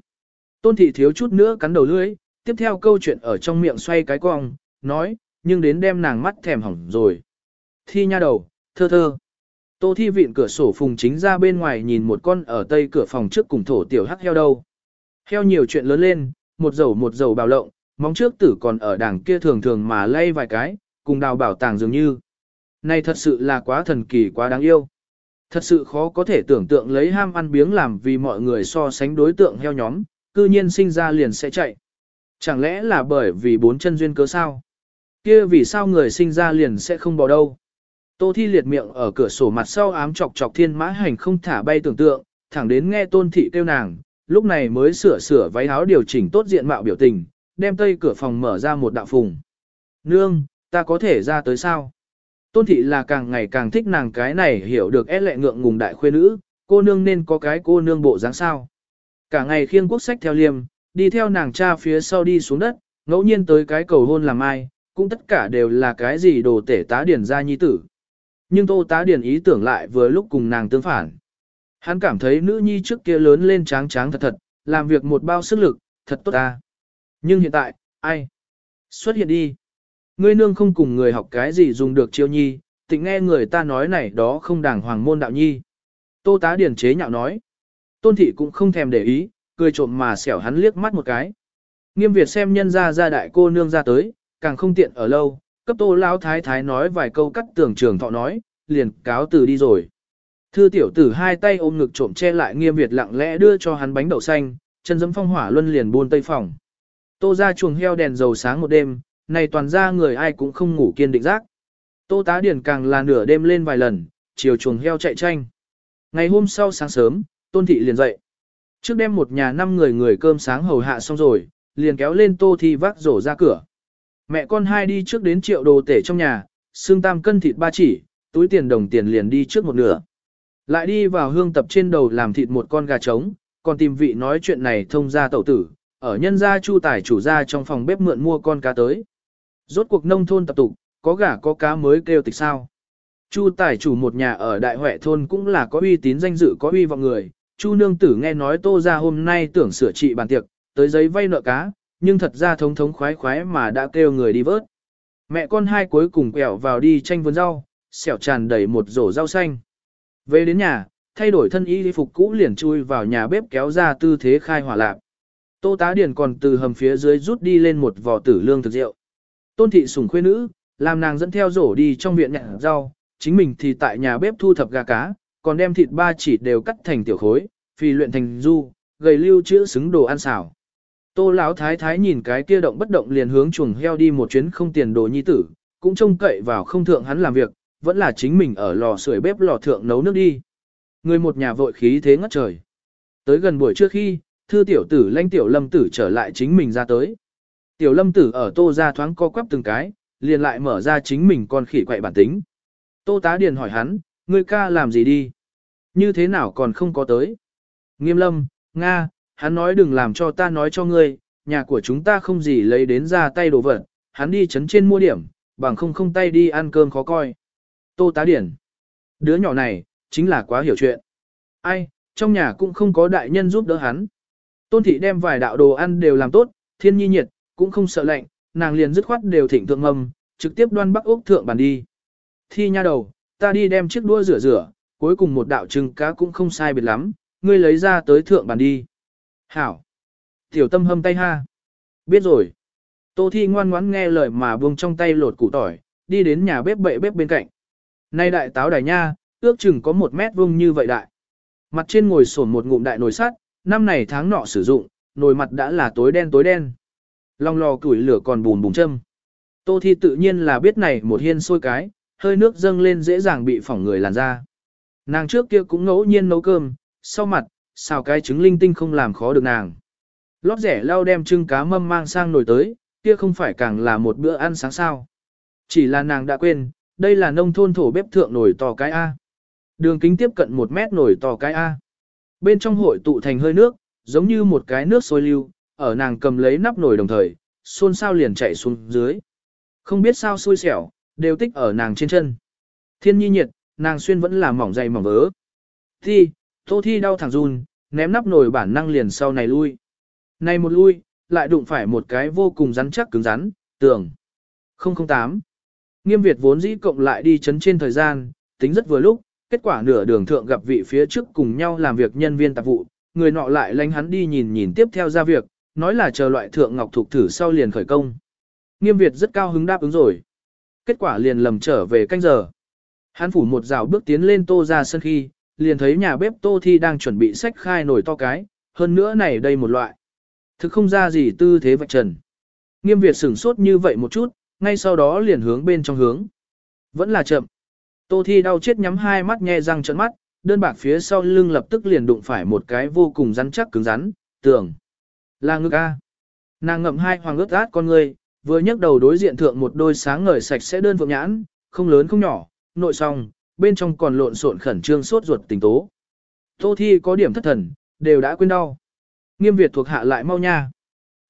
Tôn thị thiếu chút nữa cắn đầu lưỡi, tiếp theo câu chuyện ở trong miệng xoay cái cong, nói, nhưng đến đem nàng mắt thèm hỏng rồi. Thi nha đầu, thơ thơ. Tô thi vịn cửa sổ phùng chính ra bên ngoài nhìn một con ở tây cửa phòng trước cùng thổ tiểu hắc heo đâu. Heo nhiều chuyện lớn lên, một dầu một dầu bào lộng, móng trước tử còn ở đằng kia thường thường mà lay vài cái, cùng đào bảo tàng dường như. Này thật sự là quá thần kỳ quá đáng yêu. Thật sự khó có thể tưởng tượng lấy ham ăn biếng làm vì mọi người so sánh đối tượng heo nhóm, cư nhiên sinh ra liền sẽ chạy. Chẳng lẽ là bởi vì bốn chân duyên cớ sao? Kia vì sao người sinh ra liền sẽ không bỏ đâu? Tô Thi liệt miệng ở cửa sổ mặt sau ám chọc chọc thiên mã hành không thả bay tưởng tượng, thẳng đến nghe tôn thị kêu nàng, lúc này mới sửa sửa váy áo điều chỉnh tốt diện mạo biểu tình, đem tây cửa phòng mở ra một đạo phùng. Nương, ta có thể ra tới sao? Tôn thị là càng ngày càng thích nàng cái này hiểu được é lệ ngượng ngùng đại khuê nữ, cô nương nên có cái cô nương bộ dáng sao. Cả ngày khiêng quốc sách theo liêm, đi theo nàng cha phía sau đi xuống đất, ngẫu nhiên tới cái cầu hôn làm ai, cũng tất cả đều là cái gì đồ tể tá điển ra nhi tử. Nhưng tô tá điển ý tưởng lại vừa lúc cùng nàng tương phản. Hắn cảm thấy nữ nhi trước kia lớn lên tráng tráng thật thật, làm việc một bao sức lực, thật tốt ta. Nhưng hiện tại, ai? Xuất hiện đi. Ngươi nương không cùng người học cái gì dùng được chiêu nhi, tịnh nghe người ta nói này đó không đàng hoàng môn đạo nhi. Tô tá điển chế nhạo nói. Tôn thị cũng không thèm để ý, cười trộm mà xẻo hắn liếc mắt một cái. Nghiêm Việt xem nhân ra ra đại cô nương ra tới, càng không tiện ở lâu, cấp tô lão thái thái nói vài câu cắt tưởng trường thọ nói, liền cáo từ đi rồi. Thư tiểu tử hai tay ôm ngực trộm che lại nghiêm Việt lặng lẽ đưa cho hắn bánh đậu xanh, chân dấm phong hỏa luân liền buôn tây phòng. Tô ra chuồng heo đèn dầu sáng một đêm, này toàn ra người ai cũng không ngủ kiên định giác. Tô tá điển càng là nửa đêm lên vài lần, chiều chuồng heo chạy tranh. Ngày hôm sau sáng sớm, tôn thị liền dậy. Trước đêm một nhà năm người người cơm sáng hầu hạ xong rồi, liền kéo lên tô thi vác rổ ra cửa. Mẹ con hai đi trước đến triệu đồ tể trong nhà, xương tam cân thịt ba chỉ, túi tiền đồng tiền liền đi trước một nửa. Lại đi vào hương tập trên đầu làm thịt một con gà trống, còn tìm vị nói chuyện này thông ra tẩu tử, ở nhân gia chu tài chủ gia trong phòng bếp mượn mua con cá tới. Rốt cuộc nông thôn tập tục, có gà có cá mới kêu tịch sao. Chu tài chủ một nhà ở đại huệ thôn cũng là có uy tín danh dự có uy vọng người. Chu nương tử nghe nói tô ra hôm nay tưởng sửa trị bàn tiệc, tới giấy vay nợ cá, nhưng thật ra thống thống khoái khoái mà đã kêu người đi vớt. Mẹ con hai cuối cùng quẹo vào đi tranh vườn rau, xẻo tràn đầy một rổ rau xanh. Về đến nhà, thay đổi thân y phục cũ liền chui vào nhà bếp kéo ra tư thế khai hỏa lạp. Tô tá điển còn từ hầm phía dưới rút đi lên một vò tử lương thực rượu. Tôn thị sủng khuê nữ, làm nàng dẫn theo rổ đi trong viện nhặt rau, chính mình thì tại nhà bếp thu thập gà cá, còn đem thịt ba chỉ đều cắt thành tiểu khối, phi luyện thành du, gầy lưu chữa xứng đồ ăn xào. Tô lão thái thái nhìn cái kia động bất động liền hướng chuồng heo đi một chuyến không tiền đồ nhi tử, cũng trông cậy vào không thượng hắn làm việc, vẫn là chính mình ở lò sưởi bếp lò thượng nấu nước đi. Người một nhà vội khí thế ngất trời. Tới gần buổi trước khi, thư tiểu tử lãnh tiểu lâm tử trở lại chính mình ra tới. Tiểu lâm tử ở tô ra thoáng co quắp từng cái, liền lại mở ra chính mình con khỉ quậy bản tính. Tô tá điền hỏi hắn, ngươi ca làm gì đi? Như thế nào còn không có tới? Nghiêm lâm, Nga, hắn nói đừng làm cho ta nói cho ngươi, nhà của chúng ta không gì lấy đến ra tay đồ vật, hắn đi chấn trên mua điểm, bằng không không tay đi ăn cơm khó coi. Tô tá điển. Đứa nhỏ này, chính là quá hiểu chuyện. Ai, trong nhà cũng không có đại nhân giúp đỡ hắn. Tôn thị đem vài đạo đồ ăn đều làm tốt, thiên nhi nhiệt, cũng không sợ lạnh, nàng liền dứt khoát đều thỉnh thượng mâm, trực tiếp đoan bắc ốc thượng bàn đi. Thi nha đầu, ta đi đem chiếc đũa rửa rửa, cuối cùng một đạo trứng cá cũng không sai biệt lắm, ngươi lấy ra tới thượng bàn đi. Hảo. Tiểu tâm hâm tay ha. Biết rồi. Tô Thi ngoan ngoãn nghe lời mà buông trong tay lột củ tỏi, đi đến nhà bếp bậy bếp bên cạnh. Nay đại táo đài nha, ước chừng có một mét vuông như vậy đại. Mặt trên ngồi sổn một ngụm đại nồi sắt, năm này tháng nọ sử dụng, nồi mặt đã là tối đen tối đen. Long lò củi lửa còn bùn bùn châm. Tô Thi tự nhiên là biết này một hiên sôi cái, hơi nước dâng lên dễ dàng bị phỏng người làn da. Nàng trước kia cũng ngẫu nhiên nấu cơm, sau mặt, xào cái trứng linh tinh không làm khó được nàng. Lót rẻ lau đem trưng cá mâm mang sang nồi tới, kia không phải càng là một bữa ăn sáng sao. Chỉ là nàng đã quên, đây là nông thôn thổ bếp thượng nổi to cái A. Đường kính tiếp cận một mét nổi to cái A. Bên trong hội tụ thành hơi nước, giống như một cái nước sôi lưu, ở nàng cầm lấy nắp nồi đồng thời, xôn sao liền chạy xuống dưới. Không biết sao xui xẻo, đều tích ở nàng trên chân. Thiên nhi nhiệt, nàng xuyên vẫn là mỏng dày mỏng vớ. Thi, tô thi đau thẳng run, ném nắp nồi bản năng liền sau này lui. Này một lui, lại đụng phải một cái vô cùng rắn chắc cứng rắn, tường. 008. Nghiêm Việt vốn dĩ cộng lại đi chấn trên thời gian, tính rất vừa lúc, kết quả nửa đường thượng gặp vị phía trước cùng nhau làm việc nhân viên tạp vụ, người nọ lại lánh hắn đi nhìn nhìn tiếp theo ra việc, nói là chờ loại thượng ngọc thuộc thử sau liền khởi công. Nghiêm Việt rất cao hứng đáp ứng rồi. Kết quả liền lầm trở về canh giờ. Hắn phủ một rào bước tiến lên tô ra sân khi, liền thấy nhà bếp tô thi đang chuẩn bị sách khai nồi to cái, hơn nữa này đây một loại. Thực không ra gì tư thế vạch trần. nghiêm Việt sửng sốt như vậy một chút, ngay sau đó liền hướng bên trong hướng. Vẫn là chậm. Tô Thi đau chết nhắm hai mắt nhe răng trợn mắt, đơn bạc phía sau lưng lập tức liền đụng phải một cái vô cùng rắn chắc cứng rắn, tưởng. Là ngực A. Nàng ngậm hai hoàng ướt át con người, vừa nhấc đầu đối diện thượng một đôi sáng ngời sạch sẽ đơn vượng nhãn, không lớn không nhỏ, nội song, bên trong còn lộn xộn khẩn trương sốt ruột tình tố. Tô Thi có điểm thất thần, đều đã quên đau. Nghiêm Việt thuộc hạ lại mau nha.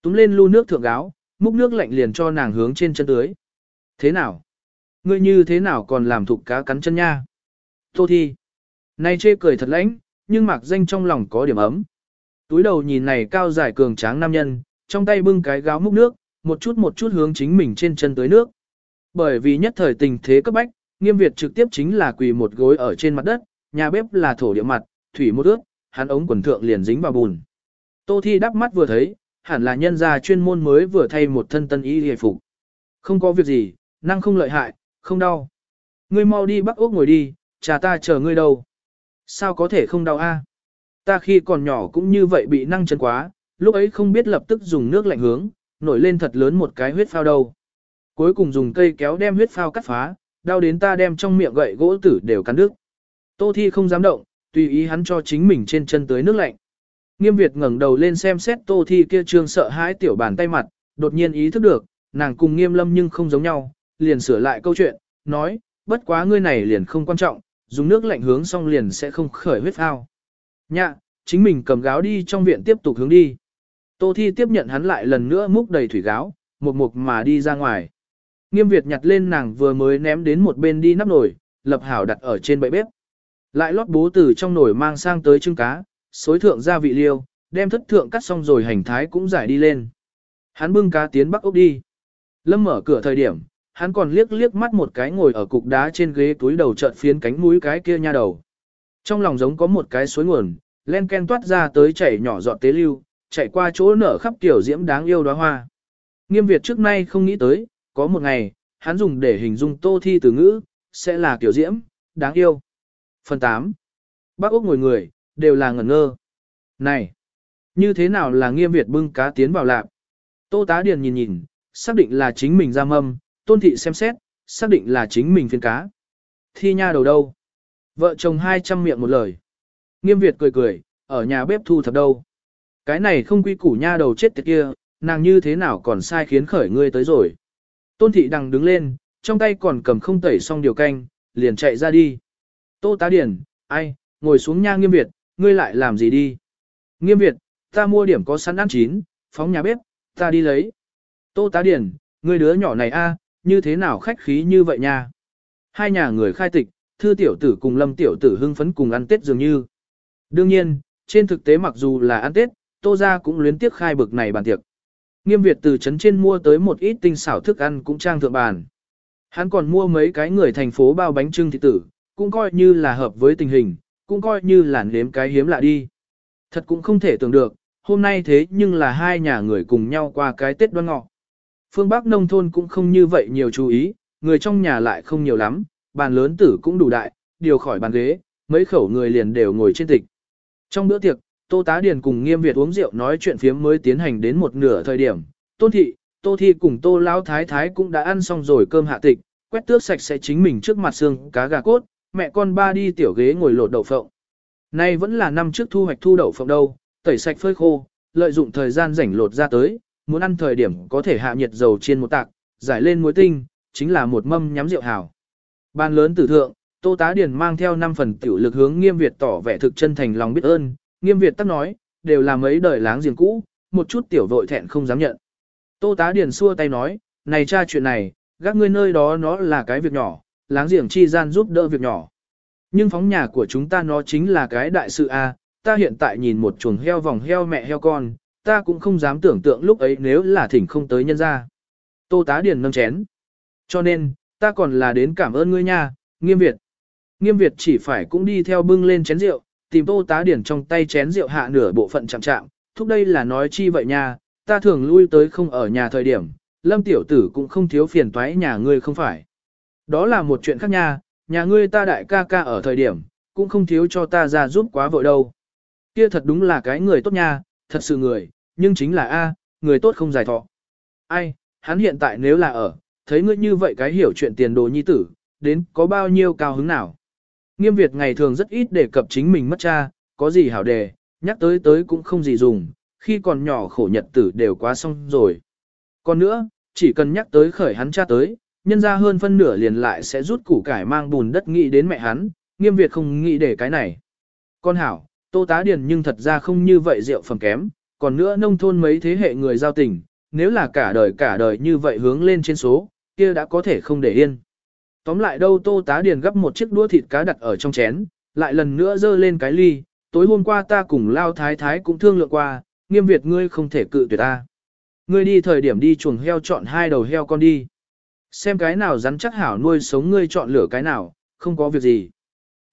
Túm lên lu nước thượng gáo, múc nước lạnh liền cho nàng hướng trên chân tưới. Thế nào? Ngươi như thế nào còn làm thục cá cắn chân nha? Tô Thi. Này chê cười thật lãnh, nhưng mặc danh trong lòng có điểm ấm. Túi đầu nhìn này cao dài cường tráng nam nhân, trong tay bưng cái gáo múc nước, một chút một chút hướng chính mình trên chân tới nước. Bởi vì nhất thời tình thế cấp bách, nghiêm Việt trực tiếp chính là quỳ một gối ở trên mặt đất, nhà bếp là thổ địa mặt, thủy một ướt, hắn ống quần thượng liền dính vào bùn. Tô Thi đắp mắt vừa thấy, hẳn là nhân gia chuyên môn mới vừa thay một thân tân y hề phục. Không có việc gì, năng không lợi hại, không đau. Ngươi mau đi bắt ốc ngồi đi, cha ta chờ ngươi đâu. Sao có thể không đau a? Ta khi còn nhỏ cũng như vậy bị năng chân quá, lúc ấy không biết lập tức dùng nước lạnh hướng, nổi lên thật lớn một cái huyết phao đầu, Cuối cùng dùng cây kéo đem huyết phao cắt phá, đau đến ta đem trong miệng gậy gỗ tử đều cắn đứt. Tô Thi không dám động, tùy ý hắn cho chính mình trên chân tới nước lạnh. Nghiêm Việt ngẩng đầu lên xem xét Tô Thi kia trương sợ hãi tiểu bàn tay mặt, đột nhiên ý thức được, nàng cùng Nghiêm Lâm nhưng không giống nhau, liền sửa lại câu chuyện, nói, bất quá ngươi này liền không quan trọng, dùng nước lạnh hướng xong liền sẽ không khởi huyết phao. Nhạ, chính mình cầm gáo đi trong viện tiếp tục hướng đi. Tô Thi tiếp nhận hắn lại lần nữa múc đầy thủy gáo, một mục mà đi ra ngoài. Nghiêm Việt nhặt lên nàng vừa mới ném đến một bên đi nắp nồi, lập hảo đặt ở trên bệ bếp. Lại lót bố từ trong nồi mang sang tới trứng cá, xối thượng gia vị liêu, đem thất thượng cắt xong rồi hành thái cũng giải đi lên. Hắn bưng cá tiến bắc ốc đi. Lâm mở cửa thời điểm, hắn còn liếc liếc mắt một cái ngồi ở cục đá trên ghế túi đầu trợn phiến cánh mũi cái kia nha đầu. Trong lòng giống có một cái suối nguồn, len ken toát ra tới chảy nhỏ giọt tế lưu, chạy qua chỗ nở khắp tiểu diễm đáng yêu đóa hoa. Nghiêm Việt trước nay không nghĩ tới, có một ngày, hắn dùng để hình dung tô thi từ ngữ, sẽ là tiểu diễm, đáng yêu. Phần 8. Bác Úc ngồi người, đều là ngẩn ngơ. Này, như thế nào là nghiêm Việt bưng cá tiến vào lạp? Tô tá điền nhìn nhìn, xác định là chính mình ra mâm, tôn thị xem xét, xác định là chính mình phiên cá. Thi nha đầu đâu? Vợ chồng hai trăm miệng một lời. Nghiêm Việt cười cười, ở nhà bếp thu thập đâu. Cái này không quy củ nha đầu chết tiệt kia, nàng như thế nào còn sai khiến khởi ngươi tới rồi. Tôn thị đằng đứng lên, trong tay còn cầm không tẩy xong điều canh, liền chạy ra đi. Tô tá điển, ai, ngồi xuống nha nghiêm Việt, ngươi lại làm gì đi? Nghiêm Việt, ta mua điểm có sẵn ăn chín, phóng nhà bếp, ta đi lấy. Tô tá điển, ngươi đứa nhỏ này a, như thế nào khách khí như vậy nha? Hai nhà người khai tịch, thư tiểu tử cùng lâm tiểu tử hưng phấn cùng ăn tết dường như. Đương nhiên, trên thực tế mặc dù là ăn tết, tô ra cũng luyến tiếc khai bực này bàn tiệc. Nghiêm Việt từ trấn trên mua tới một ít tinh xảo thức ăn cũng trang thượng bàn. Hắn còn mua mấy cái người thành phố bao bánh trưng thịt tử, cũng coi như là hợp với tình hình, cũng coi như là nếm cái hiếm lạ đi. Thật cũng không thể tưởng được, hôm nay thế nhưng là hai nhà người cùng nhau qua cái Tết đoan ngọ. Phương Bắc nông thôn cũng không như vậy nhiều chú ý, người trong nhà lại không nhiều lắm, bàn lớn tử cũng đủ đại, điều khỏi bàn ghế, mấy khẩu người liền đều ngồi trên tịch. Trong bữa tiệc, Tô Tá Điền cùng Nghiêm Việt uống rượu nói chuyện phiếm mới tiến hành đến một nửa thời điểm. Tôn Thị, Tô Thi cùng Tô Lão Thái Thái cũng đã ăn xong rồi cơm hạ tịch, quét tước sạch sẽ chính mình trước mặt xương cá gà cốt, mẹ con ba đi tiểu ghế ngồi lột đậu phộng. Nay vẫn là năm trước thu hoạch thu đậu phộng đâu, tẩy sạch phơi khô, lợi dụng thời gian rảnh lột ra tới, muốn ăn thời điểm có thể hạ nhiệt dầu chiên một tạc, giải lên muối tinh, chính là một mâm nhắm rượu hảo. Ban lớn tử thượng, Tô Tá Điền mang theo 5 phần tiểu lực hướng Nghiêm Việt tỏ vẻ thực chân thành lòng biết ơn, Nghiêm Việt tắc nói, đều là mấy đời láng giềng cũ, một chút tiểu vội thẹn không dám nhận. Tô Tá Điền xua tay nói, này cha chuyện này, gác ngươi nơi đó nó là cái việc nhỏ, láng giềng chi gian giúp đỡ việc nhỏ. Nhưng phóng nhà của chúng ta nó chính là cái đại sự a. ta hiện tại nhìn một chuồng heo vòng heo mẹ heo con, ta cũng không dám tưởng tượng lúc ấy nếu là thỉnh không tới nhân ra. Tô tá điền nâng chén. Cho nên, ta còn là đến cảm ơn ngươi nha, nghiêm Việt. Nghiêm Việt chỉ phải cũng đi theo bưng lên chén rượu, tìm tô tá điển trong tay chén rượu hạ nửa bộ phận chạm chạm, thúc đây là nói chi vậy nha, ta thường lui tới không ở nhà thời điểm, lâm tiểu tử cũng không thiếu phiền toái nhà ngươi không phải. Đó là một chuyện khác nha, nhà ngươi ta đại ca ca ở thời điểm, cũng không thiếu cho ta ra giúp quá vội đâu. Kia thật đúng là cái người tốt nha, thật sự người, nhưng chính là A, người tốt không dài thọ. Ai, hắn hiện tại nếu là ở, thấy ngươi như vậy cái hiểu chuyện tiền đồ nhi tử, đến có bao nhiêu cao hứng nào. Nghiêm Việt ngày thường rất ít đề cập chính mình mất cha, có gì hảo đề, nhắc tới tới cũng không gì dùng, khi còn nhỏ khổ nhật tử đều quá xong rồi. Còn nữa, chỉ cần nhắc tới khởi hắn cha tới, nhân ra hơn phân nửa liền lại sẽ rút củ cải mang bùn đất nghĩ đến mẹ hắn, nghiêm Việt không nghĩ để cái này. Con hảo, tô tá điền nhưng thật ra không như vậy rượu phẩm kém, còn nữa nông thôn mấy thế hệ người giao tình, nếu là cả đời cả đời như vậy hướng lên trên số, kia đã có thể không để yên. Tóm lại đâu tô tá điền gấp một chiếc đũa thịt cá đặt ở trong chén, lại lần nữa dơ lên cái ly, tối hôm qua ta cùng lao thái thái cũng thương lượng qua, nghiêm Việt ngươi không thể cự tuyệt ta. Ngươi đi thời điểm đi chuồng heo chọn hai đầu heo con đi. Xem cái nào rắn chắc hảo nuôi sống ngươi chọn lựa cái nào, không có việc gì.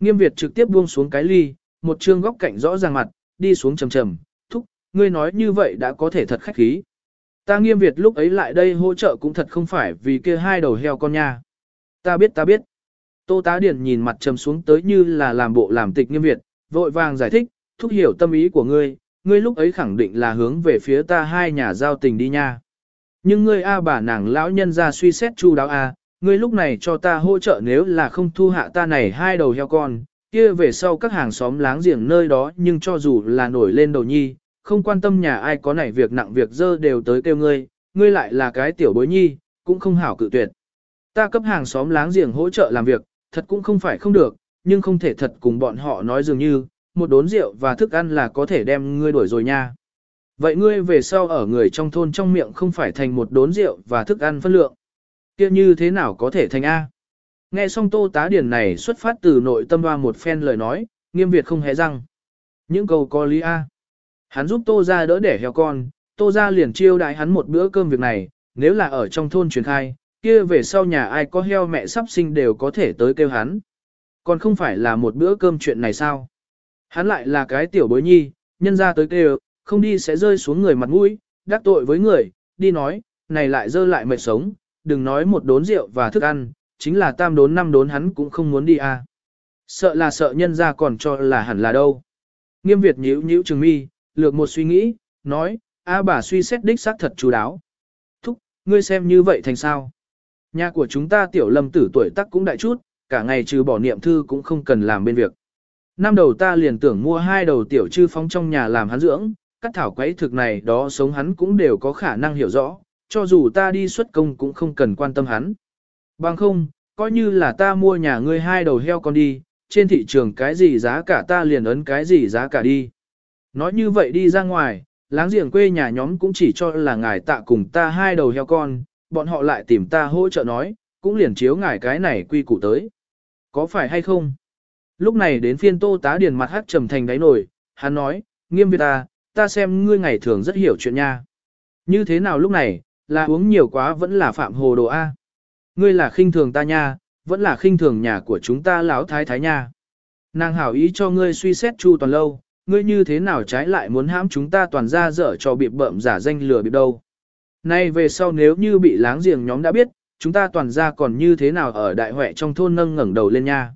Nghiêm Việt trực tiếp buông xuống cái ly, một trương góc cạnh rõ ràng mặt, đi xuống trầm trầm, thúc, ngươi nói như vậy đã có thể thật khách khí. Ta nghiêm Việt lúc ấy lại đây hỗ trợ cũng thật không phải vì kia hai đầu heo con nha. Ta biết ta biết. Tô tá điển nhìn mặt trầm xuống tới như là làm bộ làm tịch nghiêm Việt, vội vàng giải thích, thúc hiểu tâm ý của ngươi, ngươi lúc ấy khẳng định là hướng về phía ta hai nhà giao tình đi nha. Nhưng ngươi A bà nàng lão nhân ra suy xét chu đáo A, ngươi lúc này cho ta hỗ trợ nếu là không thu hạ ta này hai đầu heo con, kia về sau các hàng xóm láng giềng nơi đó nhưng cho dù là nổi lên đầu nhi, không quan tâm nhà ai có nảy việc nặng việc dơ đều tới kêu ngươi, ngươi lại là cái tiểu bối nhi, cũng không hảo cự tuyệt. Ta cấp hàng xóm láng giềng hỗ trợ làm việc, thật cũng không phải không được, nhưng không thể thật cùng bọn họ nói dường như, một đốn rượu và thức ăn là có thể đem ngươi đuổi rồi nha. Vậy ngươi về sau ở người trong thôn trong miệng không phải thành một đốn rượu và thức ăn phân lượng. kia như thế nào có thể thành A? Nghe xong tô tá điển này xuất phát từ nội tâm hoa một phen lời nói, nghiêm Việt không hề răng. Những câu có lý A. Hắn giúp tô ra đỡ đẻ heo con, tô ra liền chiêu đại hắn một bữa cơm việc này, nếu là ở trong thôn truyền khai, kia về sau nhà ai có heo mẹ sắp sinh đều có thể tới kêu hắn. Còn không phải là một bữa cơm chuyện này sao? Hắn lại là cái tiểu bối nhi, nhân ra tới kêu, không đi sẽ rơi xuống người mặt mũi, đắc tội với người, đi nói, này lại dơ lại mệt sống, đừng nói một đốn rượu và thức ăn, chính là tam đốn năm đốn hắn cũng không muốn đi à. Sợ là sợ nhân ra còn cho là hẳn là đâu. Nghiêm Việt nhíu nhíu trường mi, lược một suy nghĩ, nói, a bà suy xét đích xác thật chú đáo. Thúc, ngươi xem như vậy thành sao? Nhà của chúng ta tiểu lâm tử tuổi tác cũng đại chút, cả ngày trừ bỏ niệm thư cũng không cần làm bên việc. Năm đầu ta liền tưởng mua hai đầu tiểu chư phóng trong nhà làm hắn dưỡng, các thảo quấy thực này đó sống hắn cũng đều có khả năng hiểu rõ, cho dù ta đi xuất công cũng không cần quan tâm hắn. Bằng không, coi như là ta mua nhà ngươi hai đầu heo con đi, trên thị trường cái gì giá cả ta liền ấn cái gì giá cả đi. Nói như vậy đi ra ngoài, láng giềng quê nhà nhóm cũng chỉ cho là ngài tạ cùng ta hai đầu heo con, bọn họ lại tìm ta hỗ trợ nói, cũng liền chiếu ngài cái này quy củ tới. Có phải hay không? Lúc này đến phiên tô tá điền mặt hát trầm thành đáy nổi, hắn nói, nghiêm việt ta, ta xem ngươi ngày thường rất hiểu chuyện nha. Như thế nào lúc này, là uống nhiều quá vẫn là phạm hồ đồ A. Ngươi là khinh thường ta nha, vẫn là khinh thường nhà của chúng ta lão thái thái nha. Nàng hảo ý cho ngươi suy xét chu toàn lâu, ngươi như thế nào trái lại muốn hãm chúng ta toàn ra dở cho bị bợm giả danh lừa bị đâu. Nay về sau nếu như bị láng giềng nhóm đã biết, chúng ta toàn ra còn như thế nào ở đại huệ trong thôn nâng ngẩng đầu lên nha.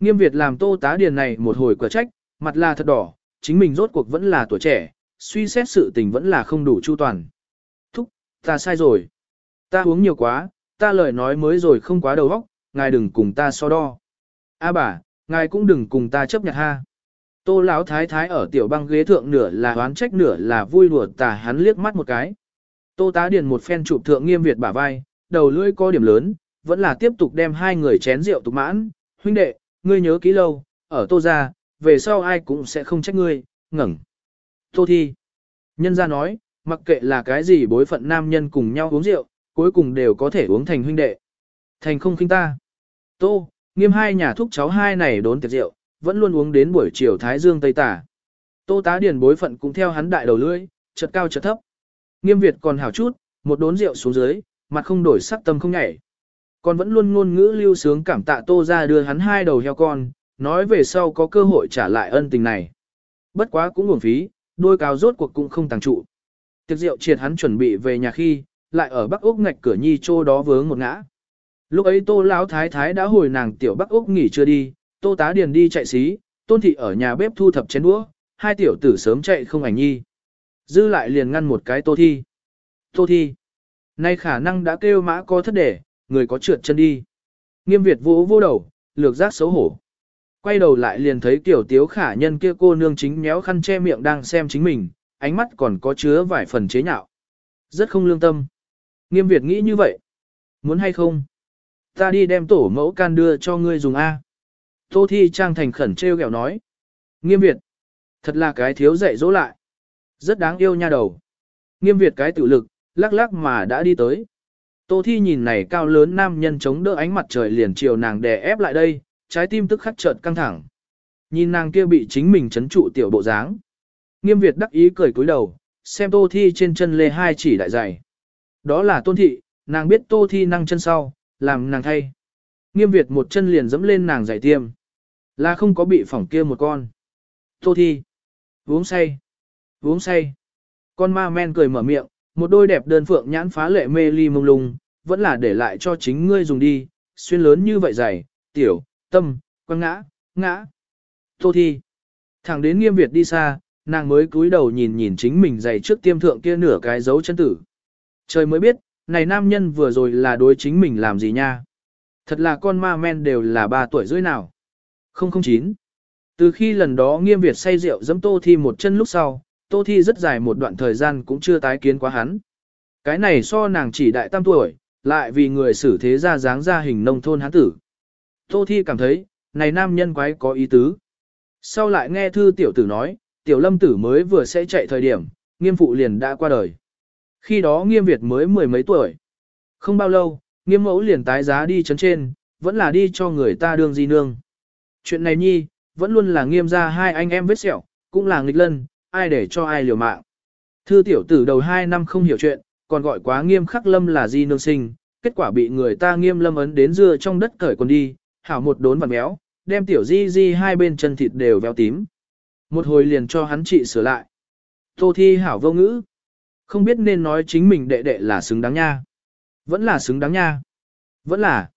Nghiêm Việt làm tô tá điền này một hồi quả trách, mặt là thật đỏ, chính mình rốt cuộc vẫn là tuổi trẻ, suy xét sự tình vẫn là không đủ chu toàn. Thúc, ta sai rồi. Ta uống nhiều quá, ta lời nói mới rồi không quá đầu óc, ngài đừng cùng ta so đo. A bà, ngài cũng đừng cùng ta chấp nhận ha. Tô lão thái thái ở tiểu băng ghế thượng nửa là oán trách nửa là vui đùa tà hắn liếc mắt một cái. Tô tá điền một phen chụp thượng nghiêm Việt bả vai, đầu lưỡi có điểm lớn, vẫn là tiếp tục đem hai người chén rượu tục mãn, huynh đệ, ngươi nhớ kỹ lâu, ở tô gia về sau ai cũng sẽ không trách ngươi, ngẩng. Tô thi. Nhân ra nói, mặc kệ là cái gì bối phận nam nhân cùng nhau uống rượu, cuối cùng đều có thể uống thành huynh đệ. Thành không khinh ta. Tô, nghiêm hai nhà thúc cháu hai này đốn tiệc rượu, vẫn luôn uống đến buổi chiều thái dương tây tả. Tô tá điền bối phận cũng theo hắn đại đầu lưỡi, chợt cao chợt thấp. Nghiêm Việt còn hảo chút, một đốn rượu xuống dưới, mặt không đổi sắc tâm không nhảy. Còn vẫn luôn ngôn ngữ lưu sướng cảm tạ tô ra đưa hắn hai đầu heo con, nói về sau có cơ hội trả lại ân tình này. Bất quá cũng uổng phí, đôi cao rốt cuộc cũng không tàng trụ. Tiệc rượu triệt hắn chuẩn bị về nhà khi, lại ở Bắc Úc ngạch cửa nhi chỗ đó vướng một ngã. Lúc ấy Tô lão thái thái đã hồi nàng tiểu Bắc Úc nghỉ chưa đi, Tô tá điền đi chạy xí, Tôn thị ở nhà bếp thu thập chén đũa, hai tiểu tử sớm chạy không ảnh nhi. Dư lại liền ngăn một cái Tô thi. Tô thi. Nay khả năng đã kêu mã có thất để, người có trượt chân đi. Nghiêm Việt vỗ vô đầu, lược giác xấu hổ. Quay đầu lại liền thấy tiểu tiếu khả nhân kia cô nương chính méo khăn che miệng đang xem chính mình, ánh mắt còn có chứa vài phần chế nhạo. Rất không lương tâm. Nghiêm Việt nghĩ như vậy. Muốn hay không? Ta đi đem tổ mẫu can đưa cho ngươi dùng A. Tô Thi Trang thành khẩn treo gẹo nói. Nghiêm Việt. Thật là cái thiếu dạy dỗ lại. Rất đáng yêu nha đầu. Nghiêm Việt cái tự lực, lắc lắc mà đã đi tới. Tô Thi nhìn này cao lớn nam nhân chống đỡ ánh mặt trời liền chiều nàng đè ép lại đây, trái tim tức khắc chợt căng thẳng. Nhìn nàng kia bị chính mình chấn trụ tiểu bộ dáng. Nghiêm Việt đắc ý cười cúi đầu, xem Tô Thi trên chân lê hai chỉ đại dày. Đó là Tôn Thị, nàng biết Tô Thi năng chân sau, làm nàng thay. Nghiêm Việt một chân liền dẫm lên nàng giải tiêm. Là không có bị phỏng kia một con. Tô Thi. Uống say. Uống say. Con ma men cười mở miệng, một đôi đẹp đơn phượng nhãn phá lệ mê ly mông lung, vẫn là để lại cho chính ngươi dùng đi, xuyên lớn như vậy dày, tiểu, tâm, quăng ngã, ngã. Tô Thi. Thẳng đến nghiêm Việt đi xa, nàng mới cúi đầu nhìn nhìn chính mình giày trước tiêm thượng kia nửa cái dấu chân tử. Trời mới biết, này nam nhân vừa rồi là đối chính mình làm gì nha. Thật là con ma men đều là ba tuổi rưỡi nào. 009. Từ khi lần đó nghiêm Việt say rượu dẫm Tô Thi một chân lúc sau, Tô Thi rất dài một đoạn thời gian cũng chưa tái kiến quá hắn. Cái này so nàng chỉ đại tam tuổi, lại vì người xử thế ra dáng ra hình nông thôn hắn tử. Tô Thi cảm thấy, này nam nhân quái có ý tứ. Sau lại nghe thư tiểu tử nói, tiểu lâm tử mới vừa sẽ chạy thời điểm, nghiêm phụ liền đã qua đời. Khi đó nghiêm Việt mới mười mấy tuổi. Không bao lâu, nghiêm mẫu liền tái giá đi chấn trên, vẫn là đi cho người ta đương di nương. Chuyện này nhi, vẫn luôn là nghiêm ra hai anh em vết sẹo, cũng là nghịch lân, ai để cho ai liều mạng. Thư tiểu tử đầu hai năm không hiểu chuyện, còn gọi quá nghiêm khắc lâm là di nương sinh, kết quả bị người ta nghiêm lâm ấn đến dưa trong đất cởi còn đi, hảo một đốn vặn méo, đem tiểu di di hai bên chân thịt đều véo tím. Một hồi liền cho hắn trị sửa lại. Tô thi hảo vô ngữ. Không biết nên nói chính mình đệ đệ là xứng đáng nha. Vẫn là xứng đáng nha. Vẫn là.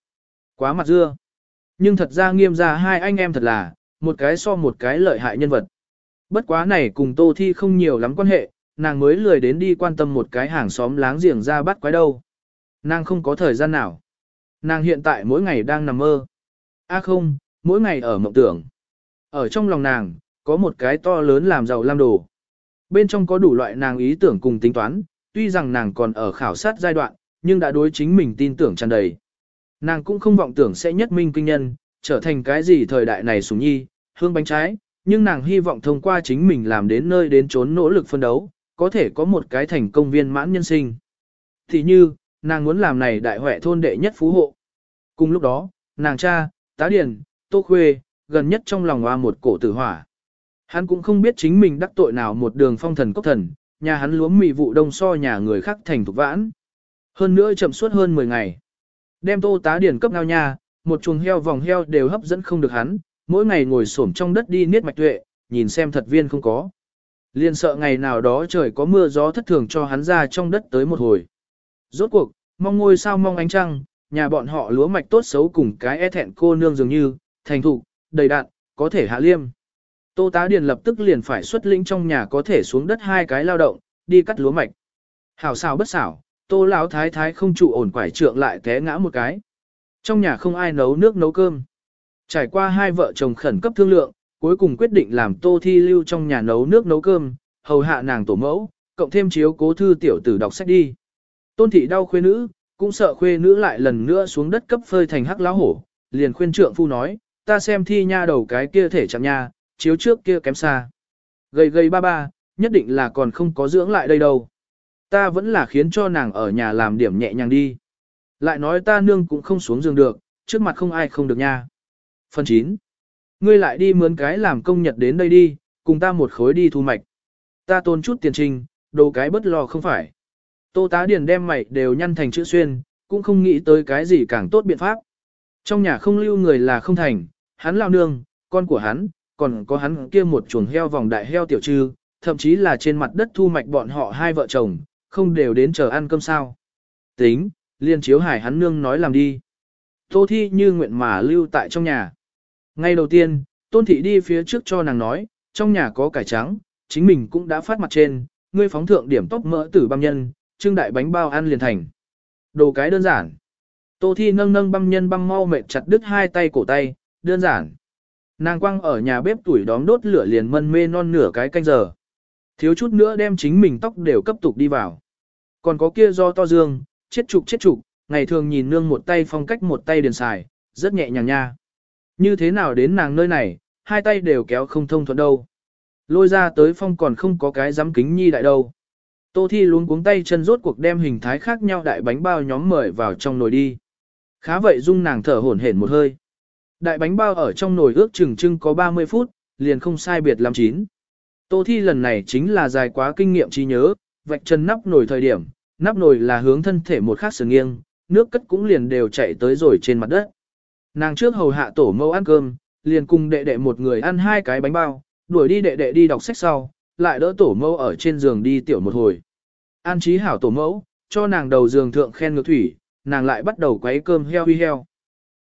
Quá mặt dưa. Nhưng thật ra nghiêm ra hai anh em thật là, một cái so một cái lợi hại nhân vật. Bất quá này cùng Tô Thi không nhiều lắm quan hệ, nàng mới lười đến đi quan tâm một cái hàng xóm láng giềng ra bắt quái đâu. Nàng không có thời gian nào. Nàng hiện tại mỗi ngày đang nằm mơ. A không, mỗi ngày ở mộng tưởng. Ở trong lòng nàng, có một cái to lớn làm giàu lam đồ. Bên trong có đủ loại nàng ý tưởng cùng tính toán, tuy rằng nàng còn ở khảo sát giai đoạn, nhưng đã đối chính mình tin tưởng tràn đầy. Nàng cũng không vọng tưởng sẽ nhất minh kinh nhân, trở thành cái gì thời đại này sủng nhi, hương bánh trái, nhưng nàng hy vọng thông qua chính mình làm đến nơi đến chốn nỗ lực phân đấu, có thể có một cái thành công viên mãn nhân sinh. Thì như, nàng muốn làm này đại huệ thôn đệ nhất phú hộ. Cùng lúc đó, nàng cha, tá điền, tô khuê, gần nhất trong lòng hoa một cổ tử hỏa. Hắn cũng không biết chính mình đắc tội nào một đường phong thần cốc thần, nhà hắn lúa mì vụ đông so nhà người khác thành thục vãn. Hơn nữa chậm suốt hơn 10 ngày. Đem tô tá điển cấp ngao nha, một chuồng heo vòng heo đều hấp dẫn không được hắn, mỗi ngày ngồi xổm trong đất đi niết mạch tuệ, nhìn xem thật viên không có. Liên sợ ngày nào đó trời có mưa gió thất thường cho hắn ra trong đất tới một hồi. Rốt cuộc, mong ngôi sao mong ánh trăng, nhà bọn họ lúa mạch tốt xấu cùng cái e thẹn cô nương dường như, thành thục, đầy đạn, có thể hạ liêm. Tô tá điền lập tức liền phải xuất lĩnh trong nhà có thể xuống đất hai cái lao động, đi cắt lúa mạch. Hảo xảo bất xảo, tô lão thái thái không trụ ổn quải trượng lại té ngã một cái. Trong nhà không ai nấu nước nấu cơm. Trải qua hai vợ chồng khẩn cấp thương lượng, cuối cùng quyết định làm tô thi lưu trong nhà nấu nước nấu cơm, hầu hạ nàng tổ mẫu, cộng thêm chiếu cố thư tiểu tử đọc sách đi. Tôn thị đau khuê nữ, cũng sợ khuê nữ lại lần nữa xuống đất cấp phơi thành hắc lão hổ, liền khuyên trượng phu nói, ta xem thi nha đầu cái kia thể chẳng nha, chiếu trước kia kém xa. Gầy gầy ba ba, nhất định là còn không có dưỡng lại đây đâu. Ta vẫn là khiến cho nàng ở nhà làm điểm nhẹ nhàng đi. Lại nói ta nương cũng không xuống giường được, trước mặt không ai không được nha. Phần 9. Ngươi lại đi mướn cái làm công nhật đến đây đi, cùng ta một khối đi thu mạch. Ta tốn chút tiền trình, đồ cái bất lo không phải. Tô tá điền đem mày đều nhăn thành chữ xuyên, cũng không nghĩ tới cái gì càng tốt biện pháp. Trong nhà không lưu người là không thành, hắn lao nương, con của hắn, còn có hắn kia một chuồng heo vòng đại heo tiểu trư, thậm chí là trên mặt đất thu mạch bọn họ hai vợ chồng, không đều đến chờ ăn cơm sao. Tính, liên chiếu hải hắn nương nói làm đi. Tô thi như nguyện mà lưu tại trong nhà. Ngay đầu tiên, tôn thị đi phía trước cho nàng nói, trong nhà có cải trắng, chính mình cũng đã phát mặt trên, ngươi phóng thượng điểm tóc mỡ tử băm nhân, trưng đại bánh bao ăn liền thành. Đồ cái đơn giản. Tô Thi nâng nâng băm nhân băm mau mệt chặt đứt hai tay cổ tay, đơn giản. Nàng quăng ở nhà bếp tuổi đóm đốt lửa liền mân mê non nửa cái canh giờ. Thiếu chút nữa đem chính mình tóc đều cấp tục đi vào. Còn có kia do to dương, chết trục chết trục, ngày thường nhìn nương một tay phong cách một tay điền xài, rất nhẹ nhàng nha. Như thế nào đến nàng nơi này, hai tay đều kéo không thông thuận đâu. Lôi ra tới phong còn không có cái dám kính nhi đại đâu. Tô Thi luống cuống tay chân rốt cuộc đem hình thái khác nhau đại bánh bao nhóm mời vào trong nồi đi. Khá vậy dung nàng thở hổn hển một hơi. Đại bánh bao ở trong nồi ước chừng trưng có 30 phút, liền không sai biệt làm chín. Tô Thi lần này chính là dài quá kinh nghiệm trí nhớ, vạch chân nắp nồi thời điểm, nắp nồi là hướng thân thể một khác sườn nghiêng, nước cất cũng liền đều chạy tới rồi trên mặt đất. Nàng trước hầu hạ tổ mâu ăn cơm, liền cùng đệ đệ một người ăn hai cái bánh bao, đuổi đi đệ đệ đi đọc sách sau, lại đỡ tổ mẫu ở trên giường đi tiểu một hồi. An trí hảo tổ mẫu, cho nàng đầu giường thượng khen ngược thủy, nàng lại bắt đầu quấy cơm heo huy heo.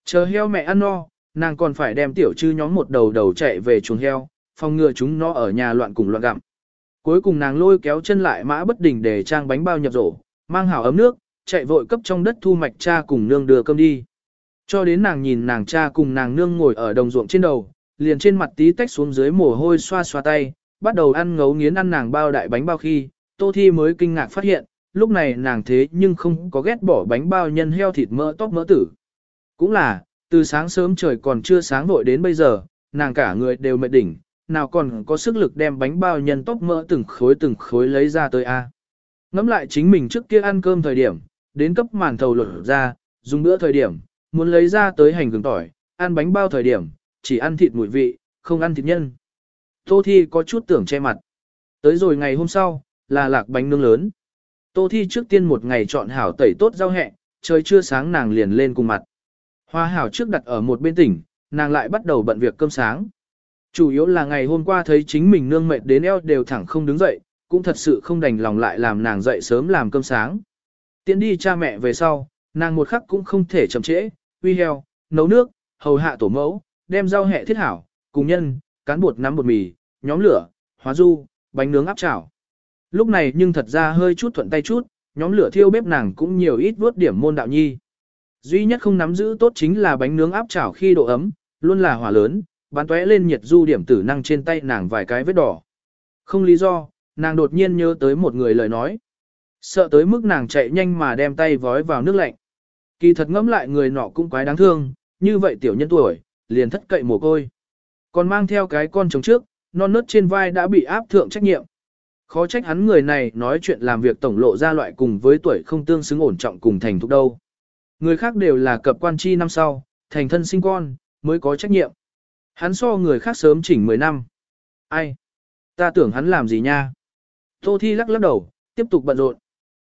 Chờ heo mẹ ăn no, nàng còn phải đem tiểu chư nhóm một đầu đầu chạy về chuồng heo, phòng ngừa chúng nó ở nhà loạn cùng loạn gặm. Cuối cùng nàng lôi kéo chân lại mã bất đình để trang bánh bao nhập rổ, mang hảo ấm nước, chạy vội cấp trong đất thu mạch cha cùng nương đưa cơm đi. Cho đến nàng nhìn nàng cha cùng nàng nương ngồi ở đồng ruộng trên đầu, liền trên mặt tí tách xuống dưới mồ hôi xoa xoa tay, bắt đầu ăn ngấu nghiến ăn nàng bao đại bánh bao khi, Tô Thi mới kinh ngạc phát hiện, lúc này nàng thế nhưng không có ghét bỏ bánh bao nhân heo thịt mỡ tóc mỡ tử. Cũng là, từ sáng sớm trời còn chưa sáng vội đến bây giờ, nàng cả người đều mệt đỉnh, nào còn có sức lực đem bánh bao nhân tóc mỡ từng khối từng khối lấy ra tới a. Ngắm lại chính mình trước kia ăn cơm thời điểm, đến cấp màn thầu lột ra, dùng bữa thời điểm, muốn lấy ra tới hành gừng tỏi, ăn bánh bao thời điểm, chỉ ăn thịt mùi vị, không ăn thịt nhân. Tô Thi có chút tưởng che mặt. Tới rồi ngày hôm sau, là lạc bánh nướng lớn. Tô Thi trước tiên một ngày chọn hảo tẩy tốt rau hẹ, trời chưa sáng nàng liền lên cùng mặt. Hoa hảo trước đặt ở một bên tỉnh, nàng lại bắt đầu bận việc cơm sáng. Chủ yếu là ngày hôm qua thấy chính mình nương mệt đến eo đều thẳng không đứng dậy, cũng thật sự không đành lòng lại làm nàng dậy sớm làm cơm sáng. Tiến đi cha mẹ về sau, nàng một khắc cũng không thể chậm trễ, uy heo, nấu nước, hầu hạ tổ mẫu, đem rau hẹ thiết hảo, cùng nhân, cán bột nắm bột mì, nhóm lửa, hóa du, bánh nướng áp chảo. Lúc này nhưng thật ra hơi chút thuận tay chút, nhóm lửa thiêu bếp nàng cũng nhiều ít vớt điểm môn đạo nhi. Duy nhất không nắm giữ tốt chính là bánh nướng áp chảo khi độ ấm, luôn là hỏa lớn, bán tóe lên nhiệt du điểm tử năng trên tay nàng vài cái vết đỏ. Không lý do, nàng đột nhiên nhớ tới một người lời nói. Sợ tới mức nàng chạy nhanh mà đem tay vói vào nước lạnh. Kỳ thật ngẫm lại người nọ cũng quái đáng thương, như vậy tiểu nhân tuổi, liền thất cậy mồ côi. Còn mang theo cái con trống trước, non nớt trên vai đã bị áp thượng trách nhiệm. Khó trách hắn người này nói chuyện làm việc tổng lộ ra loại cùng với tuổi không tương xứng ổn trọng cùng thành thục đâu. Người khác đều là cập quan chi năm sau, thành thân sinh con, mới có trách nhiệm. Hắn so người khác sớm chỉnh 10 năm. Ai? Ta tưởng hắn làm gì nha? Tô Thi lắc lắc đầu, tiếp tục bận rộn.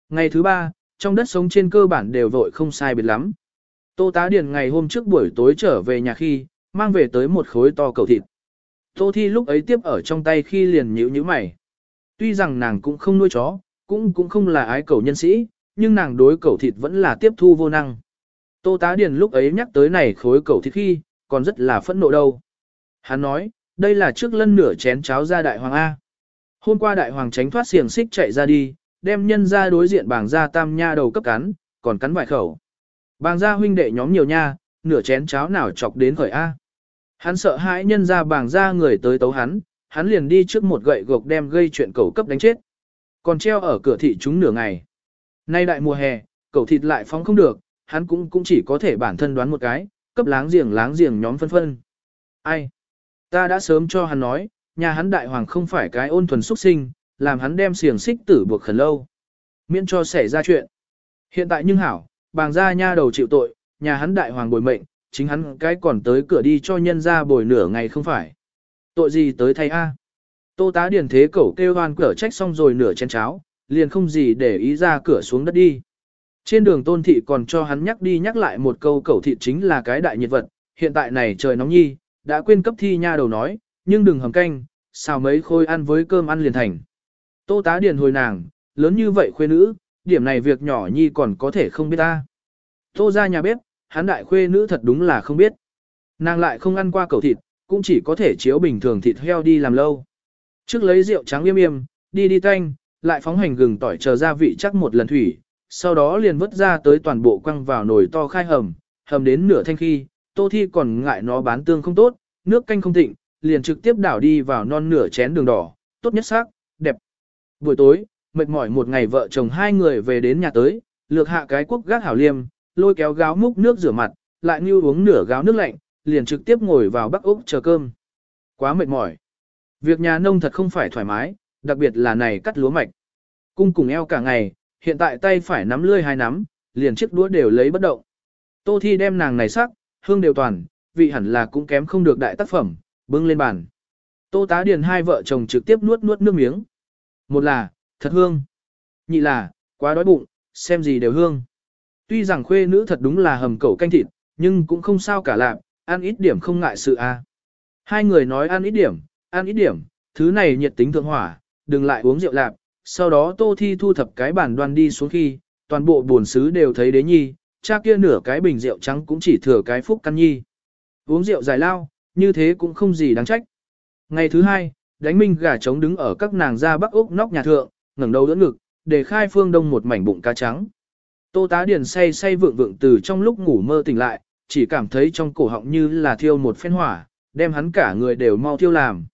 Ngày thứ ba, trong đất sống trên cơ bản đều vội không sai biệt lắm. Tô tá điền ngày hôm trước buổi tối trở về nhà khi, mang về tới một khối to cầu thịt. Tô Thi lúc ấy tiếp ở trong tay khi liền nhíu nhíu mày. Tuy rằng nàng cũng không nuôi chó, cũng cũng không là ái cầu nhân sĩ, nhưng nàng đối cầu thịt vẫn là tiếp thu vô năng. Tô tá điền lúc ấy nhắc tới này khối cầu thịt khi, còn rất là phẫn nộ đâu. Hắn nói, đây là trước lân nửa chén cháo ra đại hoàng A. Hôm qua đại hoàng tránh thoát xiềng xích chạy ra đi, đem nhân ra đối diện bảng ra tam nha đầu cấp cắn, còn cắn vài khẩu. Bàng gia huynh đệ nhóm nhiều nha, nửa chén cháo nào chọc đến khởi A. Hắn sợ hãi nhân ra bảng ra người tới tấu hắn, hắn liền đi trước một gậy gộc đem gây chuyện cầu cấp đánh chết. Còn treo ở cửa thị chúng nửa ngày. Nay đại mùa hè, cầu thịt lại phóng không được, hắn cũng cũng chỉ có thể bản thân đoán một cái, cấp láng giềng láng giềng nhóm phân phân. Ai? Ta đã sớm cho hắn nói, nhà hắn đại hoàng không phải cái ôn thuần xuất sinh, làm hắn đem xiềng xích tử buộc khẩn lâu. Miễn cho xảy ra chuyện. Hiện tại nhưng hảo, bàng gia nha đầu chịu tội, nhà hắn đại hoàng bồi mệnh, chính hắn cái còn tới cửa đi cho nhân ra bồi nửa ngày không phải. Tội gì tới thay A. Tô tá điền thế cẩu kêu hoan cửa trách xong rồi nửa chén cháo, liền không gì để ý ra cửa xuống đất đi. Trên đường tôn thị còn cho hắn nhắc đi nhắc lại một câu cẩu thị chính là cái đại nhiệt vật, hiện tại này trời nóng nhi, đã quên cấp thi nha đầu nói, nhưng đừng hầm canh, xào mấy khôi ăn với cơm ăn liền thành. Tô tá điền hồi nàng, lớn như vậy khuê nữ, điểm này việc nhỏ nhi còn có thể không biết ta. Tô ra nhà bếp, hắn đại khuê nữ thật đúng là không biết. Nàng lại không ăn qua cầu thịt, cũng chỉ có thể chiếu bình thường thịt heo đi làm lâu. Trước lấy rượu trắng yêm yêm, đi đi tanh, lại phóng hành gừng tỏi chờ gia vị chắc một lần thủy, sau đó liền vứt ra tới toàn bộ quăng vào nồi to khai hầm, hầm đến nửa thanh khi, Tô Thi còn ngại nó bán tương không tốt, nước canh không thịnh, liền trực tiếp đảo đi vào non nửa chén đường đỏ, tốt nhất sắc, đẹp. Buổi tối, mệt mỏi một ngày vợ chồng hai người về đến nhà tới, lược hạ cái quốc gác hảo liêm, lôi kéo gáo múc nước rửa mặt, lại như uống nửa gáo nước lạnh, liền trực tiếp ngồi vào Bắc Úc chờ cơm. Quá mệt mỏi. Việc nhà nông thật không phải thoải mái, đặc biệt là này cắt lúa mạch. Cung cùng eo cả ngày, hiện tại tay phải nắm lươi hai nắm, liền chiếc đũa đều lấy bất động. Tô Thi đem nàng này sắc, hương đều toàn, vị hẳn là cũng kém không được đại tác phẩm, bưng lên bàn. Tô tá điền hai vợ chồng trực tiếp nuốt nuốt nước miếng. Một là, thật hương. Nhị là, quá đói bụng, xem gì đều hương. Tuy rằng khuê nữ thật đúng là hầm cẩu canh thịt, nhưng cũng không sao cả lạc, ăn ít điểm không ngại sự a. Hai người nói ăn ít điểm, ăn ít điểm, thứ này nhiệt tính thượng hỏa, đừng lại uống rượu lạp. Sau đó Tô Thi thu thập cái bàn đoan đi xuống khi, toàn bộ buồn xứ đều thấy đế nhi, cha kia nửa cái bình rượu trắng cũng chỉ thừa cái phúc căn nhi. Uống rượu dài lao, như thế cũng không gì đáng trách. Ngày thứ hai, đánh minh gà trống đứng ở các nàng ra bắc úc nóc nhà thượng, ngẩng đầu đỡ ngực, để khai phương đông một mảnh bụng cá trắng. Tô tá điền say say vượng vượng từ trong lúc ngủ mơ tỉnh lại, chỉ cảm thấy trong cổ họng như là thiêu một phen hỏa, đem hắn cả người đều mau thiêu làm.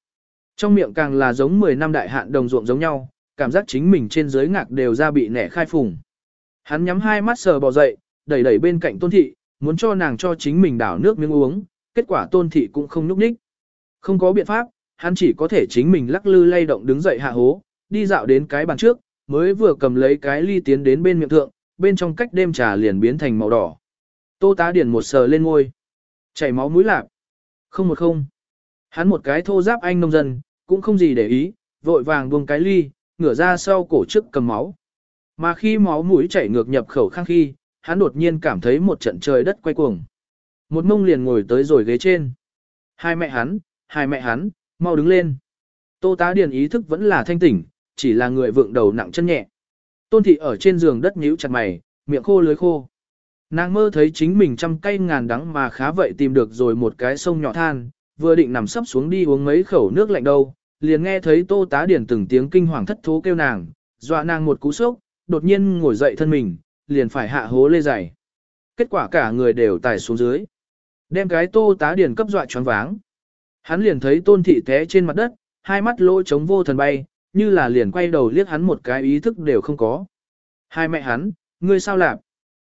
Trong miệng càng là giống 10 năm đại hạn đồng ruộng giống nhau, cảm giác chính mình trên dưới ngạc đều ra bị nẻ khai phùng. Hắn nhắm hai mắt sờ bò dậy, đẩy đẩy bên cạnh tôn thị, muốn cho nàng cho chính mình đảo nước miếng uống, kết quả tôn thị cũng không núp ních. Không có biện pháp, hắn chỉ có thể chính mình lắc lư lay động đứng dậy hạ hố, đi dạo đến cái bàn trước, mới vừa cầm lấy cái ly tiến đến bên miệng thượng, bên trong cách đêm trà liền biến thành màu đỏ. Tô tá điển một sờ lên ngôi. Chảy máu mũi lạp. Không một không. Hắn một cái thô giáp anh nông dân, cũng không gì để ý, vội vàng buông cái ly, ngửa ra sau cổ trước cầm máu. Mà khi máu mũi chảy ngược nhập khẩu khang khi, hắn đột nhiên cảm thấy một trận trời đất quay cuồng. Một mông liền ngồi tới rồi ghế trên. Hai mẹ hắn, hai mẹ hắn, mau đứng lên. Tô tá điền ý thức vẫn là thanh tỉnh, chỉ là người vượng đầu nặng chân nhẹ. Tôn thị ở trên giường đất nhíu chặt mày, miệng khô lưới khô. Nàng mơ thấy chính mình trăm cây ngàn đắng mà khá vậy tìm được rồi một cái sông nhỏ than, vừa định nằm sấp xuống đi uống mấy khẩu nước lạnh đâu, liền nghe thấy tô tá điển từng tiếng kinh hoàng thất thố kêu nàng, dọa nàng một cú sốc, đột nhiên ngồi dậy thân mình, liền phải hạ hố lê dày. Kết quả cả người đều tải xuống dưới. Đem cái tô tá điển cấp dọa choáng váng. Hắn liền thấy tôn thị té trên mặt đất, hai mắt lỗ trống vô thần bay, như là liền quay đầu liếc hắn một cái ý thức đều không có. Hai mẹ hắn, ngươi sao lạp?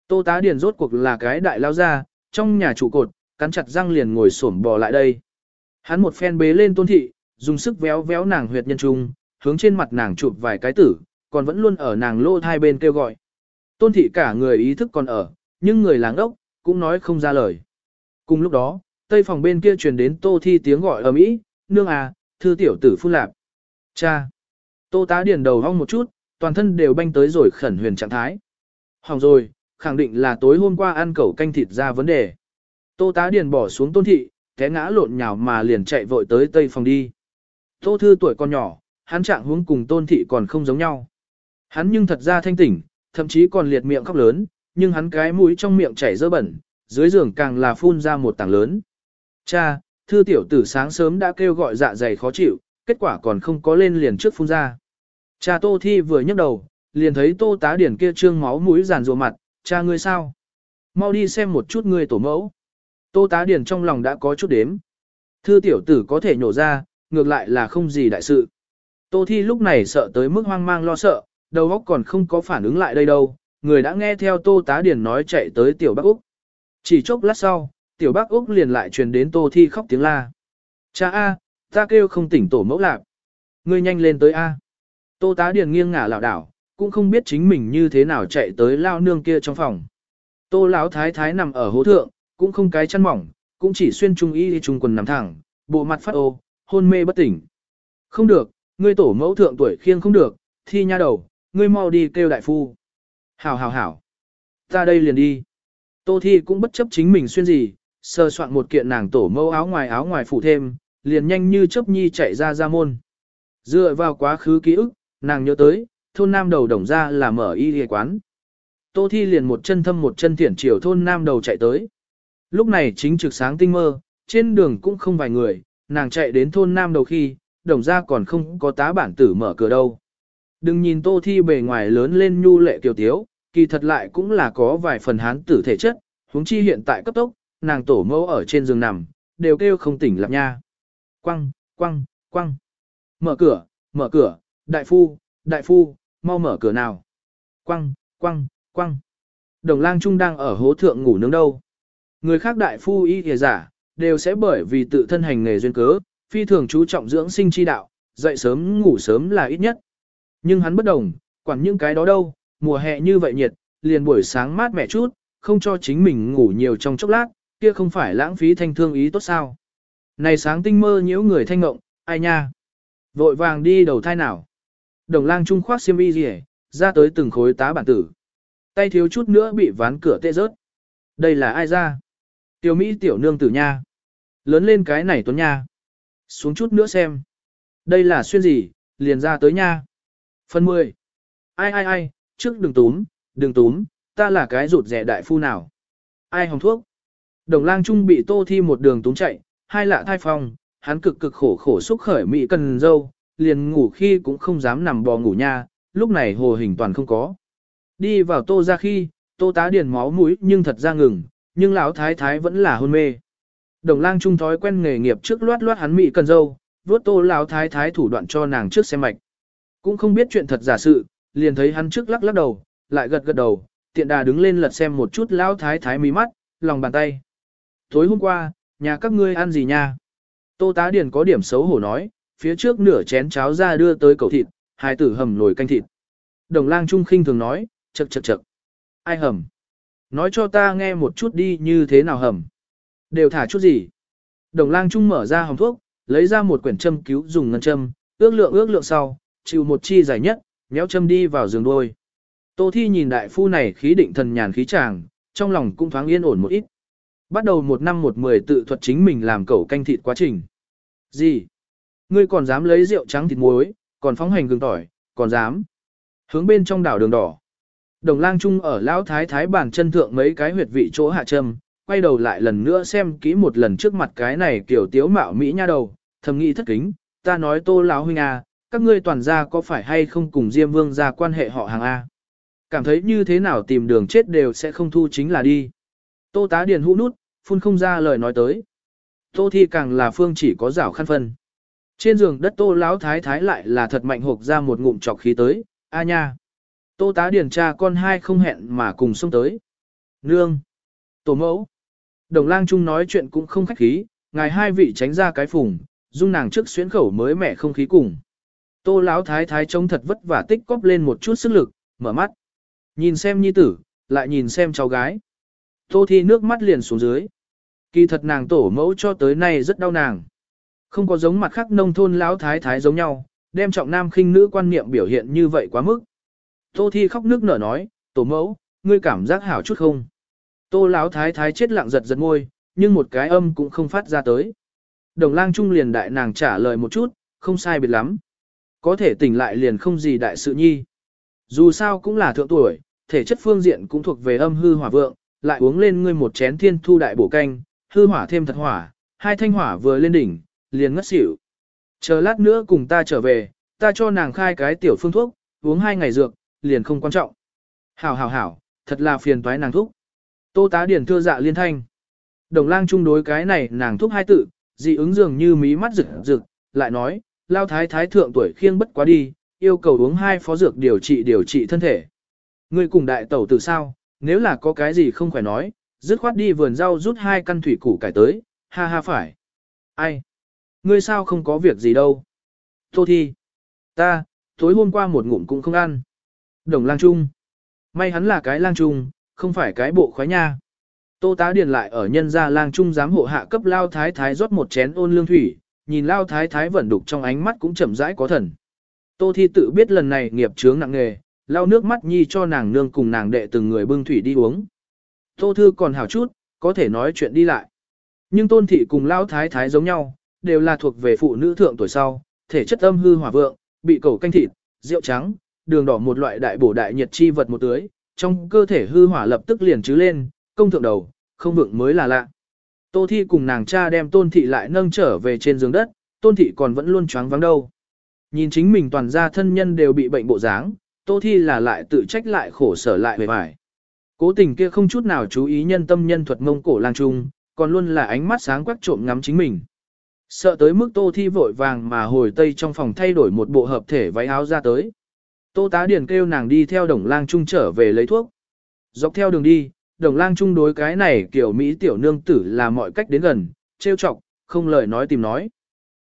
Tô tá điền rốt cuộc là cái đại lao ra, trong nhà trụ cột, cắn chặt răng liền ngồi xổm bò lại đây. Hắn một phen bế lên tôn thị, dùng sức véo véo nàng huyệt nhân trung, hướng trên mặt nàng chụp vài cái tử, còn vẫn luôn ở nàng lô hai bên kêu gọi. Tôn thị cả người ý thức còn ở, nhưng người láng ốc, cũng nói không ra lời. Cùng lúc đó, tây phòng bên kia truyền đến tô thi tiếng gọi ở mỹ, nương à, thư tiểu tử phun lạp. Cha! Tô tá điền đầu hong một chút, toàn thân đều banh tới rồi khẩn huyền trạng thái. Hỏng rồi, khẳng định là tối hôm qua ăn cẩu canh thịt ra vấn đề. Tô tá điền bỏ xuống tôn thị, té ngã lộn nhào mà liền chạy vội tới tây phòng đi. Tô thư tuổi còn nhỏ, hắn trạng huống cùng tôn thị còn không giống nhau. Hắn nhưng thật ra thanh tỉnh, thậm chí còn liệt miệng khóc lớn, nhưng hắn cái mũi trong miệng chảy dơ bẩn, dưới giường càng là phun ra một tảng lớn. Cha, thư tiểu tử sáng sớm đã kêu gọi dạ dày khó chịu, kết quả còn không có lên liền trước phun ra. Cha tô thi vừa nhấc đầu, liền thấy tô tá điển kia trương máu mũi giàn rùa mặt, cha ngươi sao? Mau đi xem một chút ngươi tổ mẫu. Tô tá điển trong lòng đã có chút đếm. Thư tiểu tử có thể nhổ ra, ngược lại là không gì đại sự. Tô thi lúc này sợ tới mức hoang mang lo sợ, đầu óc còn không có phản ứng lại đây đâu, người đã nghe theo tô tá điển nói chạy tới tiểu bắc Úc. Chỉ chốc lát sau, tiểu bắc Úc liền lại truyền đến tô thi khóc tiếng la. Cha A, ta kêu không tỉnh tổ mẫu lạc. Ngươi nhanh lên tới A. Tô tá điền nghiêng ngả lảo đảo, cũng không biết chính mình như thế nào chạy tới lao nương kia trong phòng. Tô lão thái thái nằm ở hố thượng, cũng không cái chăn mỏng, cũng chỉ xuyên trung y trung quần nằm thẳng, bộ mặt phát ô, hôn mê bất tỉnh. Không được, ngươi tổ mẫu thượng tuổi khiêng không được, thi nha đầu, ngươi mau đi kêu đại phu. Hảo hảo hảo. Ta đây liền đi. Tô thi cũng bất chấp chính mình xuyên gì, sơ soạn một kiện nàng tổ mẫu áo ngoài áo ngoài phủ thêm, liền nhanh như chớp nhi chạy ra ra môn. Dựa vào quá khứ ký ức, nàng nhớ tới, thôn nam đầu đồng ra là mở y y quán. Tô Thi liền một chân thâm một chân thiển chiều thôn nam đầu chạy tới. Lúc này chính trực sáng tinh mơ, trên đường cũng không vài người, nàng chạy đến thôn nam đầu khi, đồng ra còn không có tá bản tử mở cửa đâu. Đừng nhìn Tô Thi bề ngoài lớn lên nhu lệ kiều tiếu, kỳ thật lại cũng là có vài phần hán tử thể chất, huống chi hiện tại cấp tốc, nàng tổ mẫu ở trên giường nằm, đều kêu không tỉnh lạc nha. Quăng, quăng, quăng. Mở cửa, mở cửa, đại phu, đại phu, mau mở cửa nào. Quăng, quăng, quăng. Đồng lang trung đang ở hố thượng ngủ nướng đâu. Người khác đại phu y thìa giả, đều sẽ bởi vì tự thân hành nghề duyên cớ, phi thường chú trọng dưỡng sinh chi đạo, dậy sớm ngủ sớm là ít nhất. Nhưng hắn bất đồng, quản những cái đó đâu, mùa hè như vậy nhiệt, liền buổi sáng mát mẻ chút, không cho chính mình ngủ nhiều trong chốc lát, kia không phải lãng phí thanh thương ý tốt sao. Này sáng tinh mơ nhiễu người thanh ngộng, ai nha. Vội vàng đi đầu thai nào. Đồng lang trung khoác xiêm y gì ra tới từng khối tá bản tử. Tay thiếu chút nữa bị ván cửa tê rớt. Đây là ai ra? Tiểu Mỹ tiểu nương tử nha. Lớn lên cái này tuấn nha. Xuống chút nữa xem. Đây là xuyên gì, liền ra tới nha. Phần 10. Ai ai ai, trước đừng túm, đừng túm, ta là cái rụt rẻ đại phu nào. Ai hồng thuốc. Đồng lang trung bị tô thi một đường túm chạy, hai lạ thai phong, hắn cực cực khổ khổ xúc khởi mỹ cần dâu, liền ngủ khi cũng không dám nằm bò ngủ nha, lúc này hồ hình toàn không có. Đi vào tô ra khi, tô tá điền máu mũi nhưng thật ra ngừng, nhưng lão thái thái vẫn là hôn mê. Đồng lang trung thói quen nghề nghiệp trước loát loát hắn mị cần dâu, vuốt tô lão thái thái thủ đoạn cho nàng trước xem mạch. Cũng không biết chuyện thật giả sự, liền thấy hắn trước lắc lắc đầu, lại gật gật đầu, tiện đà đứng lên lật xem một chút lão thái thái mí mắt, lòng bàn tay. Tối hôm qua, nhà các ngươi ăn gì nha? Tô tá điền có điểm xấu hổ nói, phía trước nửa chén cháo ra đưa tới cầu thịt, hai tử hầm nồi canh thịt. Đồng lang trung khinh thường nói, chật chật chật. Ai hầm? Nói cho ta nghe một chút đi như thế nào hầm. Đều thả chút gì? Đồng lang trung mở ra hồng thuốc, lấy ra một quyển châm cứu dùng ngân châm, ước lượng ước lượng sau, chịu một chi dài nhất, méo châm đi vào giường đôi. Tô Thi nhìn đại phu này khí định thần nhàn khí chàng, trong lòng cũng thoáng yên ổn một ít. Bắt đầu một năm một mười tự thuật chính mình làm cẩu canh thịt quá trình. Gì? Ngươi còn dám lấy rượu trắng thịt muối, còn phóng hành gừng tỏi, còn dám. Hướng bên trong đảo đường đỏ. Đồng lang trung ở lão thái thái bàn chân thượng mấy cái huyệt vị chỗ hạ châm, quay đầu lại lần nữa xem kỹ một lần trước mặt cái này kiểu tiếu mạo mỹ nha đầu, thầm nghĩ thất kính, ta nói tô lão huynh à, các ngươi toàn gia có phải hay không cùng Diêm Vương ra quan hệ họ hàng A. Cảm thấy như thế nào tìm đường chết đều sẽ không thu chính là đi. Tô tá điền hũ nút, phun không ra lời nói tới. Tô thi càng là phương chỉ có rảo khăn phân. Trên giường đất tô lão thái thái lại là thật mạnh hộp ra một ngụm trọc khí tới, a nha. Tô tá điền cha con hai không hẹn mà cùng xông tới. Nương. Tổ mẫu. Đồng lang trung nói chuyện cũng không khách khí, ngài hai vị tránh ra cái phùng, dung nàng trước xuyến khẩu mới mẻ không khí cùng. Tô lão thái thái trông thật vất vả tích cóp lên một chút sức lực, mở mắt. Nhìn xem nhi tử, lại nhìn xem cháu gái. Tô thi nước mắt liền xuống dưới. Kỳ thật nàng tổ mẫu cho tới nay rất đau nàng. Không có giống mặt khác nông thôn lão thái thái giống nhau, đem trọng nam khinh nữ quan niệm biểu hiện như vậy quá mức. Tô thi khóc nước nở nói, tổ mẫu, ngươi cảm giác hảo chút không? Tô lão thái thái chết lặng giật giật môi, nhưng một cái âm cũng không phát ra tới. Đồng lang trung liền đại nàng trả lời một chút, không sai biệt lắm. Có thể tỉnh lại liền không gì đại sự nhi. Dù sao cũng là thượng tuổi, thể chất phương diện cũng thuộc về âm hư hỏa vượng, lại uống lên ngươi một chén thiên thu đại bổ canh, hư hỏa thêm thật hỏa, hai thanh hỏa vừa lên đỉnh, liền ngất xỉu. Chờ lát nữa cùng ta trở về, ta cho nàng khai cái tiểu phương thuốc, uống hai ngày dược, liền không quan trọng. Hảo hảo hảo, thật là phiền toái nàng thúc. Tô tá điển thưa dạ liên thanh. Đồng lang chung đối cái này nàng thúc hai tự, dị ứng dường như mí mắt rực rực, lại nói, lao thái thái thượng tuổi khiêng bất quá đi, yêu cầu uống hai phó dược điều trị điều trị thân thể. Ngươi cùng đại tẩu từ sao, nếu là có cái gì không khỏe nói, dứt khoát đi vườn rau rút hai căn thủy củ cải tới, ha ha phải. Ai? Ngươi sao không có việc gì đâu? Tô thi. Ta, tối hôm qua một ngụm cũng không ăn. Đồng lang trung. May hắn là cái lang trung, không phải cái bộ khoái nha. Tô tá điền lại ở nhân gia lang trung giám hộ hạ cấp lao thái thái rót một chén ôn lương thủy, nhìn lao thái thái vẫn đục trong ánh mắt cũng chậm rãi có thần. Tô thi tự biết lần này nghiệp chướng nặng nghề, lao nước mắt nhi cho nàng nương cùng nàng đệ từng người bưng thủy đi uống. Tô thư còn hảo chút, có thể nói chuyện đi lại. Nhưng tôn thị cùng lao thái thái giống nhau, đều là thuộc về phụ nữ thượng tuổi sau, thể chất âm hư hỏa vượng, bị cầu canh thịt, rượu trắng, đường đỏ một loại đại bổ đại nhiệt chi vật một tưới, trong cơ thể hư hỏa lập tức liền chứ lên, công thượng đầu, không vượng mới là lạ. Tô Thi cùng nàng cha đem Tôn Thị lại nâng trở về trên giường đất, Tôn Thị còn vẫn luôn choáng vắng đâu. Nhìn chính mình toàn gia thân nhân đều bị bệnh bộ dáng, Tô Thi là lại tự trách lại khổ sở lại về vải. Cố tình kia không chút nào chú ý nhân tâm nhân thuật mông cổ lang trung, còn luôn là ánh mắt sáng quắc trộm ngắm chính mình. Sợ tới mức Tô Thi vội vàng mà hồi tây trong phòng thay đổi một bộ hợp thể váy áo ra tới. Tô tá điển kêu nàng đi theo đồng lang trung trở về lấy thuốc. Dọc theo đường đi, đồng lang trung đối cái này kiểu Mỹ tiểu nương tử là mọi cách đến gần, trêu chọc, không lời nói tìm nói.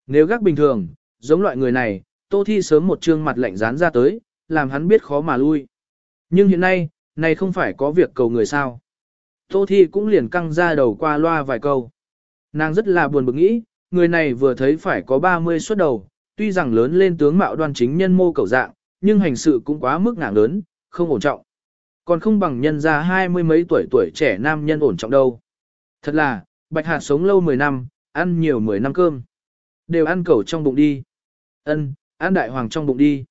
Nếu gác bình thường, giống loại người này, Tô Thi sớm một trương mặt lạnh dán ra tới, làm hắn biết khó mà lui. Nhưng hiện nay, này không phải có việc cầu người sao. Tô Thi cũng liền căng ra đầu qua loa vài câu. Nàng rất là buồn bực nghĩ, người này vừa thấy phải có 30 xuất đầu, tuy rằng lớn lên tướng mạo đoan chính nhân mô cầu dạng, nhưng hành sự cũng quá mức nặng lớn, không ổn trọng. Còn không bằng nhân ra hai mươi mấy tuổi tuổi trẻ nam nhân ổn trọng đâu. Thật là, bạch hạt sống lâu 10 năm, ăn nhiều 10 năm cơm. Đều ăn cẩu trong bụng đi. ân ăn đại hoàng trong bụng đi.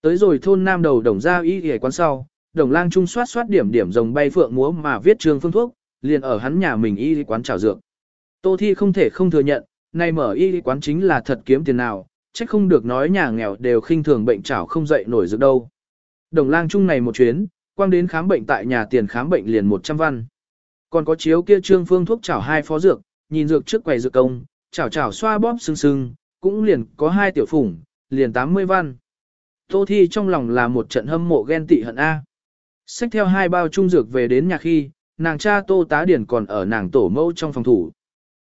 Tới rồi thôn nam đầu đồng ra y ghề quán sau, đồng lang trung soát soát điểm điểm rồng bay phượng múa mà viết trường phương thuốc, liền ở hắn nhà mình y quán trào dược. Tô Thi không thể không thừa nhận, nay mở y quán chính là thật kiếm tiền nào, chắc không được nói nhà nghèo đều khinh thường bệnh chảo không dậy nổi dược đâu. Đồng lang Chung này một chuyến, quang đến khám bệnh tại nhà tiền khám bệnh liền 100 văn. Còn có chiếu kia trương phương thuốc chảo hai phó dược, nhìn dược trước quầy dược công, chảo chảo xoa bóp sưng sưng, cũng liền có hai tiểu phủng, liền 80 văn. Tô Thi trong lòng là một trận hâm mộ ghen tị hận A. Xách theo hai bao trung dược về đến nhà khi, nàng cha Tô Tá Điển còn ở nàng tổ mẫu trong phòng thủ.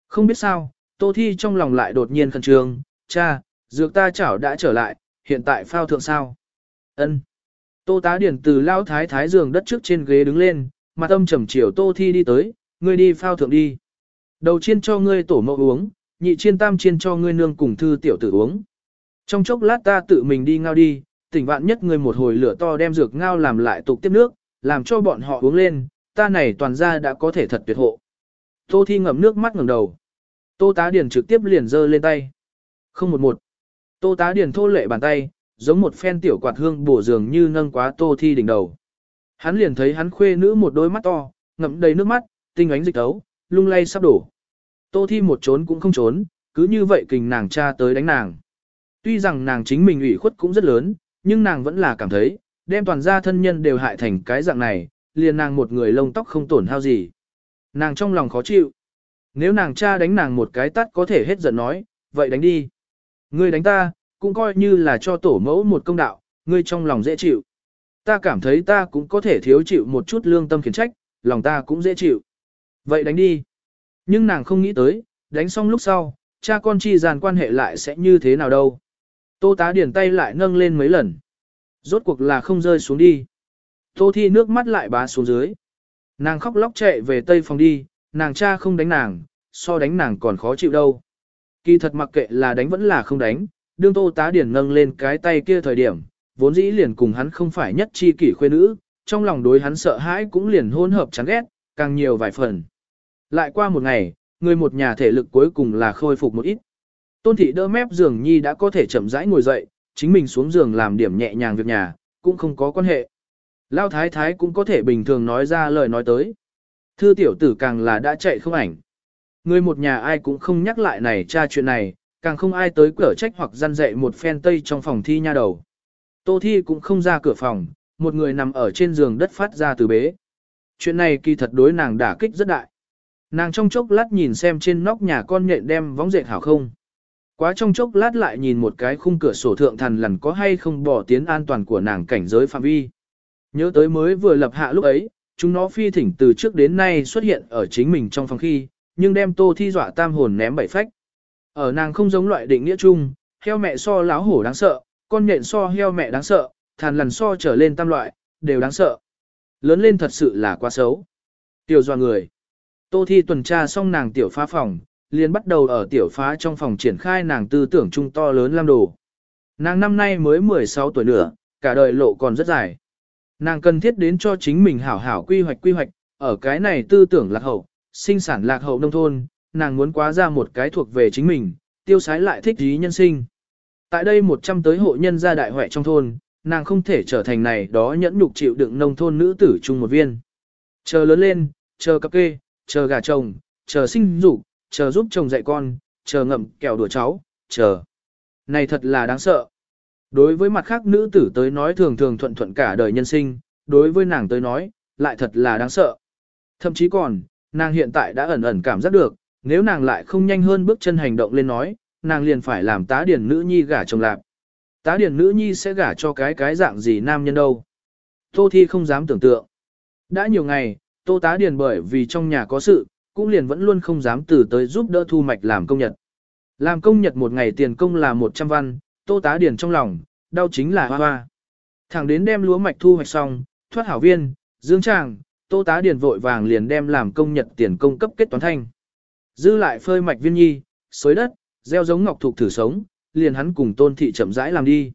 Không biết sao, Tô Thi trong lòng lại đột nhiên khẩn trương, cha, dược ta chảo đã trở lại, hiện tại phao thượng sao. ân Tô Tá Điển từ lao thái thái giường đất trước trên ghế đứng lên, mặt âm trầm chiều Tô Thi đi tới, ngươi đi phao thượng đi. Đầu chiên cho ngươi tổ mẫu uống, nhị chiên tam chiên cho ngươi nương cùng thư tiểu tử uống. Trong chốc lát ta tự mình đi ngao đi, tỉnh vạn nhất ngươi một hồi lửa to đem dược ngao làm lại tục tiếp nước, làm cho bọn họ uống lên, ta này toàn ra đã có thể thật tuyệt hộ. Tô Thi ngậm nước mắt ngẩng đầu. Tô Tá Điền trực tiếp liền giơ lên tay. Không một một. Tô Tá Điền thô lệ bàn tay, giống một phen tiểu quạt hương bổ dường như nâng quá Tô Thi đỉnh đầu. Hắn liền thấy hắn khuê nữ một đôi mắt to, ngậm đầy nước mắt, tinh ánh dịch tấu, lung lay sắp đổ. Tô Thi một trốn cũng không trốn, cứ như vậy kình nàng cha tới đánh nàng. Tuy rằng nàng chính mình ủy khuất cũng rất lớn, nhưng nàng vẫn là cảm thấy, đem toàn gia thân nhân đều hại thành cái dạng này, liền nàng một người lông tóc không tổn hao gì. Nàng trong lòng khó chịu. Nếu nàng cha đánh nàng một cái tắt có thể hết giận nói, vậy đánh đi. Ngươi đánh ta, cũng coi như là cho tổ mẫu một công đạo, ngươi trong lòng dễ chịu. Ta cảm thấy ta cũng có thể thiếu chịu một chút lương tâm khiển trách, lòng ta cũng dễ chịu. Vậy đánh đi. Nhưng nàng không nghĩ tới, đánh xong lúc sau, cha con chi dàn quan hệ lại sẽ như thế nào đâu. Tô tá điển tay lại nâng lên mấy lần. Rốt cuộc là không rơi xuống đi. Tô thi nước mắt lại bá xuống dưới. Nàng khóc lóc chạy về tây phòng đi, nàng cha không đánh nàng, so đánh nàng còn khó chịu đâu. Kỳ thật mặc kệ là đánh vẫn là không đánh, đương tô tá điển nâng lên cái tay kia thời điểm, vốn dĩ liền cùng hắn không phải nhất chi kỷ khuê nữ, trong lòng đối hắn sợ hãi cũng liền hôn hợp chán ghét, càng nhiều vài phần. Lại qua một ngày, người một nhà thể lực cuối cùng là khôi phục một ít. Tôn thị đỡ mép giường nhi đã có thể chậm rãi ngồi dậy, chính mình xuống giường làm điểm nhẹ nhàng việc nhà, cũng không có quan hệ. Lao thái thái cũng có thể bình thường nói ra lời nói tới. Thư tiểu tử càng là đã chạy không ảnh. Người một nhà ai cũng không nhắc lại này tra chuyện này, càng không ai tới cửa trách hoặc gian dạy một phen tây trong phòng thi nha đầu. Tô thi cũng không ra cửa phòng, một người nằm ở trên giường đất phát ra từ bế. Chuyện này kỳ thật đối nàng đả kích rất đại. Nàng trong chốc lát nhìn xem trên nóc nhà con nhện đem vóng dệt hảo không. Quá trong chốc lát lại nhìn một cái khung cửa sổ thượng thần lần có hay không bỏ tiến an toàn của nàng cảnh giới phạm vi. Nhớ tới mới vừa lập hạ lúc ấy, chúng nó phi thỉnh từ trước đến nay xuất hiện ở chính mình trong phòng khi, nhưng đem tô thi dọa tam hồn ném bảy phách. Ở nàng không giống loại định nghĩa chung, heo mẹ so láo hổ đáng sợ, con nhện so heo mẹ đáng sợ, thàn lằn so trở lên tam loại, đều đáng sợ. Lớn lên thật sự là quá xấu. Tiểu dọa người. Tô thi tuần tra xong nàng tiểu phá phòng, liền bắt đầu ở tiểu phá trong phòng triển khai nàng tư tưởng trung to lớn lam đồ. Nàng năm nay mới 16 tuổi nữa, cả đời lộ còn rất dài. Nàng cần thiết đến cho chính mình hảo hảo quy hoạch quy hoạch, ở cái này tư tưởng lạc hậu, sinh sản lạc hậu nông thôn, nàng muốn quá ra một cái thuộc về chính mình, tiêu sái lại thích ý nhân sinh. Tại đây 100 tới hộ nhân gia đại hoại trong thôn, nàng không thể trở thành này đó nhẫn nhục chịu đựng nông thôn nữ tử chung một viên. Chờ lớn lên, chờ cặp kê, chờ gà chồng, chờ sinh dục, chờ giúp chồng dạy con, chờ ngậm kẹo đùa cháu, chờ. Này thật là đáng sợ. Đối với mặt khác nữ tử tới nói thường thường thuận thuận cả đời nhân sinh, đối với nàng tới nói, lại thật là đáng sợ. Thậm chí còn, nàng hiện tại đã ẩn ẩn cảm giác được, nếu nàng lại không nhanh hơn bước chân hành động lên nói, nàng liền phải làm tá điển nữ nhi gả chồng lạp. Tá điển nữ nhi sẽ gả cho cái cái dạng gì nam nhân đâu. Tô Thi không dám tưởng tượng. Đã nhiều ngày, Tô tá điển bởi vì trong nhà có sự, cũng liền vẫn luôn không dám từ tới giúp đỡ thu mạch làm công nhật. Làm công nhật một ngày tiền công là 100 văn, Tô tá điển trong lòng, đau chính là hoa hoa. Thẳng đến đem lúa mạch thu hoạch xong, thoát hảo viên, dương tràng, Tô tá điển vội vàng liền đem làm công nhật tiền công cấp kết toán thanh. Dư lại phơi mạch viên nhi, xới đất, gieo giống ngọc thuộc thử sống, liền hắn cùng tôn thị chậm rãi làm đi.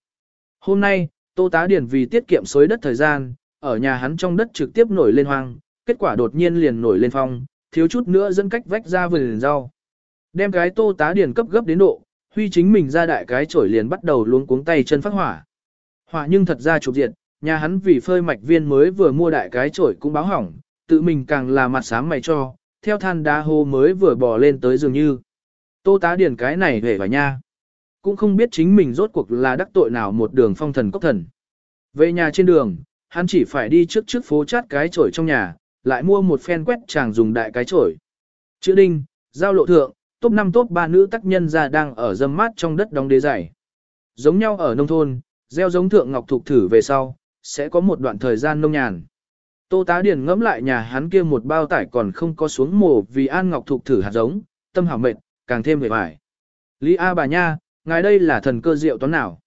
Hôm nay, Tô Tá Điền vì tiết kiệm xới đất thời gian, ở nhà hắn trong đất trực tiếp nổi lên hoang, kết quả đột nhiên liền nổi lên phong, thiếu chút nữa dẫn cách vách ra vườn rau. Đem cái Tô Tá Điền cấp gấp đến độ, huy chính mình ra đại cái chổi liền bắt đầu luống cuống tay chân phát hỏa. Hỏa nhưng thật ra chụp diệt, nhà hắn vì phơi mạch viên mới vừa mua đại cái chổi cũng báo hỏng, tự mình càng là mặt sáng mày cho, theo than đá hô mới vừa bò lên tới dường như. Tô tá điển cái này về vào nha. Cũng không biết chính mình rốt cuộc là đắc tội nào một đường phong thần cốc thần. Về nhà trên đường, hắn chỉ phải đi trước trước phố chát cái chổi trong nhà, lại mua một phen quét chàng dùng đại cái chổi. Chữ đinh, giao lộ thượng, top 5 top 3 nữ tác nhân ra đang ở dâm mát trong đất đóng đế giải. Giống nhau ở nông thôn, gieo giống thượng ngọc thục thử về sau, sẽ có một đoạn thời gian nông nhàn. Tô tá điển ngẫm lại nhà hắn kia một bao tải còn không có xuống mồ vì an ngọc thục thử hạt giống, tâm hảo mệt, càng thêm về vải. Lý A bà nha, ngài đây là thần cơ diệu toán nào?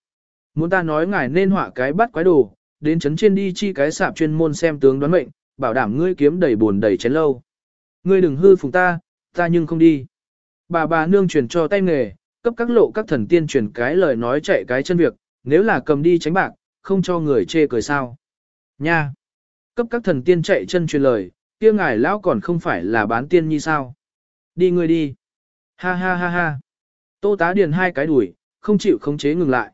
Muốn ta nói ngài nên họa cái bắt quái đồ, đến chấn trên đi chi cái sạp chuyên môn xem tướng đoán mệnh, bảo đảm ngươi kiếm đầy buồn đầy chén lâu. Ngươi đừng hư phùng ta, ta nhưng không đi. Bà bà nương truyền cho tay nghề, cấp các lộ các thần tiên truyền cái lời nói chạy cái chân việc, nếu là cầm đi tránh bạc, không cho người chê cười sao. Nha! Cấp các thần tiên chạy chân truyền lời, kia ngài lão còn không phải là bán tiên như sao. Đi ngươi đi. Ha ha ha ha. Tô tá điền hai cái đuổi, không chịu khống chế ngừng lại.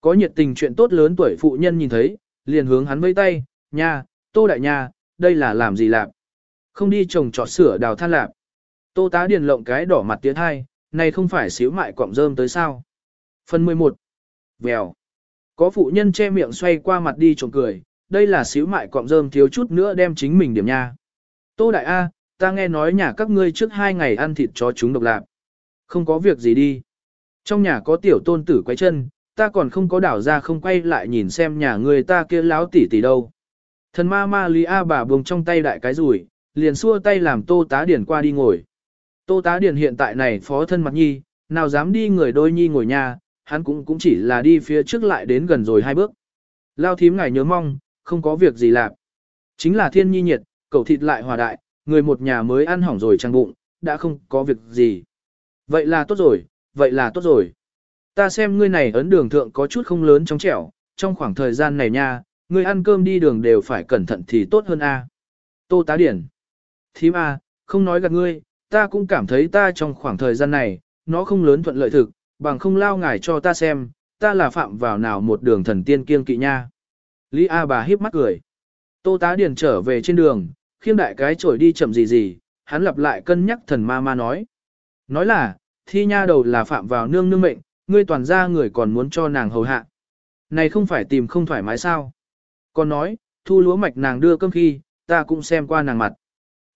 Có nhiệt tình chuyện tốt lớn tuổi phụ nhân nhìn thấy, liền hướng hắn vây tay, nha, tô đại nha, đây là làm gì lạp? Không đi trồng trọt sửa đào than lạp. Tô tá điền lộng cái đỏ mặt tiến hai, này không phải xíu mại cọng rơm tới sao? Phần 11. Vèo. Có phụ nhân che miệng xoay qua mặt đi trộm cười, đây là xíu mại cọng rơm thiếu chút nữa đem chính mình điểm nha. Tô đại A, ta nghe nói nhà các ngươi trước hai ngày ăn thịt chó chúng độc lạp. Không có việc gì đi. Trong nhà có tiểu tôn tử quay chân, ta còn không có đảo ra không quay lại nhìn xem nhà người ta kia láo tỉ tỉ đâu. Thần ma ma lý A bà buông trong tay đại cái rủi, liền xua tay làm tô tá điển qua đi ngồi. Tô tá điển hiện tại này phó thân mặt nhi, nào dám đi người đôi nhi ngồi nhà, hắn cũng cũng chỉ là đi phía trước lại đến gần rồi hai bước. Lao thím ngài nhớ mong, không có việc gì làm. Chính là thiên nhi nhiệt, cậu thịt lại hòa đại, người một nhà mới ăn hỏng rồi trang bụng, đã không có việc gì. Vậy là tốt rồi, vậy là tốt rồi. Ta xem ngươi này ấn đường thượng có chút không lớn trong trẻo, trong khoảng thời gian này nha, ngươi ăn cơm đi đường đều phải cẩn thận thì tốt hơn a. Tô tá điển. Thím a, không nói gạt ngươi, ta cũng cảm thấy ta trong khoảng thời gian này, nó không lớn thuận lợi thực, bằng không lao ngài cho ta xem, ta là phạm vào nào một đường thần tiên kiêng kỵ nha. Lý A bà hiếp mắt cười. Tô tá Điền trở về trên đường, khiêng đại cái chổi đi chậm gì gì, hắn lặp lại cân nhắc thần ma ma nói. Nói là, thi nha đầu là phạm vào nương nương mệnh, ngươi toàn ra người còn muốn cho nàng hầu hạ. Này không phải tìm không thoải mái sao. Còn nói, thu lúa mạch nàng đưa cơm khi, ta cũng xem qua nàng mặt.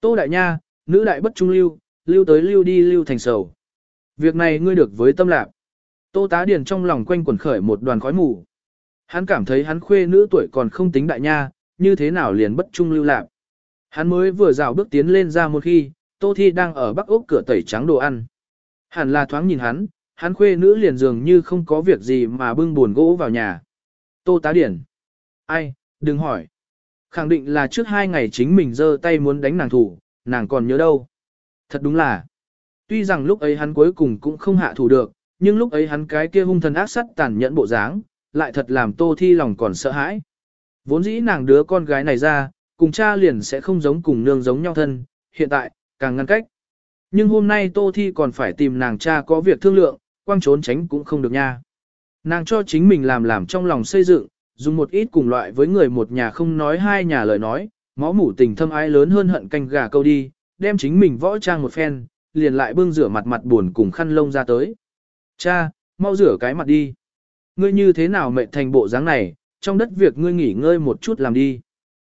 Tô đại nha, nữ đại bất trung lưu, lưu tới lưu đi lưu thành sầu. Việc này ngươi được với tâm lạc. Tô tá điền trong lòng quanh quẩn khởi một đoàn khói mù. Hắn cảm thấy hắn khuê nữ tuổi còn không tính đại nha, như thế nào liền bất trung lưu lạc. Hắn mới vừa rào bước tiến lên ra một khi, Tô Thi đang ở bắc ốc cửa tẩy trắng đồ ăn. Hẳn là thoáng nhìn hắn, hắn khuê nữ liền dường như không có việc gì mà bưng buồn gỗ vào nhà. Tô tá điển. Ai, đừng hỏi. Khẳng định là trước hai ngày chính mình giơ tay muốn đánh nàng thủ, nàng còn nhớ đâu. Thật đúng là. Tuy rằng lúc ấy hắn cuối cùng cũng không hạ thủ được, nhưng lúc ấy hắn cái kia hung thần ác sắt tàn nhẫn bộ dáng, lại thật làm Tô Thi lòng còn sợ hãi. Vốn dĩ nàng đứa con gái này ra, cùng cha liền sẽ không giống cùng nương giống nhau thân, hiện tại, càng ngăn cách. Nhưng hôm nay Tô Thi còn phải tìm nàng cha có việc thương lượng, quang trốn tránh cũng không được nha. Nàng cho chính mình làm làm trong lòng xây dựng, dùng một ít cùng loại với người một nhà không nói hai nhà lời nói, máu mủ tình thâm ái lớn hơn hận canh gà câu đi, đem chính mình võ trang một phen, liền lại bưng rửa mặt mặt buồn cùng khăn lông ra tới. Cha, mau rửa cái mặt đi. ngươi như thế nào mệt thành bộ dáng này, trong đất việc ngươi nghỉ ngơi một chút làm đi.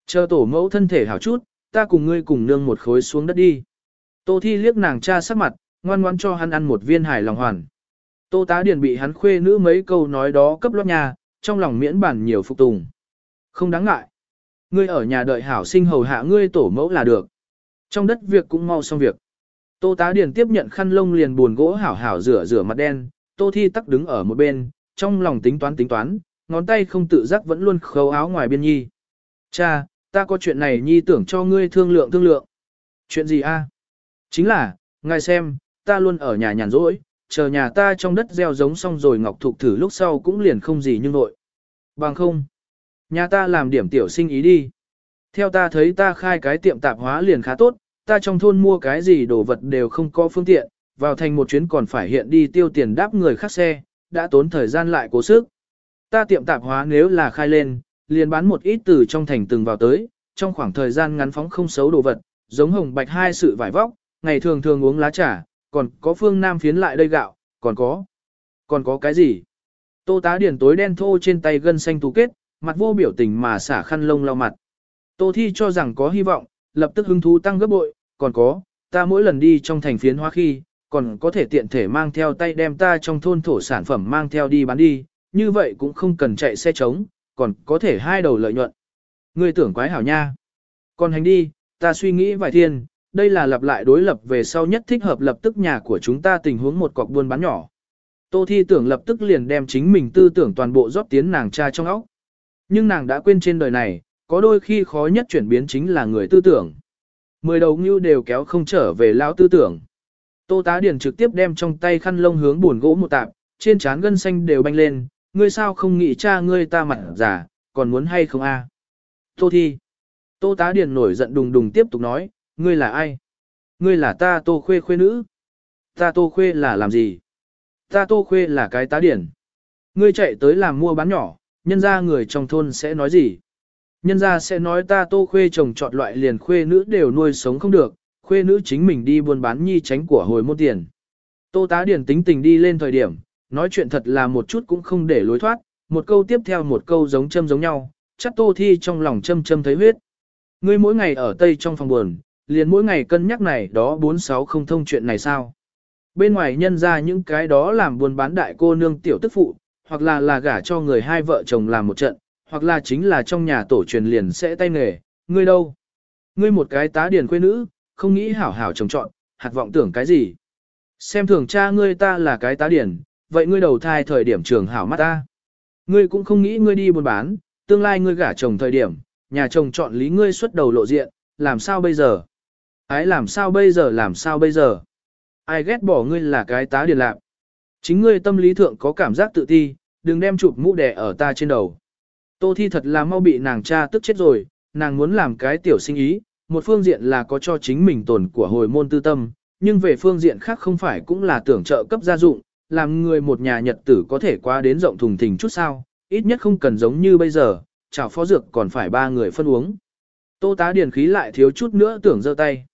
Chờ tổ mẫu thân thể hảo chút, ta cùng ngươi cùng nương một khối xuống đất đi. Tô Thi liếc nàng cha sắc mặt, ngoan ngoan cho hắn ăn một viên hải lòng hoàn. Tô tá điền bị hắn khuê nữ mấy câu nói đó cấp lót nhà, trong lòng miễn bản nhiều phục tùng. Không đáng ngại. Ngươi ở nhà đợi hảo sinh hầu hạ ngươi tổ mẫu là được. Trong đất việc cũng mau xong việc. Tô tá điền tiếp nhận khăn lông liền buồn gỗ hảo hảo rửa rửa mặt đen, tô thi tắc đứng ở một bên, trong lòng tính toán tính toán, ngón tay không tự giác vẫn luôn khâu áo ngoài biên nhi. Cha, ta có chuyện này nhi tưởng cho ngươi thương lượng thương lượng. Chuyện gì a? Chính là, ngài xem, ta luôn ở nhà nhàn rỗi, chờ nhà ta trong đất gieo giống xong rồi ngọc thục thử lúc sau cũng liền không gì nhưng nội. Bằng không, nhà ta làm điểm tiểu sinh ý đi. Theo ta thấy ta khai cái tiệm tạp hóa liền khá tốt, ta trong thôn mua cái gì đồ vật đều không có phương tiện, vào thành một chuyến còn phải hiện đi tiêu tiền đáp người khác xe, đã tốn thời gian lại cố sức. Ta tiệm tạp hóa nếu là khai lên, liền bán một ít từ trong thành từng vào tới, trong khoảng thời gian ngắn phóng không xấu đồ vật, giống hồng bạch hai sự vải vóc, ngày thường thường uống lá trà, còn có phương nam phiến lại đây gạo, còn có. Còn có cái gì? Tô tá điển tối đen thô trên tay gân xanh tú kết, mặt vô biểu tình mà xả khăn lông lau mặt. Tô thi cho rằng có hy vọng, lập tức hứng thú tăng gấp bội, còn có, ta mỗi lần đi trong thành phiến hoa khi, còn có thể tiện thể mang theo tay đem ta trong thôn thổ sản phẩm mang theo đi bán đi, như vậy cũng không cần chạy xe trống, còn có thể hai đầu lợi nhuận. Ngươi tưởng quái hảo nha. Còn hành đi, ta suy nghĩ vài thiên, đây là lặp lại đối lập về sau nhất thích hợp lập tức nhà của chúng ta tình huống một cọc buôn bán nhỏ. Tô Thi tưởng lập tức liền đem chính mình tư tưởng toàn bộ rót tiến nàng cha trong óc. Nhưng nàng đã quên trên đời này, có đôi khi khó nhất chuyển biến chính là người tư tưởng. Mười đầu ngưu đều kéo không trở về lão tư tưởng. Tô tá điển trực tiếp đem trong tay khăn lông hướng buồn gỗ một tạp, trên trán gân xanh đều banh lên, ngươi sao không nghĩ cha ngươi ta mặt giả, còn muốn hay không a? Tô thi. Tô tá điển nổi giận đùng đùng tiếp tục nói, ngươi là ai? Ngươi là ta tô khuê khuê nữ. Ta tô khuê là làm gì? Ta tô khuê là cái tá điển. Ngươi chạy tới làm mua bán nhỏ, nhân ra người trong thôn sẽ nói gì? Nhân ra sẽ nói ta tô khuê chồng chọn loại liền khuê nữ đều nuôi sống không được, khuê nữ chính mình đi buôn bán nhi tránh của hồi môn tiền. Tô tá điển tính tình đi lên thời điểm, nói chuyện thật là một chút cũng không để lối thoát, một câu tiếp theo một câu giống châm giống nhau, chắc tô thi trong lòng châm châm thấy huyết. Ngươi mỗi ngày ở tây trong phòng buồn, liền mỗi ngày cân nhắc này đó bốn sáu không thông chuyện này sao. Bên ngoài nhân ra những cái đó làm buôn bán đại cô nương tiểu tức phụ, hoặc là là gả cho người hai vợ chồng làm một trận, hoặc là chính là trong nhà tổ truyền liền sẽ tay nghề, ngươi đâu? Ngươi một cái tá điển quê nữ, không nghĩ hảo hảo trồng trọn, hạt vọng tưởng cái gì? Xem thường cha ngươi ta là cái tá điển, vậy ngươi đầu thai thời điểm trường hảo mắt ta. Ngươi cũng không nghĩ ngươi đi buôn bán, tương lai ngươi gả chồng thời điểm, nhà chồng chọn lý ngươi xuất đầu lộ diện, làm sao bây giờ? Ái làm sao bây giờ làm sao bây giờ? Ai ghét bỏ ngươi là cái tá điển lạc. Chính ngươi tâm lý thượng có cảm giác tự ti, đừng đem chụp mũ đẻ ở ta trên đầu. Tô Thi thật là mau bị nàng cha tức chết rồi, nàng muốn làm cái tiểu sinh ý, một phương diện là có cho chính mình tổn của hồi môn tư tâm, nhưng về phương diện khác không phải cũng là tưởng trợ cấp gia dụng, làm người một nhà nhật tử có thể qua đến rộng thùng thình chút sao, ít nhất không cần giống như bây giờ, chào phó dược còn phải ba người phân uống. Tô tá điền khí lại thiếu chút nữa tưởng giơ tay.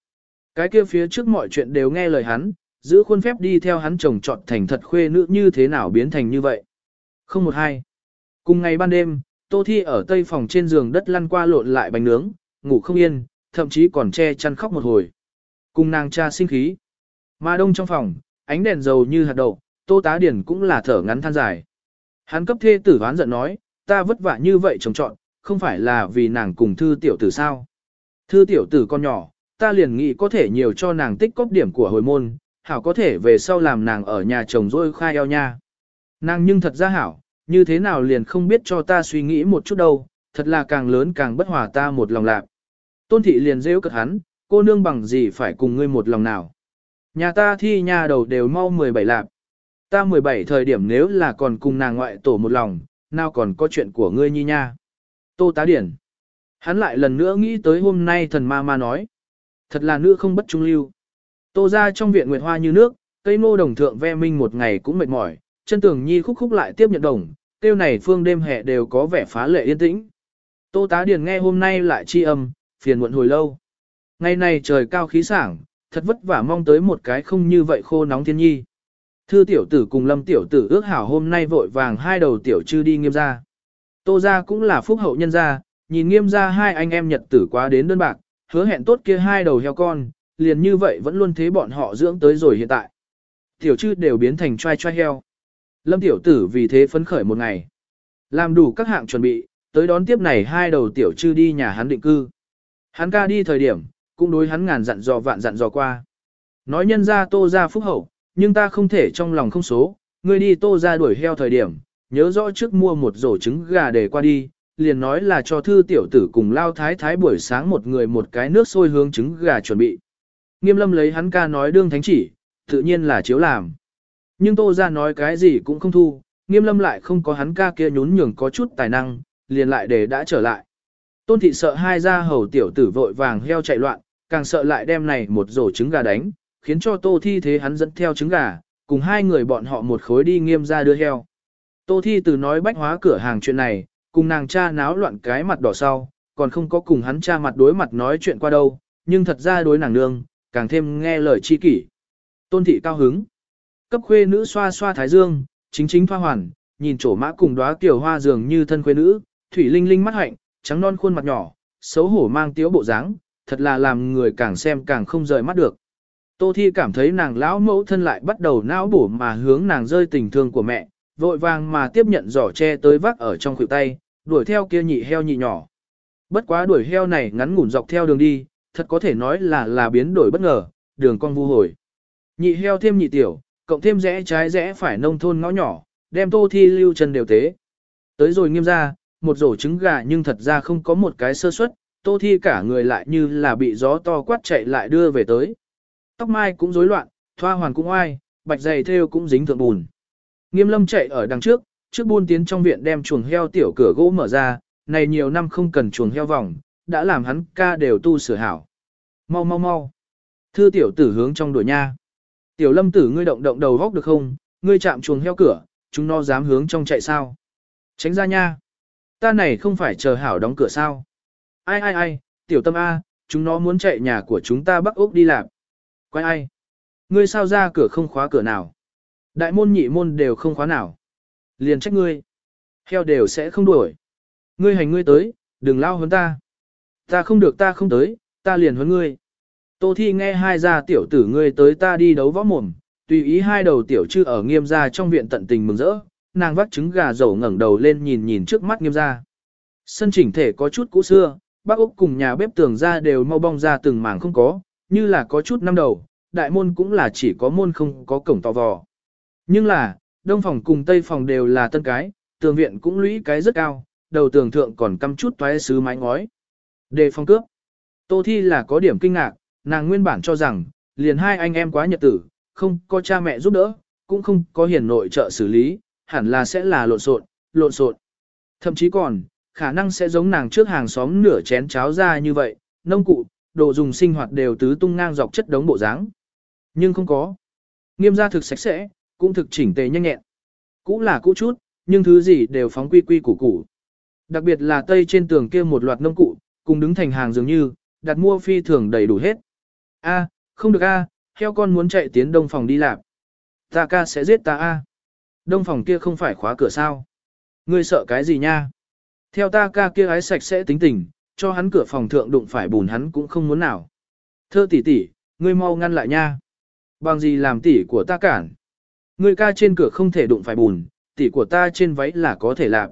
Cái kia phía trước mọi chuyện đều nghe lời hắn, giữ khuôn phép đi theo hắn chồng chọn thành thật khuê nữ như thế nào biến thành như vậy. Không một hai. Cùng ngày ban đêm, Tô Thi ở tây phòng trên giường đất lăn qua lộn lại bánh nướng, ngủ không yên, thậm chí còn che chăn khóc một hồi. Cùng nàng cha sinh khí. Mà đông trong phòng, ánh đèn dầu như hạt đậu, Tô Tá Điển cũng là thở ngắn than dài. Hắn cấp thê tử hoán giận nói, ta vất vả như vậy trồng trọn, không phải là vì nàng cùng thư tiểu tử sao. Thư tiểu tử con nhỏ, ta liền nghĩ có thể nhiều cho nàng tích cóp điểm của hồi môn, hảo có thể về sau làm nàng ở nhà chồng rôi khai eo nha. Nàng nhưng thật ra hảo, như thế nào liền không biết cho ta suy nghĩ một chút đâu, thật là càng lớn càng bất hòa ta một lòng lạc. Tôn thị liền rêu cật hắn, cô nương bằng gì phải cùng ngươi một lòng nào. Nhà ta thi nhà đầu đều mau 17 lạc. Ta 17 thời điểm nếu là còn cùng nàng ngoại tổ một lòng, nào còn có chuyện của ngươi nhi nha. Tô tá điển. Hắn lại lần nữa nghĩ tới hôm nay thần ma ma nói. Thật là nữ không bất trung lưu. Tô ra trong viện nguyệt hoa như nước, cây ngô đồng thượng ve minh một ngày cũng mệt mỏi, chân tường nhi khúc khúc lại tiếp nhận đồng, tiêu này phương đêm hè đều có vẻ phá lệ yên tĩnh. Tô tá điền nghe hôm nay lại chi âm, phiền muộn hồi lâu. Ngày này trời cao khí sảng, thật vất vả mong tới một cái không như vậy khô nóng thiên nhi. Thư tiểu tử cùng lâm tiểu tử ước hảo hôm nay vội vàng hai đầu tiểu chư đi nghiêm gia Tô gia cũng là phúc hậu nhân gia, nhìn nghiêm gia hai anh em nhật tử quá đến đơn bạc, hứa hẹn tốt kia hai đầu heo con, liền như vậy vẫn luôn thế bọn họ dưỡng tới rồi hiện tại. Tiểu chư đều biến thành trai trai heo. Lâm tiểu tử vì thế phấn khởi một ngày. Làm đủ các hạng chuẩn bị, tới đón tiếp này hai đầu tiểu chư đi nhà hắn định cư. Hắn ca đi thời điểm, cũng đối hắn ngàn dặn dò vạn dặn dò qua. Nói nhân ra tô ra phúc hậu, nhưng ta không thể trong lòng không số, ngươi đi tô ra đuổi heo thời điểm, nhớ rõ trước mua một rổ trứng gà để qua đi, liền nói là cho thư tiểu tử cùng lao thái thái buổi sáng một người một cái nước sôi hướng trứng gà chuẩn bị. Nghiêm lâm lấy hắn ca nói đương thánh chỉ, tự nhiên là chiếu làm. Nhưng tô ra nói cái gì cũng không thu, nghiêm lâm lại không có hắn ca kia nhún nhường có chút tài năng, liền lại để đã trở lại. Tôn thị sợ hai ra hầu tiểu tử vội vàng heo chạy loạn, càng sợ lại đem này một rổ trứng gà đánh, khiến cho tô thi thế hắn dẫn theo trứng gà, cùng hai người bọn họ một khối đi nghiêm ra đưa heo. Tô thi từ nói bách hóa cửa hàng chuyện này, cùng nàng cha náo loạn cái mặt đỏ sau, còn không có cùng hắn cha mặt đối mặt nói chuyện qua đâu, nhưng thật ra đối nàng nương, càng thêm nghe lời chi kỷ. Tôn thị cao hứng. Cấp khuê nữ xoa xoa thái dương, chính chính thoa hoàn, nhìn chỗ mã cùng đóa tiểu hoa dường như thân khuê nữ, thủy linh linh mắt hạnh, trắng non khuôn mặt nhỏ, xấu hổ mang tiếu bộ dáng, thật là làm người càng xem càng không rời mắt được. Tô Thi cảm thấy nàng lão mẫu thân lại bắt đầu não bổ mà hướng nàng rơi tình thương của mẹ, vội vàng mà tiếp nhận giỏ tre tới vác ở trong khuỷu tay, đuổi theo kia nhị heo nhị nhỏ. Bất quá đuổi heo này ngắn ngủn dọc theo đường đi, thật có thể nói là là biến đổi bất ngờ, đường con vu hồi. Nhị heo thêm nhị tiểu, cộng thêm rẽ trái rẽ phải nông thôn ngõ nhỏ, đem Tô Thi lưu chân đều tế. Tới rồi nghiêm ra, một rổ trứng gà nhưng thật ra không có một cái sơ suất, Tô Thi cả người lại như là bị gió to quát chạy lại đưa về tới. Tóc mai cũng rối loạn, thoa hoàn cũng oai, bạch giày thêu cũng dính thượng bùn. Nghiêm lâm chạy ở đằng trước, trước buôn tiến trong viện đem chuồng heo tiểu cửa gỗ mở ra, này nhiều năm không cần chuồng heo vòng, đã làm hắn ca đều tu sửa hảo. Mau mau mau. Thư tiểu tử hướng trong đuổi nha. Tiểu lâm tử ngươi động động đầu góc được không, ngươi chạm chuồng heo cửa, chúng nó dám hướng trong chạy sao. Tránh ra nha. Ta này không phải chờ hảo đóng cửa sao. Ai ai ai, tiểu tâm A, chúng nó muốn chạy nhà của chúng ta bắc ốc đi làm. Quay ai? Ngươi sao ra cửa không khóa cửa nào? Đại môn nhị môn đều không khóa nào. Liền trách ngươi. Heo đều sẽ không đuổi. Ngươi hành ngươi tới, đừng lao hơn ta. Ta không được ta không tới, ta liền hơn ngươi. Tô Thi nghe hai gia tiểu tử ngươi tới ta đi đấu võ mồm, tùy ý hai đầu tiểu chư ở nghiêm gia trong viện tận tình mừng rỡ, nàng vắt trứng gà dầu ngẩng đầu lên nhìn nhìn trước mắt nghiêm gia. Sân chỉnh thể có chút cũ xưa, bác Úc cùng nhà bếp tường ra đều mau bong ra từng mảng không có, như là có chút năm đầu, đại môn cũng là chỉ có môn không có cổng to vò. Nhưng là, đông phòng cùng tây phòng đều là tân cái, tường viện cũng lũy cái rất cao, đầu tường thượng còn căm chút toái sứ mái ngói. Đề phòng cướp. Tô Thi là có điểm kinh ngạc, nàng nguyên bản cho rằng, liền hai anh em quá nhật tử, không có cha mẹ giúp đỡ, cũng không có hiền nội trợ xử lý, hẳn là sẽ là lộn xộn, lộn xộn. Thậm chí còn, khả năng sẽ giống nàng trước hàng xóm nửa chén cháo ra như vậy, nông cụ, đồ dùng sinh hoạt đều tứ tung ngang dọc chất đống bộ dáng. Nhưng không có. Nghiêm gia thực sạch sẽ, cũng thực chỉnh tề nhanh nhẹn. Cũ là cũ chút, nhưng thứ gì đều phóng quy quy củ củ. Đặc biệt là tây trên tường kia một loạt nông cụ, cùng đứng thành hàng dường như, đặt mua phi thường đầy đủ hết. A, không được a, heo con muốn chạy tiến đông phòng đi làm. Ta ca sẽ giết ta a. Đông phòng kia không phải khóa cửa sao? Ngươi sợ cái gì nha? Theo ta ca kia ái sạch sẽ tính tình, cho hắn cửa phòng thượng đụng phải bùn hắn cũng không muốn nào. Thơ tỷ tỷ, ngươi mau ngăn lại nha. Bằng gì làm tỷ của ta cản? Ngươi ca trên cửa không thể đụng phải bùn, tỷ của ta trên váy là có thể làm.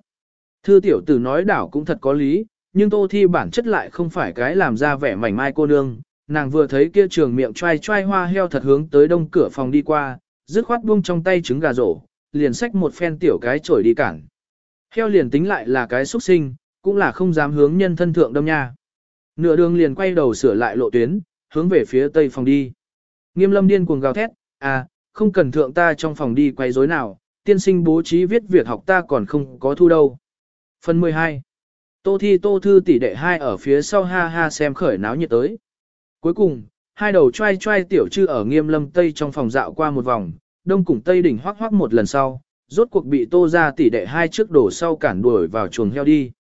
Thư tiểu tử nói đảo cũng thật có lý, nhưng tô thi bản chất lại không phải cái làm ra vẻ mảnh mai cô nương. Nàng vừa thấy kia trường miệng trai trai hoa heo thật hướng tới đông cửa phòng đi qua, dứt khoát buông trong tay trứng gà rổ, liền xách một phen tiểu cái chổi đi cản. Heo liền tính lại là cái xuất sinh, cũng là không dám hướng nhân thân thượng đâm nha. Nửa đường liền quay đầu sửa lại lộ tuyến, hướng về phía tây phòng đi. Nghiêm lâm điên cuồng gào thét, à, không cần thượng ta trong phòng đi quay rối nào, tiên sinh bố trí viết việc học ta còn không có thu đâu. Phần 12. Tô thi tô thư tỷ đệ hai ở phía sau ha ha xem khởi náo nhiệt tới. Cuối cùng, hai đầu trai trai tiểu trư ở nghiêm lâm tây trong phòng dạo qua một vòng, đông cùng tây đỉnh hoác hoác một lần sau, rốt cuộc bị tô ra tỷ đệ hai trước đổ sau cản đuổi vào chuồng heo đi.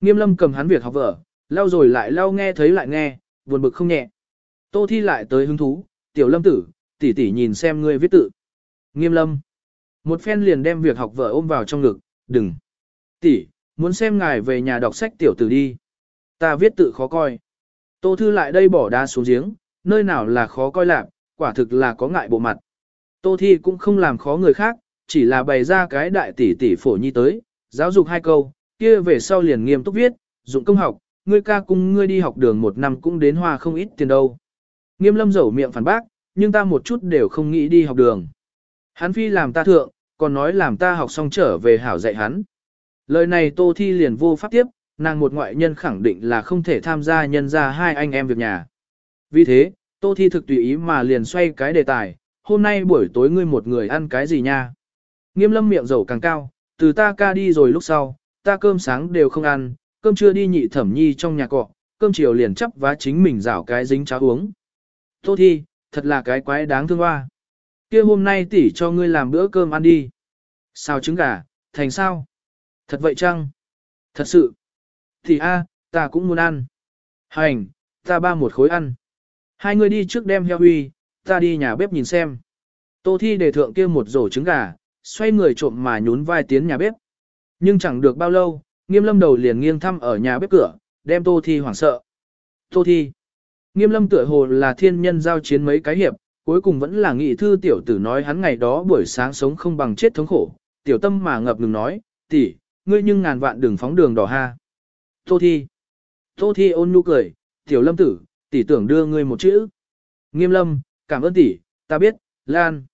Nghiêm lâm cầm hắn việc học vợ, lau rồi lại lau nghe thấy lại nghe, buồn bực không nhẹ. Tô thi lại tới hứng thú, tiểu lâm tử, tỷ tỷ nhìn xem ngươi viết tự. Nghiêm lâm. Một phen liền đem việc học vợ ôm vào trong ngực, đừng. tỷ, muốn xem ngài về nhà đọc sách tiểu tử đi. Ta viết tự khó coi. Tô Thư lại đây bỏ đá xuống giếng, nơi nào là khó coi lạc, quả thực là có ngại bộ mặt. Tô Thi cũng không làm khó người khác, chỉ là bày ra cái đại tỷ tỷ phổ nhi tới, giáo dục hai câu, kia về sau liền nghiêm túc viết, dụng công học, ngươi ca cùng ngươi đi học đường một năm cũng đến hoa không ít tiền đâu. Nghiêm lâm dẩu miệng phản bác, nhưng ta một chút đều không nghĩ đi học đường. Hắn phi làm ta thượng, còn nói làm ta học xong trở về hảo dạy hắn. Lời này Tô Thi liền vô pháp tiếp, nàng một ngoại nhân khẳng định là không thể tham gia nhân ra hai anh em việc nhà. Vì thế, Tô Thi thực tùy ý mà liền xoay cái đề tài, hôm nay buổi tối ngươi một người ăn cái gì nha? Nghiêm lâm miệng dầu càng cao, từ ta ca đi rồi lúc sau, ta cơm sáng đều không ăn, cơm trưa đi nhị thẩm nhi trong nhà cọ, cơm chiều liền chấp vá chính mình rảo cái dính cháo uống. Tô Thi, thật là cái quái đáng thương hoa. kia hôm nay tỷ cho ngươi làm bữa cơm ăn đi. Sao trứng gà, thành sao? Thật vậy chăng? Thật sự. Thì a, ta cũng muốn ăn. Hành, ta ba một khối ăn. Hai người đi trước đem heo huy, ta đi nhà bếp nhìn xem. Tô Thi để thượng kia một rổ trứng gà, xoay người trộm mà nhún vai tiến nhà bếp. Nhưng chẳng được bao lâu, nghiêm lâm đầu liền nghiêng thăm ở nhà bếp cửa, đem Tô Thi hoảng sợ. Tô Thi. Nghiêm lâm tựa hồ là thiên nhân giao chiến mấy cái hiệp, cuối cùng vẫn là nghị thư tiểu tử nói hắn ngày đó buổi sáng sống không bằng chết thống khổ. Tiểu tâm mà ngập ngừng nói, tỷ, ngươi nhưng ngàn vạn đừng phóng đường đỏ ha. Tô Thi. Tô Thi ôn nhu cười, tiểu lâm tử, tỷ tưởng đưa ngươi một chữ. Nghiêm lâm, cảm ơn tỷ, ta biết, Lan.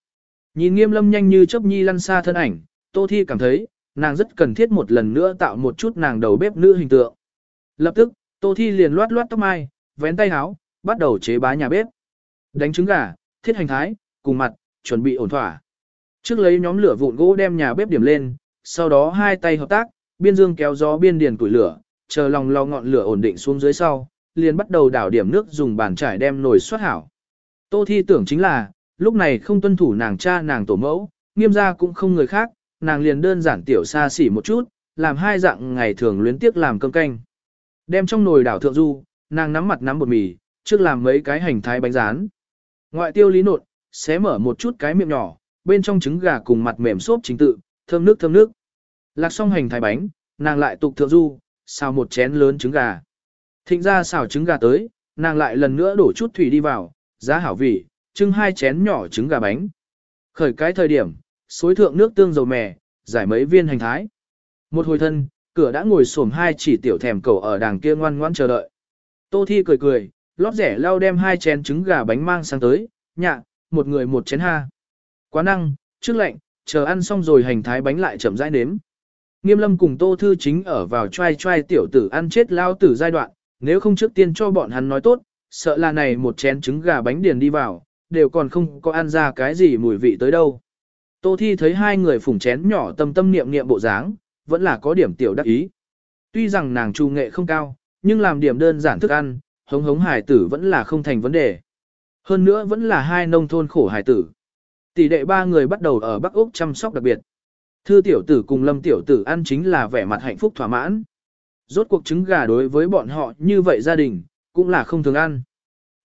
Nhìn nghiêm lâm nhanh như chớp nhi lăn xa thân ảnh, Tô Thi cảm thấy, nàng rất cần thiết một lần nữa tạo một chút nàng đầu bếp nữ hình tượng. Lập tức, Tô Thi liền loát loát tóc mai, vén tay áo, bắt đầu chế bá nhà bếp. Đánh trứng gà, thiết hành thái, cùng mặt, chuẩn bị ổn thỏa. Trước lấy nhóm lửa vụn gỗ đem nhà bếp điểm lên, sau đó hai tay hợp tác, biên dương kéo gió biên điền củi lửa, chờ lòng lo ngọn lửa ổn định xuống dưới sau, liền bắt đầu đảo điểm nước dùng bàn trải đem nồi xoát hảo. Tô Thi tưởng chính là, lúc này không tuân thủ nàng cha nàng tổ mẫu, nghiêm gia cũng không người khác, nàng liền đơn giản tiểu xa xỉ một chút, làm hai dạng ngày thường luyến tiếc làm cơm canh. Đem trong nồi đảo thượng du, nàng nắm mặt nắm bột mì, trước làm mấy cái hành thái bánh rán. Ngoại tiêu lý nột, xé mở một chút cái miệng nhỏ, bên trong trứng gà cùng mặt mềm xốp chính tự, thơm nước thơm nước. Lạc xong hành thái bánh, nàng lại tục thượng du, xào một chén lớn trứng gà. Thịnh ra xào trứng gà tới, nàng lại lần nữa đổ chút thủy đi vào, giá hảo vị, trưng hai chén nhỏ trứng gà bánh. Khởi cái thời điểm, xối thượng nước tương dầu mè, giải mấy viên hành thái. Một hồi thân, cửa đã ngồi xổm hai chỉ tiểu thèm cầu ở đàng kia ngoan ngoãn chờ đợi. Tô Thi cười cười, lót rẻ lau đem hai chén trứng gà bánh mang sang tới, nhạ, một người một chén ha. Quá năng, trước lạnh, chờ ăn xong rồi hành thái bánh lại chậm rãi nếm. Nghiêm lâm cùng Tô Thư chính ở vào trai trai tiểu tử ăn chết lao tử giai đoạn, nếu không trước tiên cho bọn hắn nói tốt, sợ là này một chén trứng gà bánh điền đi vào, đều còn không có ăn ra cái gì mùi vị tới đâu. Tô Thi thấy hai người phủng chén nhỏ tâm tâm niệm niệm bộ dáng, vẫn là có điểm tiểu đắc ý. Tuy rằng nàng trù nghệ không cao, nhưng làm điểm đơn giản thức ăn, hống hống hải tử vẫn là không thành vấn đề. Hơn nữa vẫn là hai nông thôn khổ hải tử. Tỷ đệ ba người bắt đầu ở Bắc Úc chăm sóc đặc biệt. Thư tiểu tử cùng lâm tiểu tử ăn chính là vẻ mặt hạnh phúc thỏa mãn. Rốt cuộc trứng gà đối với bọn họ như vậy gia đình, cũng là không thường ăn.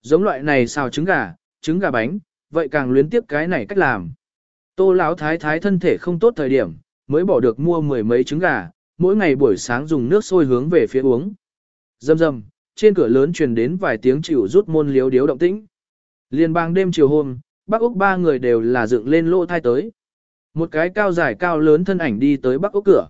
Giống loại này xào trứng gà, trứng gà bánh, vậy càng luyến tiếp cái này cách làm. Tô lão thái thái thân thể không tốt thời điểm, mới bỏ được mua mười mấy trứng gà, mỗi ngày buổi sáng dùng nước sôi hướng về phía uống. Dầm dầm, trên cửa lớn truyền đến vài tiếng chịu rút môn liếu điếu động tĩnh. Liên bang đêm chiều hôm, Bắc Úc ba người đều là dựng lên lỗ thai tới. Một cái cao dài cao lớn thân ảnh đi tới Bắc ốc cửa.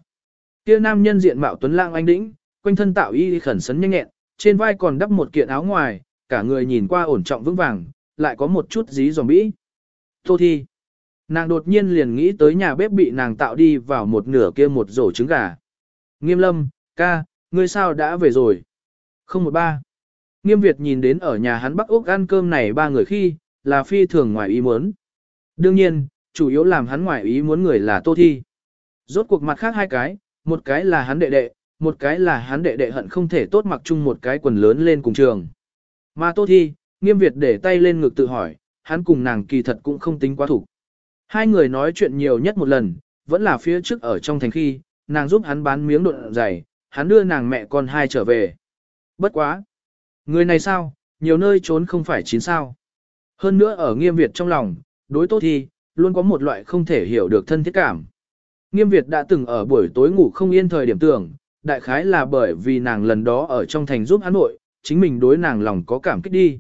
Kia nam nhân diện mạo tuấn lang anh đĩnh, quanh thân tạo y khẩn sấn nhanh nhẹn, trên vai còn đắp một kiện áo ngoài, cả người nhìn qua ổn trọng vững vàng, lại có một chút dí dòm bĩ. Tô thi. Nàng đột nhiên liền nghĩ tới nhà bếp bị nàng tạo đi vào một nửa kia một rổ trứng gà. Nghiêm lâm, ca, ngươi sao đã về rồi? Không một ba. Nghiêm Việt nhìn đến ở nhà hắn Bắc Úc ăn cơm này ba người khi, là phi thường ngoài ý muốn. Đương nhiên, chủ yếu làm hắn ngoại ý muốn người là Tô Thi. Rốt cuộc mặt khác hai cái, một cái là hắn đệ đệ, một cái là hắn đệ đệ hận không thể tốt mặc chung một cái quần lớn lên cùng trường. Mà Tô Thi, nghiêm Việt để tay lên ngực tự hỏi, hắn cùng nàng kỳ thật cũng không tính quá thủ. Hai người nói chuyện nhiều nhất một lần, vẫn là phía trước ở trong thành khi, nàng giúp hắn bán miếng độn dày, hắn đưa nàng mẹ con hai trở về. Bất quá. Người này sao, nhiều nơi trốn không phải chín sao. Hơn nữa ở nghiêm Việt trong lòng, đối Tô Thi, luôn có một loại không thể hiểu được thân thiết cảm. Nghiêm Việt đã từng ở buổi tối ngủ không yên thời điểm tưởng, đại khái là bởi vì nàng lần đó ở trong thành giúp hắn nội, chính mình đối nàng lòng có cảm kích đi.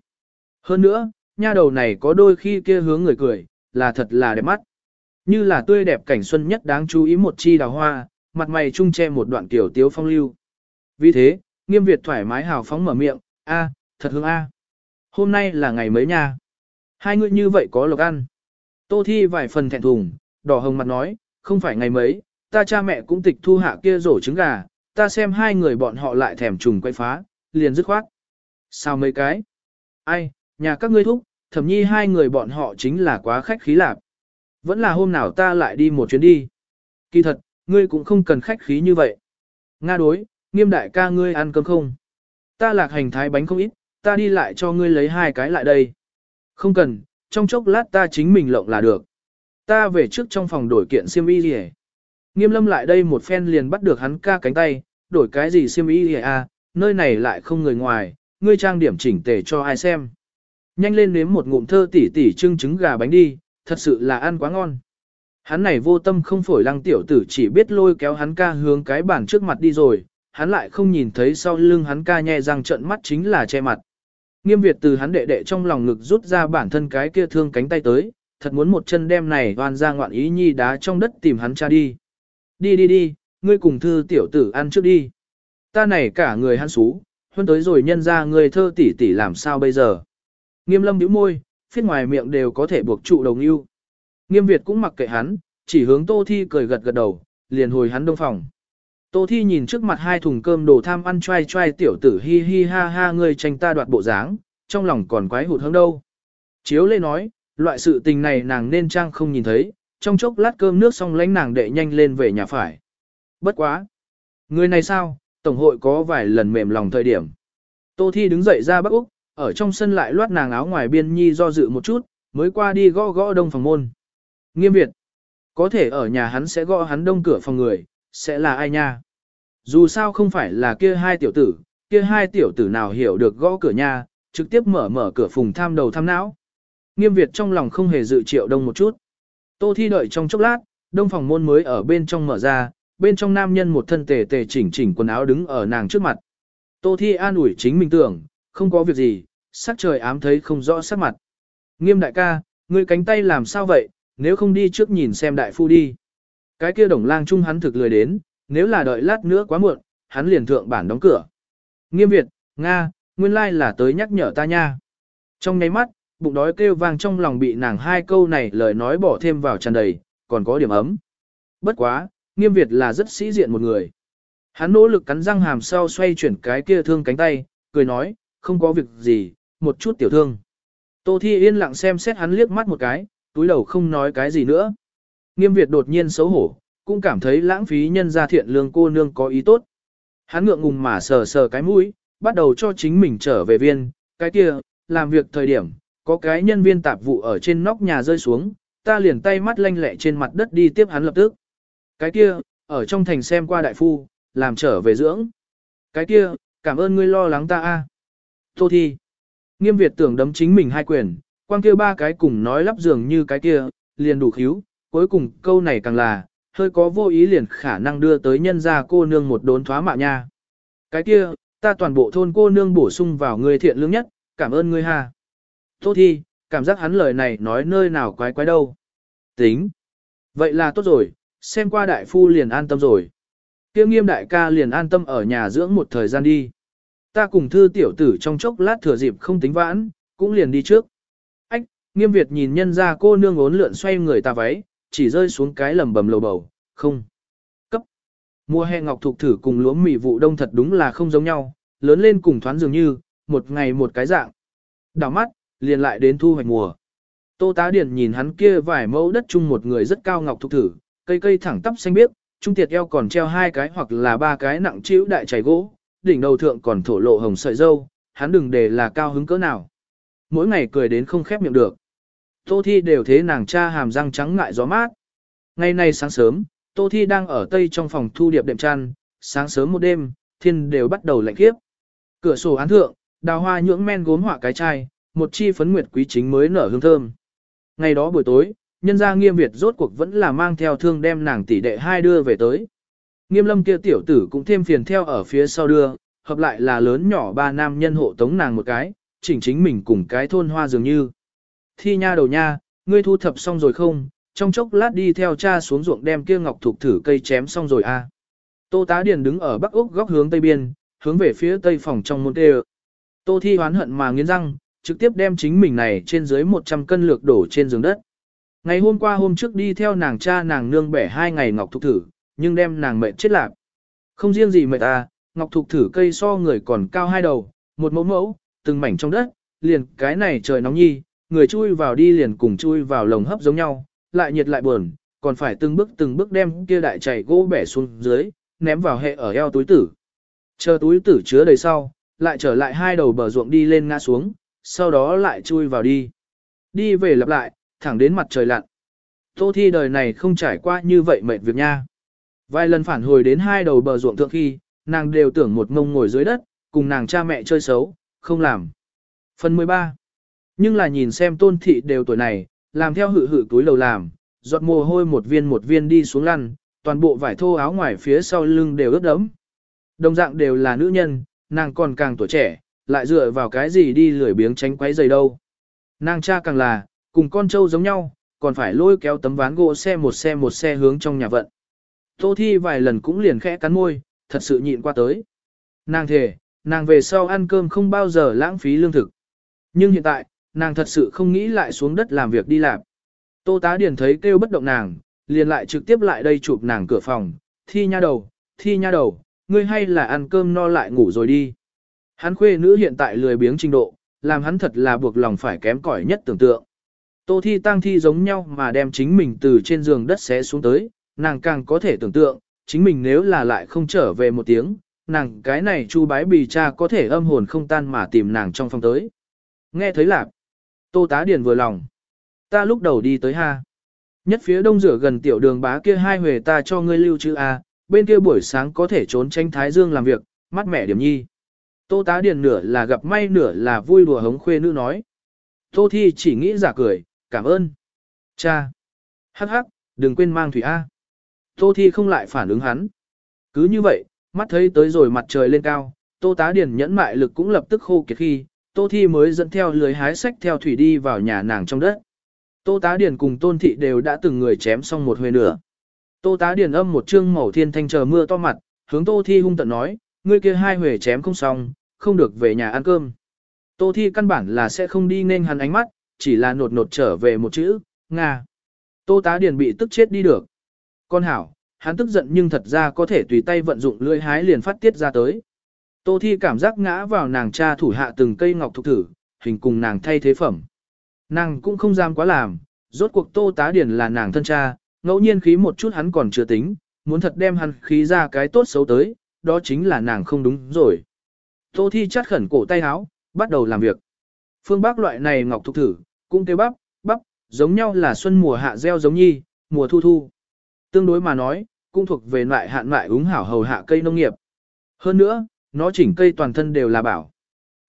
Hơn nữa, nha đầu này có đôi khi kia hướng người cười, là thật là đẹp mắt. Như là tươi đẹp cảnh xuân nhất đáng chú ý một chi đào hoa, mặt mày trung che một đoạn tiểu tiếu phong lưu. Vì thế, nghiêm Việt thoải mái hào phóng mở miệng, a, thật hương a. Hôm nay là ngày mấy nha. Hai người như vậy có lộc ăn. Tô Thi vài phần thẹn thùng, đỏ hồng mặt nói, không phải ngày mấy, ta cha mẹ cũng tịch thu hạ kia rổ trứng gà, ta xem hai người bọn họ lại thèm trùng quay phá, liền dứt khoát. Sao mấy cái? Ai, nhà các ngươi thúc, thẩm nhi hai người bọn họ chính là quá khách khí lạp. Vẫn là hôm nào ta lại đi một chuyến đi. Kỳ thật, ngươi cũng không cần khách khí như vậy. Nga đối, nghiêm đại ca ngươi ăn cơm không? Ta lạc hành thái bánh không ít, ta đi lại cho ngươi lấy hai cái lại đây. Không cần, trong chốc lát ta chính mình lộng là được. Ta về trước trong phòng đổi kiện xiêm y gì Nghiêm lâm lại đây một phen liền bắt được hắn ca cánh tay, đổi cái gì xiêm y gì à, nơi này lại không người ngoài, ngươi trang điểm chỉnh tề cho ai xem. Nhanh lên nếm một ngụm thơ tỉ tỉ trưng trứng gà bánh đi, thật sự là ăn quá ngon. Hắn này vô tâm không phổi lăng tiểu tử chỉ biết lôi kéo hắn ca hướng cái bàn trước mặt đi rồi, hắn lại không nhìn thấy sau lưng hắn ca nhẹ răng trận mắt chính là che mặt. Nghiêm Việt từ hắn đệ đệ trong lòng ngực rút ra bản thân cái kia thương cánh tay tới, thật muốn một chân đem này hoàn ra ngoạn ý nhi đá trong đất tìm hắn cha đi. Đi đi đi, ngươi cùng thư tiểu tử ăn trước đi. Ta này cả người hắn xú, hơn tới rồi nhân ra người thơ tỷ tỷ làm sao bây giờ. Nghiêm lâm bĩu môi, phiết ngoài miệng đều có thể buộc trụ đồng yêu. Nghiêm Việt cũng mặc kệ hắn, chỉ hướng Tô Thi cười gật gật đầu, liền hồi hắn đông phòng. Tô Thi nhìn trước mặt hai thùng cơm đồ tham ăn choai choai tiểu tử hi hi ha ha người tranh ta đoạt bộ dáng, trong lòng còn quái hụt hơn đâu. Chiếu lê nói, loại sự tình này nàng nên trang không nhìn thấy, trong chốc lát cơm nước xong lánh nàng đệ nhanh lên về nhà phải. Bất quá. Người này sao, Tổng hội có vài lần mềm lòng thời điểm. Tô Thi đứng dậy ra Bắc Úc, ở trong sân lại loát nàng áo ngoài biên nhi do dự một chút, mới qua đi gõ gõ đông phòng môn. Nghiêm Việt. Có thể ở nhà hắn sẽ gõ hắn đông cửa phòng người, sẽ là ai nha? Dù sao không phải là kia hai tiểu tử, kia hai tiểu tử nào hiểu được gõ cửa nha, trực tiếp mở mở cửa phùng tham đầu tham não. Nghiêm Việt trong lòng không hề dự triệu đông một chút. Tô Thi đợi trong chốc lát, đông phòng môn mới ở bên trong mở ra, bên trong nam nhân một thân tề tề chỉnh chỉnh quần áo đứng ở nàng trước mặt. Tô Thi an ủi chính mình tưởng, không có việc gì, sắc trời ám thấy không rõ sắc mặt. Nghiêm đại ca, ngươi cánh tay làm sao vậy, nếu không đi trước nhìn xem đại phu đi. Cái kia đồng lang chung hắn thực lười đến, nếu là đợi lát nữa quá muộn, hắn liền thượng bản đóng cửa. Nghiêm Việt, Nga, nguyên lai là tới nhắc nhở ta nha. Trong nháy mắt, bụng đói kêu vang trong lòng bị nàng hai câu này lời nói bỏ thêm vào tràn đầy, còn có điểm ấm. Bất quá, nghiêm Việt là rất sĩ diện một người. Hắn nỗ lực cắn răng hàm sau xoay chuyển cái kia thương cánh tay, cười nói, không có việc gì, một chút tiểu thương. Tô Thi yên lặng xem xét hắn liếc mắt một cái, túi đầu không nói cái gì nữa. Nghiêm Việt đột nhiên xấu hổ, cũng cảm thấy lãng phí nhân gia thiện lương cô nương có ý tốt. Hắn ngượng ngùng mà sờ sờ cái mũi, bắt đầu cho chính mình trở về viên, cái kia, làm việc thời điểm, có cái nhân viên tạp vụ ở trên nóc nhà rơi xuống, ta liền tay mắt lanh lẹ trên mặt đất đi tiếp hắn lập tức. Cái kia, ở trong thành xem qua đại phu, làm trở về dưỡng. Cái kia, cảm ơn ngươi lo lắng ta a. Tô thi. Nghiêm Việt tưởng đấm chính mình hai quyền, quang kia ba cái cùng nói lắp dường như cái kia, liền đủ khíu, cuối cùng câu này càng là, hơi có vô ý liền khả năng đưa tới nhân gia cô nương một đốn thoá mạ nha. Cái kia, ta toàn bộ thôn cô nương bổ sung vào người thiện lương nhất, cảm ơn ngươi ha. Tốt thi, cảm giác hắn lời này nói nơi nào quái quái đâu. Tính. Vậy là tốt rồi, xem qua đại phu liền an tâm rồi. Tiêu nghiêm đại ca liền an tâm ở nhà dưỡng một thời gian đi. Ta cùng thư tiểu tử trong chốc lát thừa dịp không tính vãn, cũng liền đi trước. Ách, nghiêm Việt nhìn nhân ra cô nương ốn lượn xoay người ta váy, chỉ rơi xuống cái lầm bầm lầu bầu, không. Cấp. Mùa hè ngọc thục thử cùng lúa mì vụ đông thật đúng là không giống nhau, lớn lên cùng thoáng dường như, một ngày một cái dạng. Đào mắt, liền lại đến thu hoạch mùa. Tô tá điển nhìn hắn kia vài mẫu đất chung một người rất cao ngọc thục thử, cây cây thẳng tắp xanh biếc, trung tiệt eo còn treo hai cái hoặc là ba cái nặng chịu đại chảy gỗ, đỉnh đầu thượng còn thổ lộ hồng sợi dâu, hắn đừng để là cao hứng cỡ nào. Mỗi ngày cười đến không khép miệng được. Tô Thi đều thế nàng cha hàm răng trắng ngại gió mát. Ngày nay sáng sớm, Tô Thi đang ở tây trong phòng thu điệp đệm chăn, sáng sớm một đêm, thiên đều bắt đầu lạnh khiếp. Cửa sổ án thượng, đào hoa nhưỡng men gốm họa cái chai, một chi phấn nguyệt quý chính mới nở hương thơm. Ngày đó buổi tối, nhân gia nghiêm Việt rốt cuộc vẫn là mang theo thương đem nàng tỷ đệ hai đưa về tới. Nghiêm lâm kia tiểu tử cũng thêm phiền theo ở phía sau đưa, hợp lại là lớn nhỏ ba nam nhân hộ tống nàng một cái, chỉnh chính mình cùng cái thôn hoa dường như. Thi nha đầu nha, ngươi thu thập xong rồi không, trong chốc lát đi theo cha xuống ruộng đem kia ngọc thục thử cây chém xong rồi a. À. Tô tá điền đứng ở bắc úc góc hướng tây biên, hướng về phía tây phòng trong môn tê Tô thi hoán hận mà nghiến răng, trực tiếp đem chính mình này trên dưới 100 cân lược đổ trên giường đất. Ngày hôm qua hôm trước đi theo nàng cha nàng nương bẻ hai ngày ngọc thục thử, nhưng đem nàng mệt chết lạc. Không riêng gì mệt à, ngọc thục thử cây so người còn cao hai đầu, một mẫu mẫu, từng mảnh trong đất, liền cái này trời nóng nhi, người chui vào đi liền cùng chui vào lồng hấp giống nhau, lại nhiệt lại buồn, còn phải từng bước từng bước đem kia đại chảy gỗ bẻ xuống dưới, ném vào hệ ở eo túi tử. Chờ túi tử chứa đầy sau, lại trở lại hai đầu bờ ruộng đi lên ngã xuống, sau đó lại chui vào đi. Đi về lặp lại, thẳng đến mặt trời lặn. Tô thi đời này không trải qua như vậy mệt việc nha. Vài lần phản hồi đến hai đầu bờ ruộng thượng khi, nàng đều tưởng một ngông ngồi dưới đất, cùng nàng cha mẹ chơi xấu, không làm. Phần 13. Nhưng là nhìn xem tôn thị đều tuổi này, làm theo hự hự túi lầu làm, giọt mồ hôi một viên một viên đi xuống lăn, toàn bộ vải thô áo ngoài phía sau lưng đều ướt đẫm. Đồng dạng đều là nữ nhân, nàng còn càng tuổi trẻ, lại dựa vào cái gì đi lười biếng tránh quấy giày đâu. Nàng cha càng là, cùng con trâu giống nhau, còn phải lôi kéo tấm ván gỗ xe một xe một xe hướng trong nhà vận. Tô Thi vài lần cũng liền khẽ cắn môi, thật sự nhịn qua tới. Nàng thề, nàng về sau ăn cơm không bao giờ lãng phí lương thực. Nhưng hiện tại, nàng thật sự không nghĩ lại xuống đất làm việc đi làm. Tô tá điền thấy kêu bất động nàng, liền lại trực tiếp lại đây chụp nàng cửa phòng, thi nha đầu, thi nha đầu, ngươi hay là ăn cơm no lại ngủ rồi đi. Hắn khuê nữ hiện tại lười biếng trình độ, làm hắn thật là buộc lòng phải kém cỏi nhất tưởng tượng. Tô thi tăng thi giống nhau mà đem chính mình từ trên giường đất xé xuống tới, nàng càng có thể tưởng tượng, chính mình nếu là lại không trở về một tiếng, nàng cái này chu bái bì cha có thể âm hồn không tan mà tìm nàng trong phòng tới. Nghe thấy lạc, tô tá điền vừa lòng. Ta lúc đầu đi tới ha. Nhất phía đông rửa gần tiểu đường bá kia hai huề ta cho ngươi lưu chữ A, à, bên kia buổi sáng có thể trốn tranh thái dương làm việc, mắt mẹ điểm nhi. Tô tá điền nửa là gặp may nửa là vui đùa hống khuê nữ nói. Tô thi chỉ nghĩ giả cười, cảm ơn. Cha. Hắc hắc, đừng quên mang thủy A. Tô Thi không lại phản ứng hắn. Cứ như vậy, mắt thấy tới rồi mặt trời lên cao, Tô Tá Điền nhẫn mại lực cũng lập tức khô kiệt khi, Tô Thi mới dẫn theo lưới hái sách theo thủy đi vào nhà nàng trong đất. Tô Tá Điền cùng Tôn Thị đều đã từng người chém xong một hồi nửa. Tô Tá Điền âm một chương màu thiên thanh chờ mưa to mặt, hướng Tô Thi hung tận nói, ngươi kia hai huề chém không xong, không được về nhà ăn cơm. Tô Thi căn bản là sẽ không đi nên hắn ánh mắt, chỉ là nột nột trở về một chữ, Nga. Tô Tá Điền bị tức chết đi được. Con hảo, hắn tức giận nhưng thật ra có thể tùy tay vận dụng lưỡi hái liền phát tiết ra tới. Tô Thi cảm giác ngã vào nàng cha thủ hạ từng cây ngọc thục thử, hình cùng nàng thay thế phẩm. Nàng cũng không dám quá làm, rốt cuộc Tô Tá Điển là nàng thân cha, ngẫu nhiên khí một chút hắn còn chưa tính, muốn thật đem hắn khí ra cái tốt xấu tới, đó chính là nàng không đúng rồi. Tô Thi chắt khẩn cổ tay áo, bắt đầu làm việc. Phương Bắc loại này ngọc thục thử, cũng kêu bắp, bắp, giống nhau là xuân mùa hạ gieo giống nhi, mùa thu thu. Tương đối mà nói, cũng thuộc về loại hạn loại úng hảo hầu hạ cây nông nghiệp. Hơn nữa, nó chỉnh cây toàn thân đều là bảo.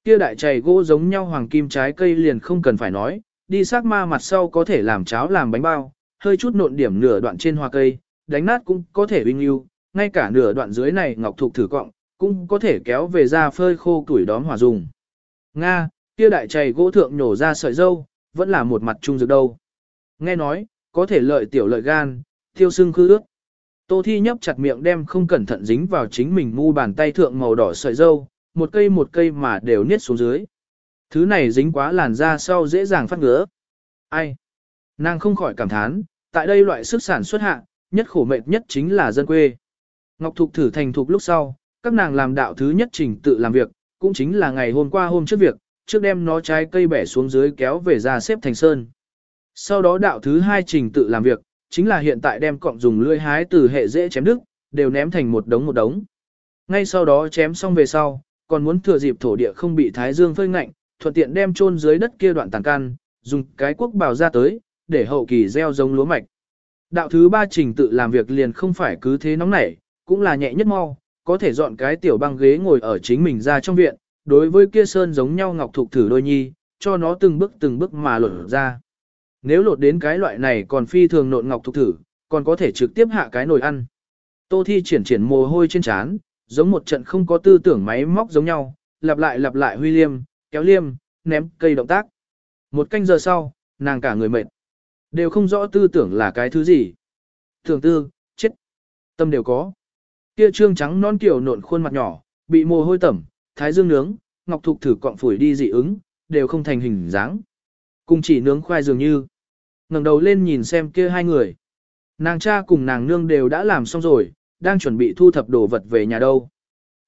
Kia đại chày gỗ giống nhau hoàng kim trái cây liền không cần phải nói, đi sát ma mặt sau có thể làm cháo làm bánh bao, hơi chút nộn điểm nửa đoạn trên hoa cây, đánh nát cũng có thể uy lưu, ngay cả nửa đoạn dưới này ngọc thục thử cọng, cũng có thể kéo về ra phơi khô tuổi đóm hỏa dùng. Nga, kia đại chày gỗ thượng nhổ ra sợi dâu, vẫn là một mặt trung dược đâu. Nghe nói, có thể lợi tiểu lợi gan, tiêu sưng khư ước. Tô Thi nhấp chặt miệng đem không cẩn thận dính vào chính mình mu bàn tay thượng màu đỏ sợi dâu, một cây một cây mà đều niết xuống dưới. Thứ này dính quá làn da sau dễ dàng phát ngứa. Ai? Nàng không khỏi cảm thán, tại đây loại sức sản xuất hạ, nhất khổ mệt nhất chính là dân quê. Ngọc Thục thử thành thục lúc sau, các nàng làm đạo thứ nhất trình tự làm việc, cũng chính là ngày hôm qua hôm trước việc, trước đem nó trái cây bẻ xuống dưới kéo về ra xếp thành sơn. Sau đó đạo thứ hai trình tự làm việc, chính là hiện tại đem cọng dùng lưỡi hái từ hệ dễ chém đứt, đều ném thành một đống một đống. Ngay sau đó chém xong về sau, còn muốn thừa dịp thổ địa không bị thái dương phơi ngạnh, thuận tiện đem chôn dưới đất kia đoạn tàn can, dùng cái quốc bào ra tới, để hậu kỳ gieo giống lúa mạch. Đạo thứ ba trình tự làm việc liền không phải cứ thế nóng nảy, cũng là nhẹ nhất mau, có thể dọn cái tiểu băng ghế ngồi ở chính mình ra trong viện, đối với kia sơn giống nhau ngọc thục thử đôi nhi, cho nó từng bước từng bước mà lột ra. Nếu lột đến cái loại này còn phi thường nộn ngọc thục thử, còn có thể trực tiếp hạ cái nồi ăn. Tô Thi triển triển mồ hôi trên trán, giống một trận không có tư tưởng máy móc giống nhau, lặp lại lặp lại huy liêm, kéo liêm, ném cây động tác. Một canh giờ sau, nàng cả người mệt. Đều không rõ tư tưởng là cái thứ gì. Thường tư, chết. Tâm đều có. Kia trương trắng non kiểu nộn khuôn mặt nhỏ, bị mồ hôi tẩm, thái dương nướng, ngọc thục thử cọng phủi đi dị ứng, đều không thành hình dáng. Cùng chỉ nướng khoai dường như. ngẩng đầu lên nhìn xem kia hai người. Nàng cha cùng nàng nương đều đã làm xong rồi, đang chuẩn bị thu thập đồ vật về nhà đâu.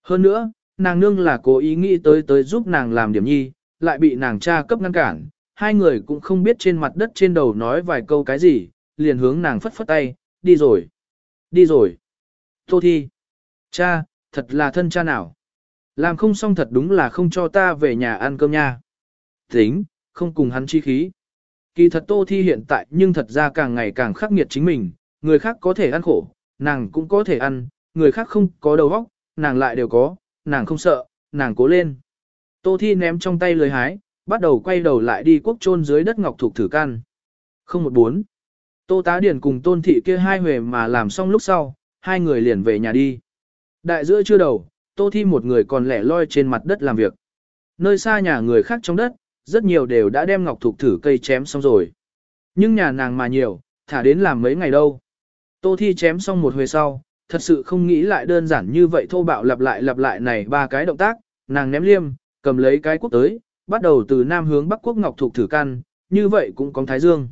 Hơn nữa, nàng nương là cố ý nghĩ tới tới giúp nàng làm điểm nhi, lại bị nàng cha cấp ngăn cản, hai người cũng không biết trên mặt đất trên đầu nói vài câu cái gì, liền hướng nàng phất phất tay, đi rồi, đi rồi. Tô Thi, cha, thật là thân cha nào. Làm không xong thật đúng là không cho ta về nhà ăn cơm nha. Tính, không cùng hắn chi khí. Kỳ thật Tô Thi hiện tại nhưng thật ra càng ngày càng khắc nghiệt chính mình, người khác có thể ăn khổ, nàng cũng có thể ăn, người khác không có đầu óc, nàng lại đều có, nàng không sợ, nàng cố lên. Tô Thi ném trong tay lưới hái, bắt đầu quay đầu lại đi quốc chôn dưới đất ngọc thuộc thử can. Không một bốn. Tô Tá Điển cùng Tôn Thị kia hai huề mà làm xong lúc sau, hai người liền về nhà đi. Đại giữa chưa đầu, Tô Thi một người còn lẻ loi trên mặt đất làm việc. Nơi xa nhà người khác trong đất, rất nhiều đều đã đem ngọc thục thử cây chém xong rồi. Nhưng nhà nàng mà nhiều, thả đến làm mấy ngày đâu. Tô Thi chém xong một hồi sau, thật sự không nghĩ lại đơn giản như vậy thô bạo lặp lại lặp lại này ba cái động tác, nàng ném liêm, cầm lấy cái quốc tới, bắt đầu từ nam hướng bắc quốc ngọc thục thử căn, như vậy cũng có thái dương.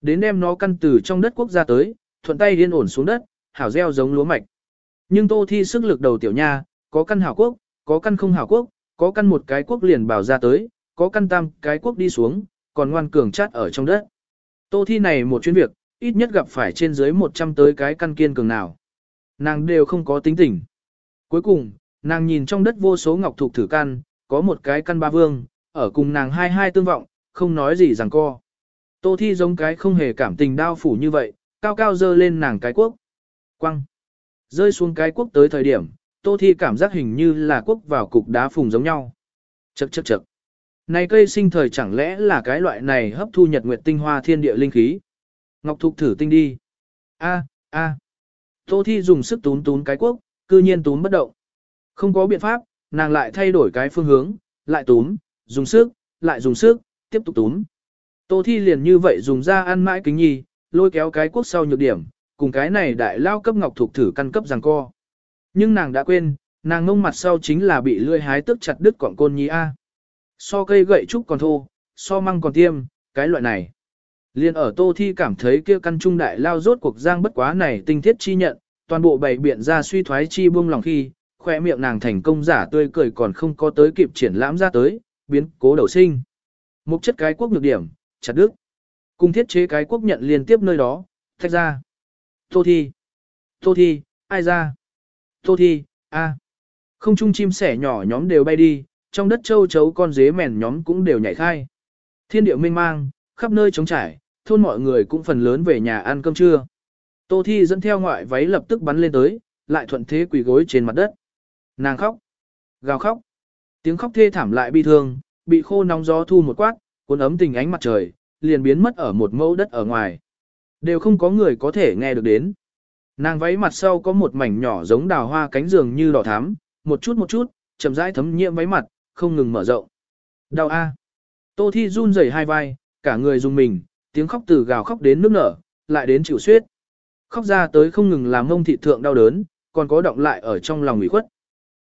Đến đem nó căn từ trong đất quốc ra tới, thuận tay điên ổn xuống đất, hảo gieo giống lúa mạch. Nhưng Tô Thi sức lực đầu tiểu nha, có căn hảo quốc, có căn không hảo quốc, có căn một cái quốc liền bảo ra tới, có căn tam cái quốc đi xuống, còn ngoan cường chát ở trong đất. Tô Thi này một chuyến việc, ít nhất gặp phải trên dưới 100 tới cái căn kiên cường nào. Nàng đều không có tính tình. Cuối cùng, nàng nhìn trong đất vô số ngọc thuộc thử căn, có một cái căn ba vương, ở cùng nàng hai hai tương vọng, không nói gì rằng co. Tô Thi giống cái không hề cảm tình đao phủ như vậy, cao cao dơ lên nàng cái quốc. Quăng. Rơi xuống cái quốc tới thời điểm, Tô Thi cảm giác hình như là quốc vào cục đá phùng giống nhau. Chậc chậc chậc. Này cây sinh thời chẳng lẽ là cái loại này hấp thu nhật nguyệt tinh hoa thiên địa linh khí. Ngọc Thục thử tinh đi. A, a. Tô Thi dùng sức tún tún cái quốc, cư nhiên tún bất động. Không có biện pháp, nàng lại thay đổi cái phương hướng, lại tún, dùng sức, lại dùng sức, tiếp tục tún. Tô Thi liền như vậy dùng ra ăn mãi kính nhi, lôi kéo cái quốc sau nhược điểm, cùng cái này đại lao cấp ngọc Thục thử căn cấp giằng co. Nhưng nàng đã quên, nàng ngông mặt sau chính là bị lươi hái tức chặt đứt quọng côn nhi A. So cây gậy trúc còn thô, so măng còn tiêm, cái loại này. Liên ở Tô Thi cảm thấy kia căn trung đại lao rốt cuộc giang bất quá này tinh thiết chi nhận, toàn bộ bảy biện ra suy thoái chi buông lòng khi, khoe miệng nàng thành công giả tươi cười còn không có tới kịp triển lãm ra tới, biến cố đầu sinh. Mục chất cái quốc nhược điểm, chặt đức. Cùng thiết chế cái quốc nhận liên tiếp nơi đó, thách ra. Tô Thi. Tô Thi, ai ra? Tô Thi, a. Không trung chim sẻ nhỏ nhóm đều bay đi, trong đất châu chấu con dế mèn nhóm cũng đều nhảy khai. Thiên địa mênh mang, khắp nơi trống trải, thôn mọi người cũng phần lớn về nhà ăn cơm trưa. Tô Thi dẫn theo ngoại váy lập tức bắn lên tới, lại thuận thế quỳ gối trên mặt đất. Nàng khóc, gào khóc, tiếng khóc thê thảm lại bi thương, bị khô nóng gió thu một quát, cuốn ấm tình ánh mặt trời, liền biến mất ở một mẫu đất ở ngoài. Đều không có người có thể nghe được đến. Nàng váy mặt sau có một mảnh nhỏ giống đào hoa cánh giường như đỏ thắm, một chút một chút, chậm rãi thấm nhiễm váy mặt, không ngừng mở rộng. Đau a. Tô Thi run rẩy hai vai, cả người dùng mình, tiếng khóc từ gào khóc đến nước nở, lại đến chịu suyết. Khóc ra tới không ngừng làm mông thị thượng đau đớn, còn có động lại ở trong lòng ủy khuất.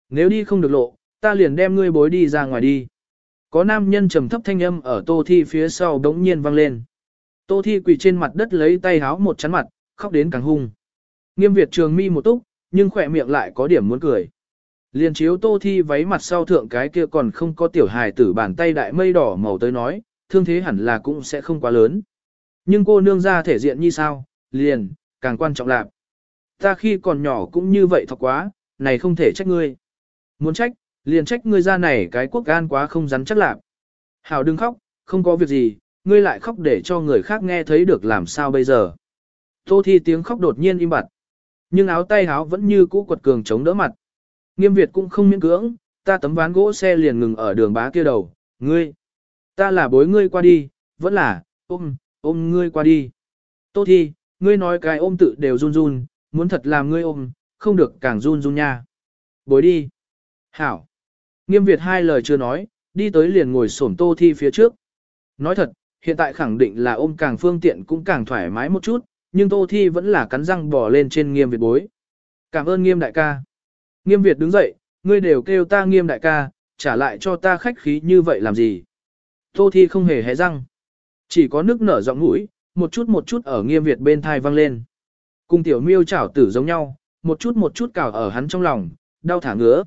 Nếu đi không được lộ, ta liền đem ngươi bối đi ra ngoài đi. Có nam nhân trầm thấp thanh âm ở Tô Thi phía sau đống nhiên vang lên. Tô Thi quỳ trên mặt đất lấy tay háo một chắn mặt, khóc đến càng hung. Nghiêm Việt trường mi một túc, nhưng khỏe miệng lại có điểm muốn cười. Liền chiếu Tô Thi váy mặt sau thượng cái kia còn không có tiểu hài tử bàn tay đại mây đỏ màu tới nói, thương thế hẳn là cũng sẽ không quá lớn. Nhưng cô nương ra thể diện như sao, liền, càng quan trọng là Ta khi còn nhỏ cũng như vậy thật quá, này không thể trách ngươi. Muốn trách, liền trách ngươi ra này cái quốc gan quá không rắn chắc lạc. Hảo đừng khóc, không có việc gì, ngươi lại khóc để cho người khác nghe thấy được làm sao bây giờ. Tô thi tiếng khóc đột nhiên im bặt. Nhưng áo tay áo vẫn như cũ quật cường chống đỡ mặt. Nghiêm Việt cũng không miễn cưỡng, ta tấm ván gỗ xe liền ngừng ở đường bá kia đầu, ngươi. Ta là bối ngươi qua đi, vẫn là, ôm, ôm ngươi qua đi. Tô Thi, ngươi nói cái ôm tự đều run run, muốn thật làm ngươi ôm, không được càng run run nha. Bối đi. Hảo. Nghiêm Việt hai lời chưa nói, đi tới liền ngồi xổm Tô Thi phía trước. Nói thật, hiện tại khẳng định là ôm càng phương tiện cũng càng thoải mái một chút, nhưng Tô Thi vẫn là cắn răng bỏ lên trên Nghiêm Việt bối. Cảm ơn Nghiêm đại ca. Nghiêm Việt đứng dậy, ngươi đều kêu ta Nghiêm đại ca, trả lại cho ta khách khí như vậy làm gì. Tô Thi không hề hé răng. Chỉ có nước nở giọng mũi, một chút một chút ở Nghiêm Việt bên thai vang lên. Cùng tiểu miêu chảo tử giống nhau, một chút một chút cào ở hắn trong lòng, đau thả ngứa.